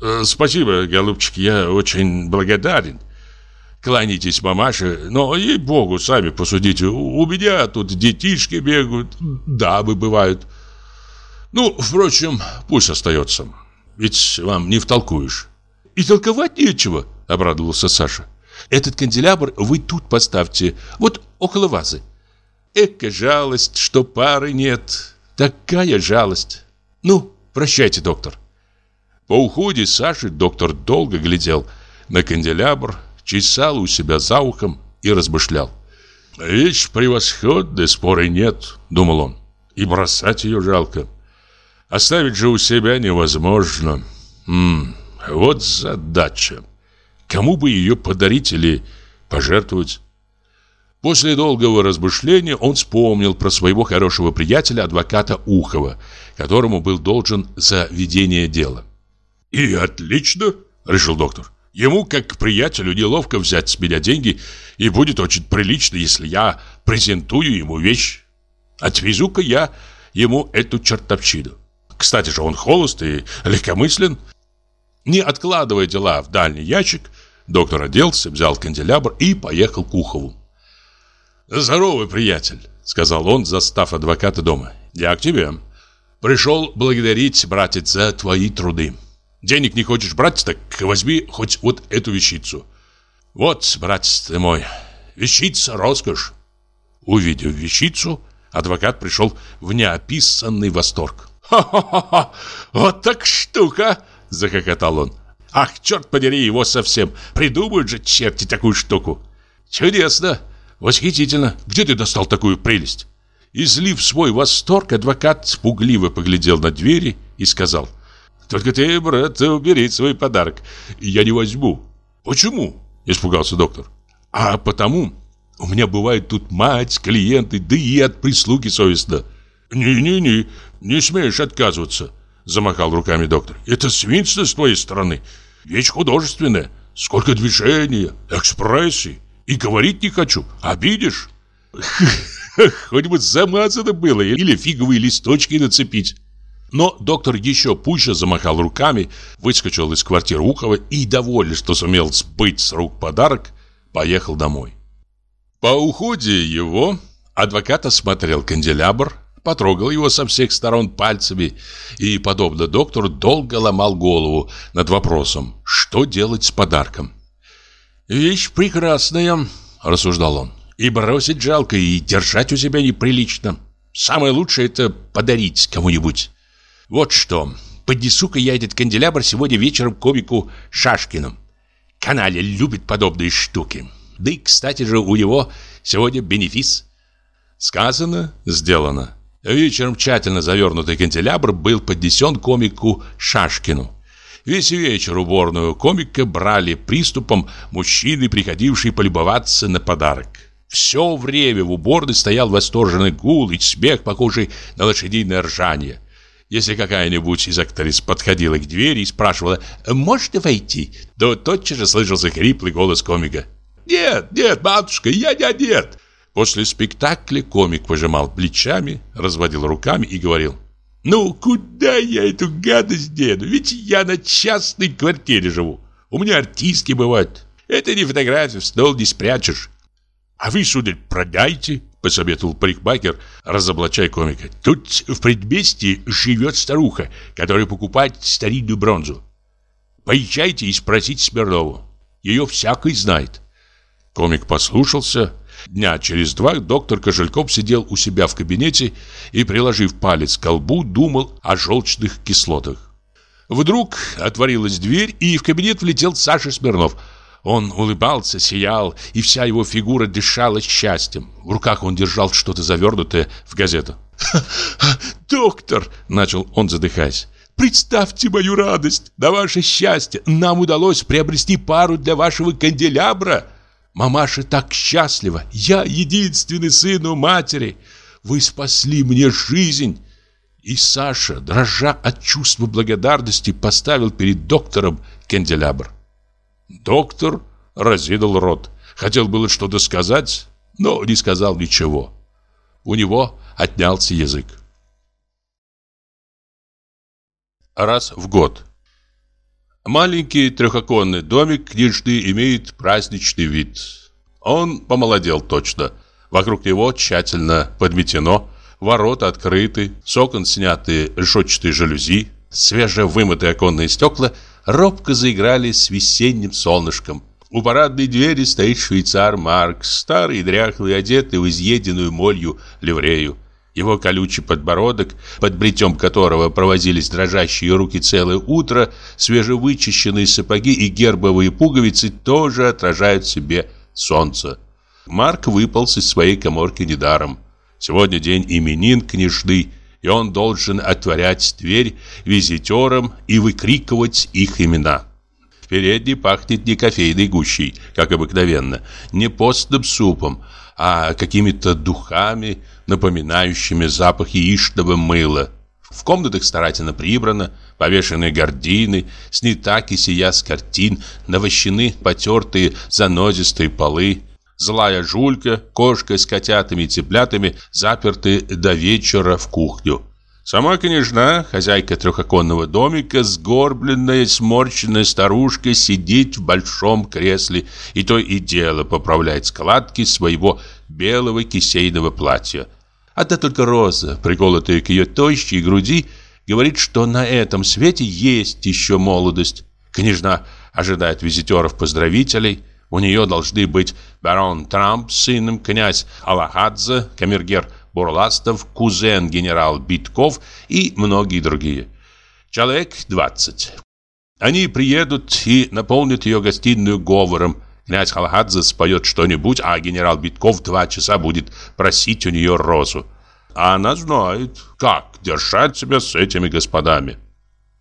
Э, спасибо, голубчик, я очень благодарен. Кланяйтесь, мамаше, но, ей-богу, сами посудите, у меня тут детишки бегают, дамы бывают. Ну, впрочем, пусть остается, ведь вам не втолкуешь. И толковать нечего, обрадовался Саша. Этот канделябр вы тут поставьте, вот около вазы. Эка жалость, что пары нет. Такая жалость. Ну, прощайте, доктор. По уходе Саши доктор долго глядел на канделябр, чесал у себя за ухом и размышлял. «Вещь превосходная, споры нет», — думал он. «И бросать ее жалко. Оставить же у себя невозможно. М -м, вот задача. Кому бы ее подарить или пожертвовать?» После долгого размышления он вспомнил про своего хорошего приятеля, адвоката Ухова, которому был должен за ведение дела. «И отлично», — решил доктор. Ему, как приятелю, неловко взять с меня деньги, и будет очень прилично, если я презентую ему вещь. Отвезу-ка я ему эту чертовщину. Кстати же, он холост и легкомыслен. Не откладывая дела в дальний ящик, доктор оделся, взял канделябр и поехал к Ухову. «Здоровый приятель», — сказал он, застав адвоката дома. «Я к тебе. Пришел благодарить, братец, за твои труды. Денег не хочешь брать, так возьми хоть вот эту вещицу. Вот, братец ты мой, вещица роскошь. Увидев вещицу, адвокат пришел в неописанный восторг. «Ха-ха-ха! Вот так штука!» – захохотал он. «Ах, черт подери его совсем! Придумают же черти такую штуку!» «Чудесно! Восхитительно! Где ты достал такую прелесть?» Излив свой восторг, адвокат пугливо поглядел на двери и сказал – только ты, брат, убери свой подарок. Я не возьму. Почему? Испугался доктор. А потому, у меня бывает тут мать, клиенты, да и от прислуги совестно. Не-не-не, не смеешь отказываться, замахал руками доктор. Это свинство с твоей стороны. Вещь художественная. Сколько движения, экспрессии. И говорить не хочу. Обидишь? Хоть бы замазано было или фиговые листочки нацепить. Но доктор еще пуще замахал руками, выскочил из квартиры Ухова и, довольный, что сумел сбыть с рук подарок, поехал домой. По уходе его адвокат осмотрел канделябр, потрогал его со всех сторон пальцами и, подобно доктору, долго ломал голову над вопросом, что делать с подарком. «Вещь прекрасная», — рассуждал он, — «и бросить жалко, и держать у себя неприлично. Самое лучшее — это подарить кому-нибудь». Вот что, поднесу-ка я этот канделябр сегодня вечером комику Шашкину. Канале любит подобные штуки. Да и, кстати же, у него сегодня бенефис. Сказано, сделано. Вечером тщательно завернутый канделябр был поднесен комику Шашкину. Весь вечер уборную комика брали приступом мужчины, приходившие полюбоваться на подарок. Все время в уборной стоял восторженный гул и смех, похожий на лошадиное ржание. Если какая-нибудь из актрис подходила к двери и спрашивала «Можете войти?», то тотчас же слышался хриплый голос комика. «Нет, нет, матушка, я не одет!» После спектакля комик пожимал плечами, разводил руками и говорил «Ну, куда я эту гадость дену? Ведь я на частной квартире живу. У меня артистки бывают. Это не фотография, в стол не спрячешь. А вы, сударь, продайте, посоветовал парикмахер, разоблачая комика. Тут в предместье живет старуха, которая покупает старинную бронзу. Поезжайте и спросите Смирнову. Ее всякий знает. Комик послушался, Дня через два доктор Кожельков сидел у себя в кабинете и, приложив палец к колбу, думал о желчных кислотах. Вдруг отворилась дверь, и в кабинет влетел Саша Смирнов. Он улыбался, сиял, и вся его фигура дышала счастьем. В руках он держал что-то завернутое в газету. «Доктор!» – начал он, задыхаясь. Представьте мою радость, на ваше счастье. Нам удалось приобрести пару для вашего канделябра. Мамаша так счастлива. Я единственный сын у матери. Вы спасли мне жизнь. И Саша, дрожа от чувства благодарности, поставил перед доктором канделябр. Доктор разинул рот. Хотел было что-то сказать, но не сказал ничего. У него отнялся язык. раз в год. Маленький трехоконный домик книжный имеет праздничный вид. Он помолодел точно. Вокруг него тщательно подметено, ворота открыты, с окон сняты решетчатые жалюзи, свежевымытые оконные стекла робко заиграли с весенним солнышком. У парадной двери стоит швейцар Марк, старый дряхлый, одетый в изъеденную молью ливрею. Его колючий подбородок, под бритьем которого провозились дрожащие руки целое утро, свежевычищенные сапоги и гербовые пуговицы тоже отражают в себе солнце. Марк выпал из своей коморки недаром. Сегодня день именин княжды, и он должен отворять дверь визитерам и выкрикивать их имена. В передней пахнет не кофейной гущей, как обыкновенно, не постным супом, а какими-то духами, напоминающими запах яичного мыла. В комнатах старательно прибрано, повешены гардины, снята кисия с картин, навощены потертые занозистые полы. Злая жулька, кошка с котятами и цыплятами заперты до вечера в кухню. Сама княжна, хозяйка трехоконного домика, сгорбленная, сморщенная старушка, сидит в большом кресле и то и дело поправляет складки своего белого кисейного платья. Одна только роза, приколотая к ее тощей груди, говорит, что на этом свете есть еще молодость. Княжна ожидает визитеров-поздравителей. У нее должны быть барон Трамп с сыном, князь Аллахадзе, камергер Бурластов, кузен генерал Битков и многие другие. Человек 20. Они приедут и наполнят ее гостиную говором. Князь Халхадзе споет что-нибудь, а генерал Битков два часа будет просить у нее розу. А она знает, как держать себя с этими господами.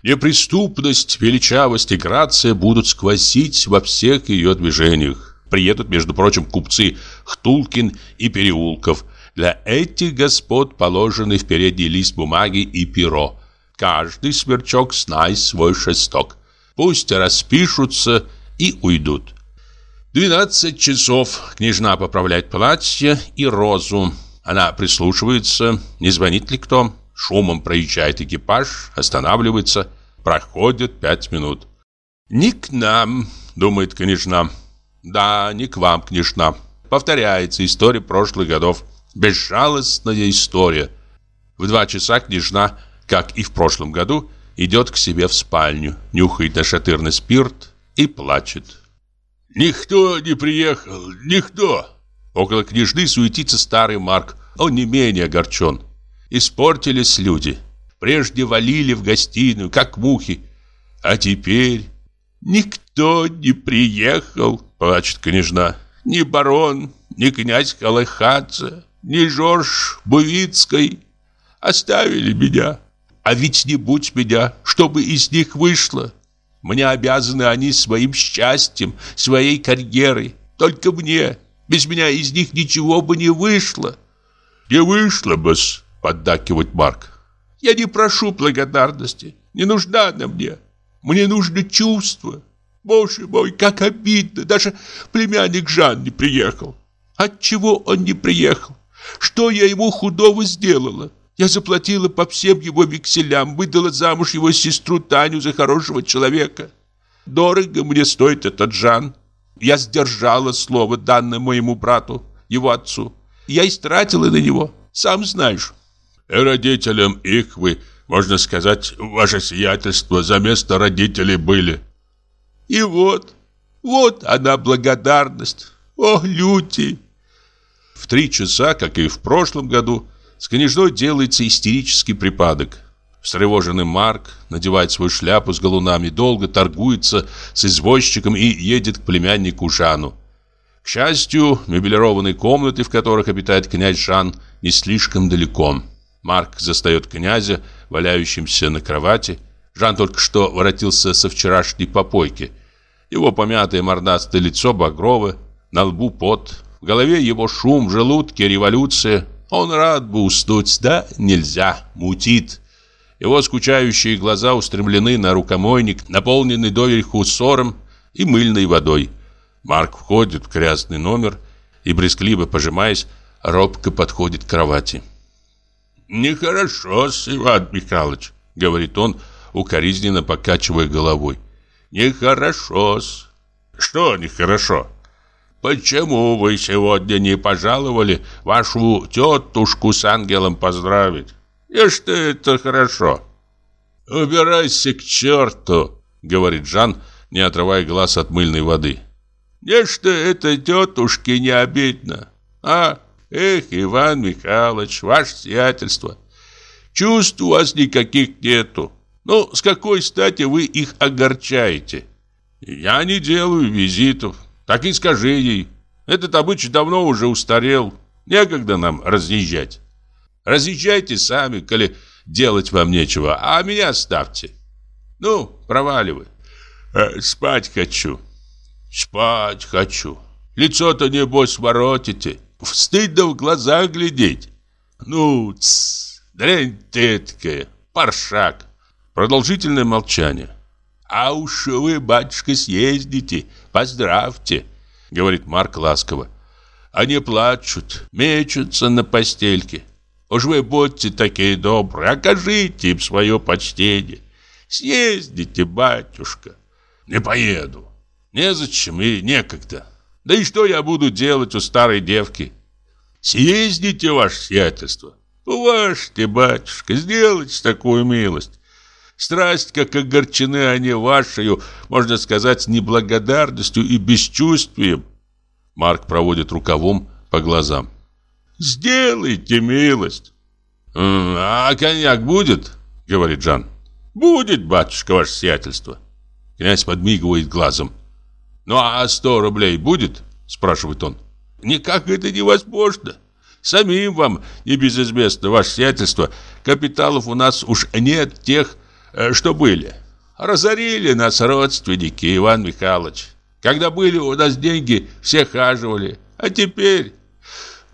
Неприступность, величавость и грация будут сквозить во всех ее движениях. Приедут, между прочим, купцы Хтулкин и Переулков, для этих господ положены в передний лист бумаги и перо. Каждый сверчок знай свой шесток. Пусть распишутся и уйдут. Двенадцать часов княжна поправляет платье и розу. Она прислушивается, не звонит ли кто. Шумом проезжает экипаж, останавливается. Проходит пять минут. «Не к нам», — думает княжна. «Да, не к вам, княжна». Повторяется история прошлых годов. Безжалостная история. В два часа княжна, как и в прошлом году, идет к себе в спальню, нюхает нашатырный спирт и плачет. «Никто не приехал, никто!» Около княжны суетится старый Марк. Он не менее огорчен. Испортились люди. Прежде валили в гостиную, как мухи. А теперь никто не приехал, плачет княжна. Ни барон, ни князь Калахадзе, ни Жорж Бувицкой оставили меня. А ведь не будь меня, чтобы из них вышло. Мне обязаны они своим счастьем, своей карьерой. Только мне. Без меня из них ничего бы не вышло. Не вышло бы, поддакивает Марк. Я не прошу благодарности. Не нужна она мне. Мне нужно чувство. Боже мой, как обидно. Даже племянник Жан не приехал. Отчего он не приехал? Что я ему худого сделала? Я заплатила по всем его векселям, выдала замуж его сестру Таню за хорошего человека. Дорого мне стоит этот Жан. Я сдержала слово, данное моему брату, его отцу. Я истратила на него, сам знаешь. Родителям их вы, можно сказать, ваше сиятельство за место родителей были. И вот, вот она благодарность. О, люди! В три часа, как и в прошлом году, с княжной делается истерический припадок. Встревоженный Марк надевает свою шляпу с галунами, долго торгуется с извозчиком и едет к племяннику Жану. К счастью, меблированные комнаты, в которых обитает князь Жан, не слишком далеко. Марк застает князя, валяющимся на кровати. Жан только что воротился со вчерашней попойки. Его помятое мордастое лицо багровое, на лбу пот, в голове его шум, в желудке революция. Он рад бы уснуть, да нельзя, мутит. Его скучающие глаза устремлены на рукомойник, наполненный доверху ссором и мыльной водой. Марк входит в грязный номер и, брезгливо пожимаясь, робко подходит к кровати. «Нехорошо, Иван Михайлович», — говорит он, укоризненно покачивая головой. «Нехорошо-с». «Что нехорошо?» «Почему вы сегодня не пожаловали вашу тетушку с ангелом поздравить? И что это хорошо?» «Убирайся к черту», — говорит Жан, не отрывая глаз от мыльной воды. Не что это тетушке не обидно. А, эх, Иван Михайлович, ваше сиятельство. Чувств у вас никаких нету. Ну, с какой стати вы их огорчаете? Я не делаю визитов. Так и скажи ей. Этот обычай давно уже устарел. Некогда нам разъезжать. Разъезжайте сами, коли делать вам нечего, а меня оставьте. Ну, проваливай. Э, спать хочу. Спать хочу. Лицо-то, небось, воротите. Стыдно в глаза глядеть. Ну, тс, дрянь ты такая, паршак. Продолжительное молчание. А уж вы, батюшка, съездите, поздравьте, говорит Марк ласково. Они плачут, мечутся на постельке. Уж вы будьте такие добрые, окажите им свое почтение. Съездите, батюшка. Не поеду. Незачем и некогда. Да и что я буду делать у старой девки? Съездите, ваше сиятельство. Уважьте, батюшка, сделайте такую милость. Страсть, как огорчены они вашей, можно сказать, неблагодарностью и бесчувствием. Марк проводит рукавом по глазам. Сделайте милость. А коньяк будет? Говорит Жан. Будет, батюшка, ваше сиятельство. Князь подмигивает глазом. «Ну а сто рублей будет?» – спрашивает он. «Никак это невозможно. Самим вам небезызвестно, ваше сиятельство, капиталов у нас уж нет тех, что были. Разорили нас родственники, Иван Михайлович. Когда были у нас деньги, все хаживали. А теперь,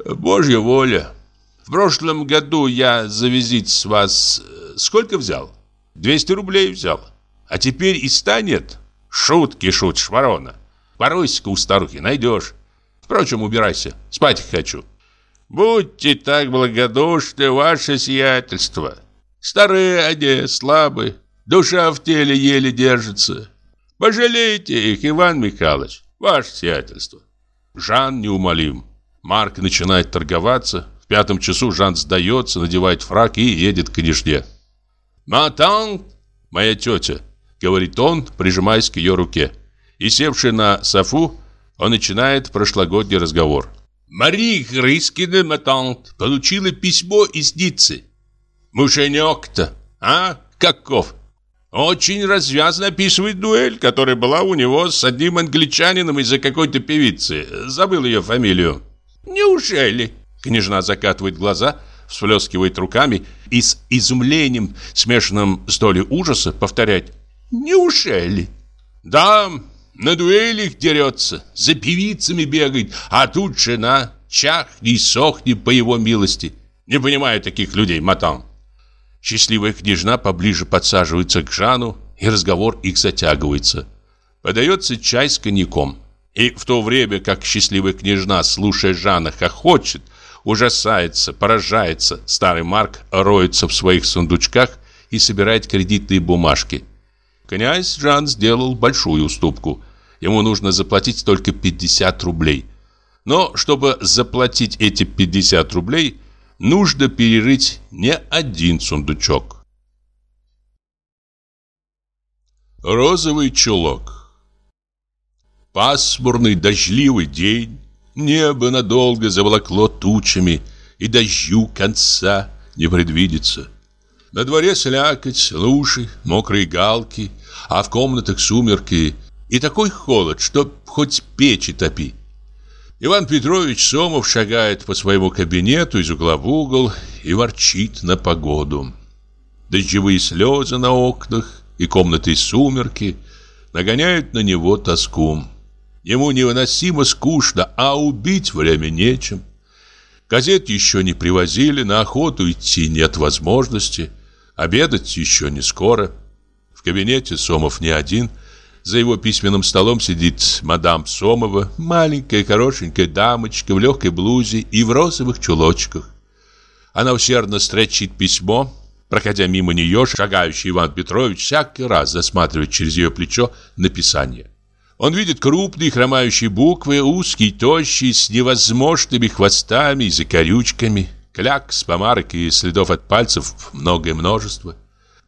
божья воля. В прошлом году я за визит с вас э, сколько взял? 200 рублей взял. А теперь и ста нет. Шутки шутишь, ворона. Поройся-ка у старухи, найдешь. Впрочем, убирайся, спать хочу. Будьте так благодушны, ваше сиятельство. Старые они, слабые, душа в теле еле держится. Пожалейте их, Иван Михайлович, ваше сиятельство. Жан неумолим. Марк начинает торговаться. В пятом часу Жан сдается, надевает фрак и едет к княжне. «Матан, моя тетя», — говорит он, прижимаясь к ее руке и, севший на софу, он начинает прошлогодний разговор. «Мари Грыскина Матант получила письмо из Ниццы. Муженек-то, а? Каков? Очень развязно описывает дуэль, которая была у него с одним англичанином из-за какой-то певицы. Забыл ее фамилию». «Неужели?» Княжна закатывает глаза, всплескивает руками и с изумлением, смешанным с долей ужаса, повторяет «Неужели?» «Да, на дуэлях дерется, за певицами бегает, а тут жена чахни и сохни по его милости. Не понимаю таких людей, матан. Счастливая княжна поближе подсаживается к Жану, и разговор их затягивается. Подается чай с коньяком. И в то время, как счастливая княжна, слушая Жана, хохочет, ужасается, поражается, старый Марк роется в своих сундучках и собирает кредитные бумажки. Князь Жан сделал большую уступку – ему нужно заплатить только 50 рублей. Но чтобы заплатить эти 50 рублей, нужно перерыть не один сундучок. Розовый чулок Пасмурный дождливый день. Небо надолго заволокло тучами, и дождю конца не предвидится. На дворе слякоть, лужи, мокрые галки, а в комнатах сумерки и такой холод, что хоть печи топи. Иван Петрович Сомов шагает по своему кабинету из угла в угол и ворчит на погоду. Дождевые слезы на окнах и комнаты сумерки нагоняют на него тоску. Ему невыносимо скучно, а убить время нечем. Газет еще не привозили, на охоту идти нет возможности, обедать еще не скоро. В кабинете Сомов не один, за его письменным столом сидит мадам Сомова, маленькая хорошенькая дамочка в легкой блузе и в розовых чулочках. Она усердно строчит письмо, проходя мимо нее, шагающий Иван Петрович всякий раз засматривает через ее плечо написание. Он видит крупные хромающие буквы, узкие, тощие, с невозможными хвостами и закорючками. Клякс, помарок и следов от пальцев многое множество.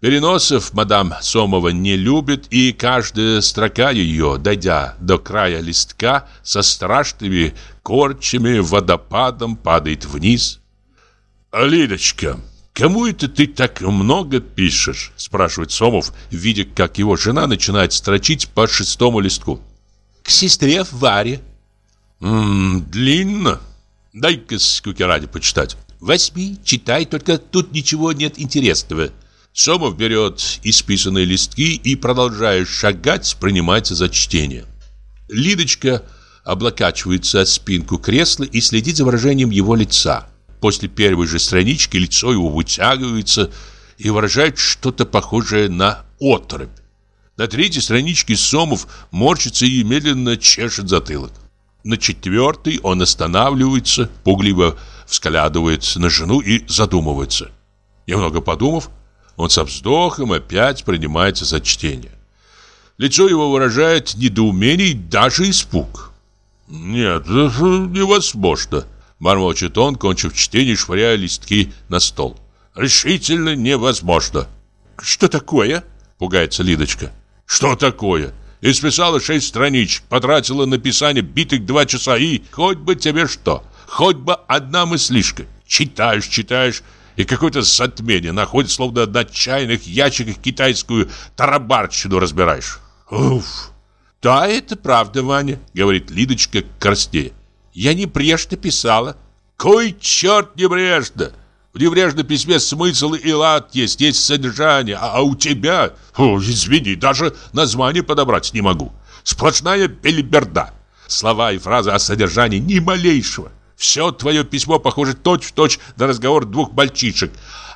Переносов мадам Сомова не любит, и каждая строка ее, дойдя до края листка, со страшными корчами водопадом падает вниз. «Лидочка, кому это ты так много пишешь?» спрашивает Сомов, видя, как его жена начинает строчить по шестому листку. «К сестре Варе». «Ммм, длинно. Дай-ка скуки ради почитать». «Возьми, читай, только тут ничего нет интересного». Сомов берет исписанные листки и, продолжая шагать, принимается за чтение. Лидочка облокачивается от спинку кресла и следит за выражением его лица. После первой же странички лицо его вытягивается и выражает что-то похожее на отрыбь. На третьей страничке Сомов морщится и медленно чешет затылок. На четвертой он останавливается, пугливо взглядывает на жену и задумывается. Немного подумав, он со вздохом опять принимается за чтение. Лицо его выражает недоумение и даже испуг. «Нет, это невозможно», — бормочет он, кончив чтение, швыряя листки на стол. «Решительно невозможно». «Что такое?» — пугается Лидочка. «Что такое?» Исписала шесть страничек, потратила на писание битых два часа и хоть бы тебе что, хоть бы одна мыслишка. Читаешь, читаешь, и какое-то затмение находит, словно на чайных ящиках китайскую тарабарщину разбираешь. Уф! Да, это правда, Ваня, говорит Лидочка краснее. Я не прежде писала. Кой черт не брежно? В небрежном письме смысл и лад есть, есть содержание, а, а у тебя, о, извини, даже название подобрать не могу. Сплошная белиберда. Слова и фразы о содержании ни малейшего. Все твое письмо похоже точь-в-точь -точь на разговор двух мальчишек.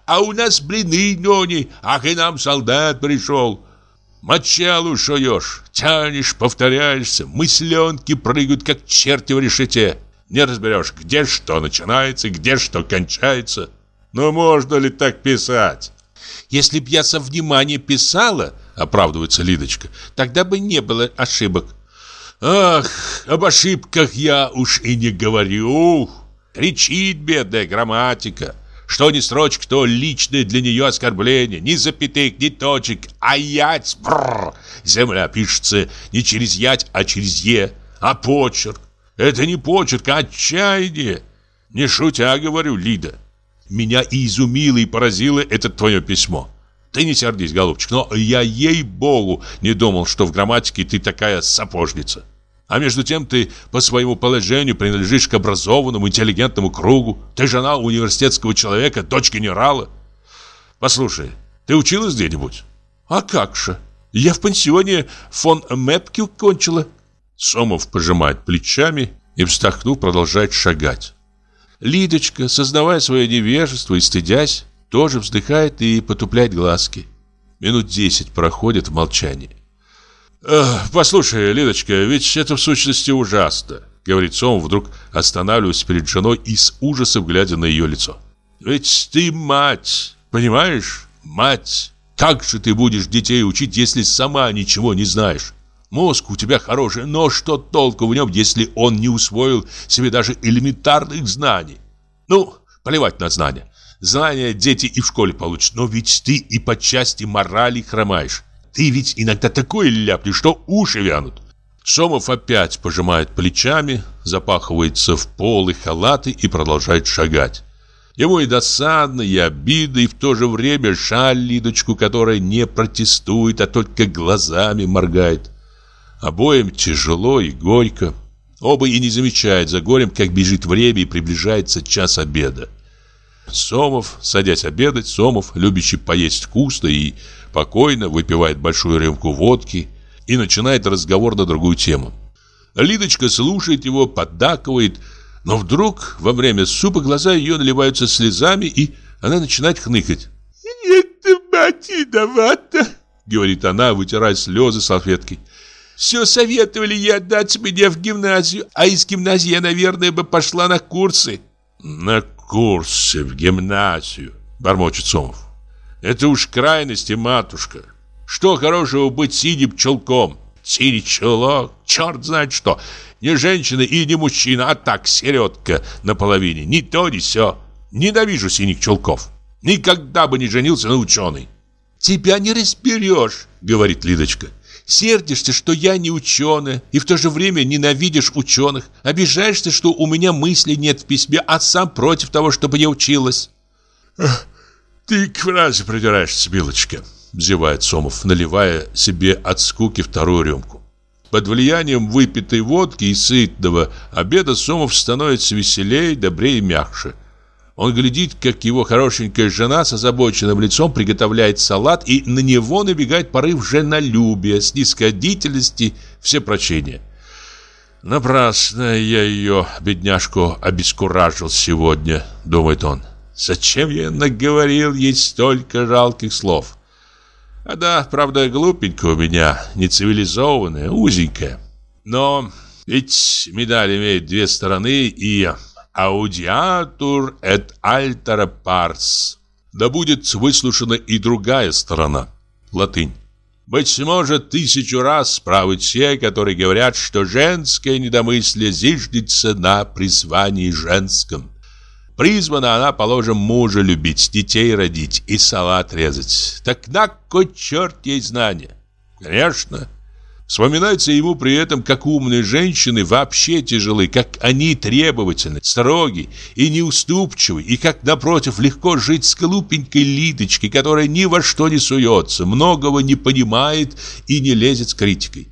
А у нас блины, Нони, ах и нам солдат пришел. Мочалу шуешь, тянешь, повторяешься, мысленки прыгают, как черти в решете. Не разберешь, где что начинается, где что кончается. Ну можно ли так писать? Если б я со вниманием писала, оправдывается Лидочка, тогда бы не было ошибок. Ах, об ошибках я уж и не говорю. Кричит бедная грамматика. Что ни строчка, то личное для нее оскорбление. Ни запятых, ни точек. А ять, бррр. Земля пишется не через ять, а через е. А почерк. Это не почерк, а отчаяние. Не шутя, говорю, Лида. Меня и изумило, и поразило это твое письмо. Ты не сердись, голубчик, но я ей-богу не думал, что в грамматике ты такая сапожница. А между тем ты по своему положению принадлежишь к образованному, интеллигентному кругу. Ты жена университетского человека, дочь генерала. Послушай, ты училась где-нибудь? А как же? Я в пансионе фон Мэпке кончила. Сомов пожимает плечами и, вздохнув, продолжает шагать. Лидочка, сознавая свое невежество и стыдясь, тоже вздыхает и потупляет глазки. Минут десять проходит в молчании. «Послушай, Лидочка, ведь это в сущности ужасно», — говорит Сом, вдруг останавливаясь перед женой и с ужасом глядя на ее лицо. «Ведь ты мать, понимаешь? Мать! Как же ты будешь детей учить, если сама ничего не знаешь? Мозг у тебя хороший, но что толку в нем, если он не усвоил себе даже элементарных знаний? Ну, плевать на знания. Знания дети и в школе получат, но ведь ты и по части морали хромаешь. Ты ведь иногда такое ляпнешь, что уши вянут. Сомов опять пожимает плечами, запахивается в полы халаты и продолжает шагать. Ему и досадно, и обидно, и в то же время жаль Лидочку, которая не протестует, а только глазами моргает. Обоим тяжело и горько. Оба и не замечают за горем, как бежит время и приближается час обеда. Сомов, садясь обедать, Сомов, любящий поесть вкусно и покойно, выпивает большую рюмку водки и начинает разговор на другую тему. Лидочка слушает его, поддакивает, но вдруг во время супа глаза ее наливаются слезами, и она начинает хныкать. «Это мать виновата», — говорит она, вытирая слезы салфеткой. «Все советовали ей отдать меня в гимназию, а из гимназии я, наверное, бы пошла на курсы». «На курсы, в гимназию», — бормочет Сомов. «Это уж крайности, матушка. Что хорошего быть синим чулком?» Синий чулок, черт знает что. Не женщина и не мужчина, а так середка наполовине. Ни то, ни сё. Ненавижу синих чулков. Никогда бы не женился на ученый. «Тебя не разберешь», — говорит Лидочка. «Сердишься, что я не ученая, и в то же время ненавидишь ученых. Обижаешься, что у меня мыслей нет в письме, а сам против того, чтобы я училась». «Ты к фразе придираешься, Билочка», зевает Сомов, наливая себе от скуки вторую рюмку. Под влиянием выпитой водки и сытного обеда Сомов становится веселее, добрее и мягче. Он глядит, как его хорошенькая жена с озабоченным лицом приготовляет салат, и на него набегает порыв женолюбия, снисходительности, всепрочения. «Напрасно я ее, бедняжку, обескуражил сегодня», — думает он. «Зачем я наговорил ей столько жалких слов?» А да, правда, глупенькая у меня, нецивилизованная, узенькая. Но ведь медаль имеет две стороны и аудиатур et altera pars. Да будет выслушана и другая сторона. Латынь. Быть может, тысячу раз правы те, которые говорят, что женское недомыслие зиждется на призвании женском. Призвана она, положим, мужа любить, детей родить и салат резать. Так на кой черт ей знания? Конечно. Вспоминается ему при этом, как умные женщины вообще тяжелы, как они требовательны, строги и неуступчивы, и как, напротив, легко жить с глупенькой Лидочкой, которая ни во что не суется, многого не понимает и не лезет с критикой.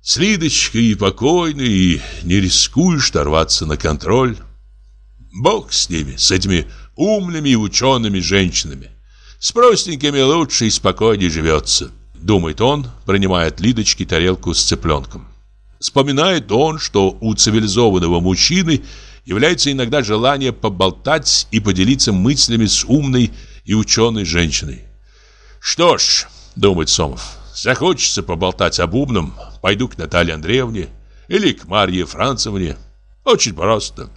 С Лидочкой и покойно, и не рискуешь торваться на контроль. Бог с ними, с этими умными и учеными женщинами. С простенькими лучше и спокойнее живется, думает он, принимая от Лидочки тарелку с цыпленком. Вспоминает он, что у цивилизованного мужчины является иногда желание поболтать и поделиться мыслями с умной и ученой женщиной. «Что ж», — думает Сомов, — «захочется поболтать об умном, пойду к Наталье Андреевне или к Марье Францевне. Очень просто».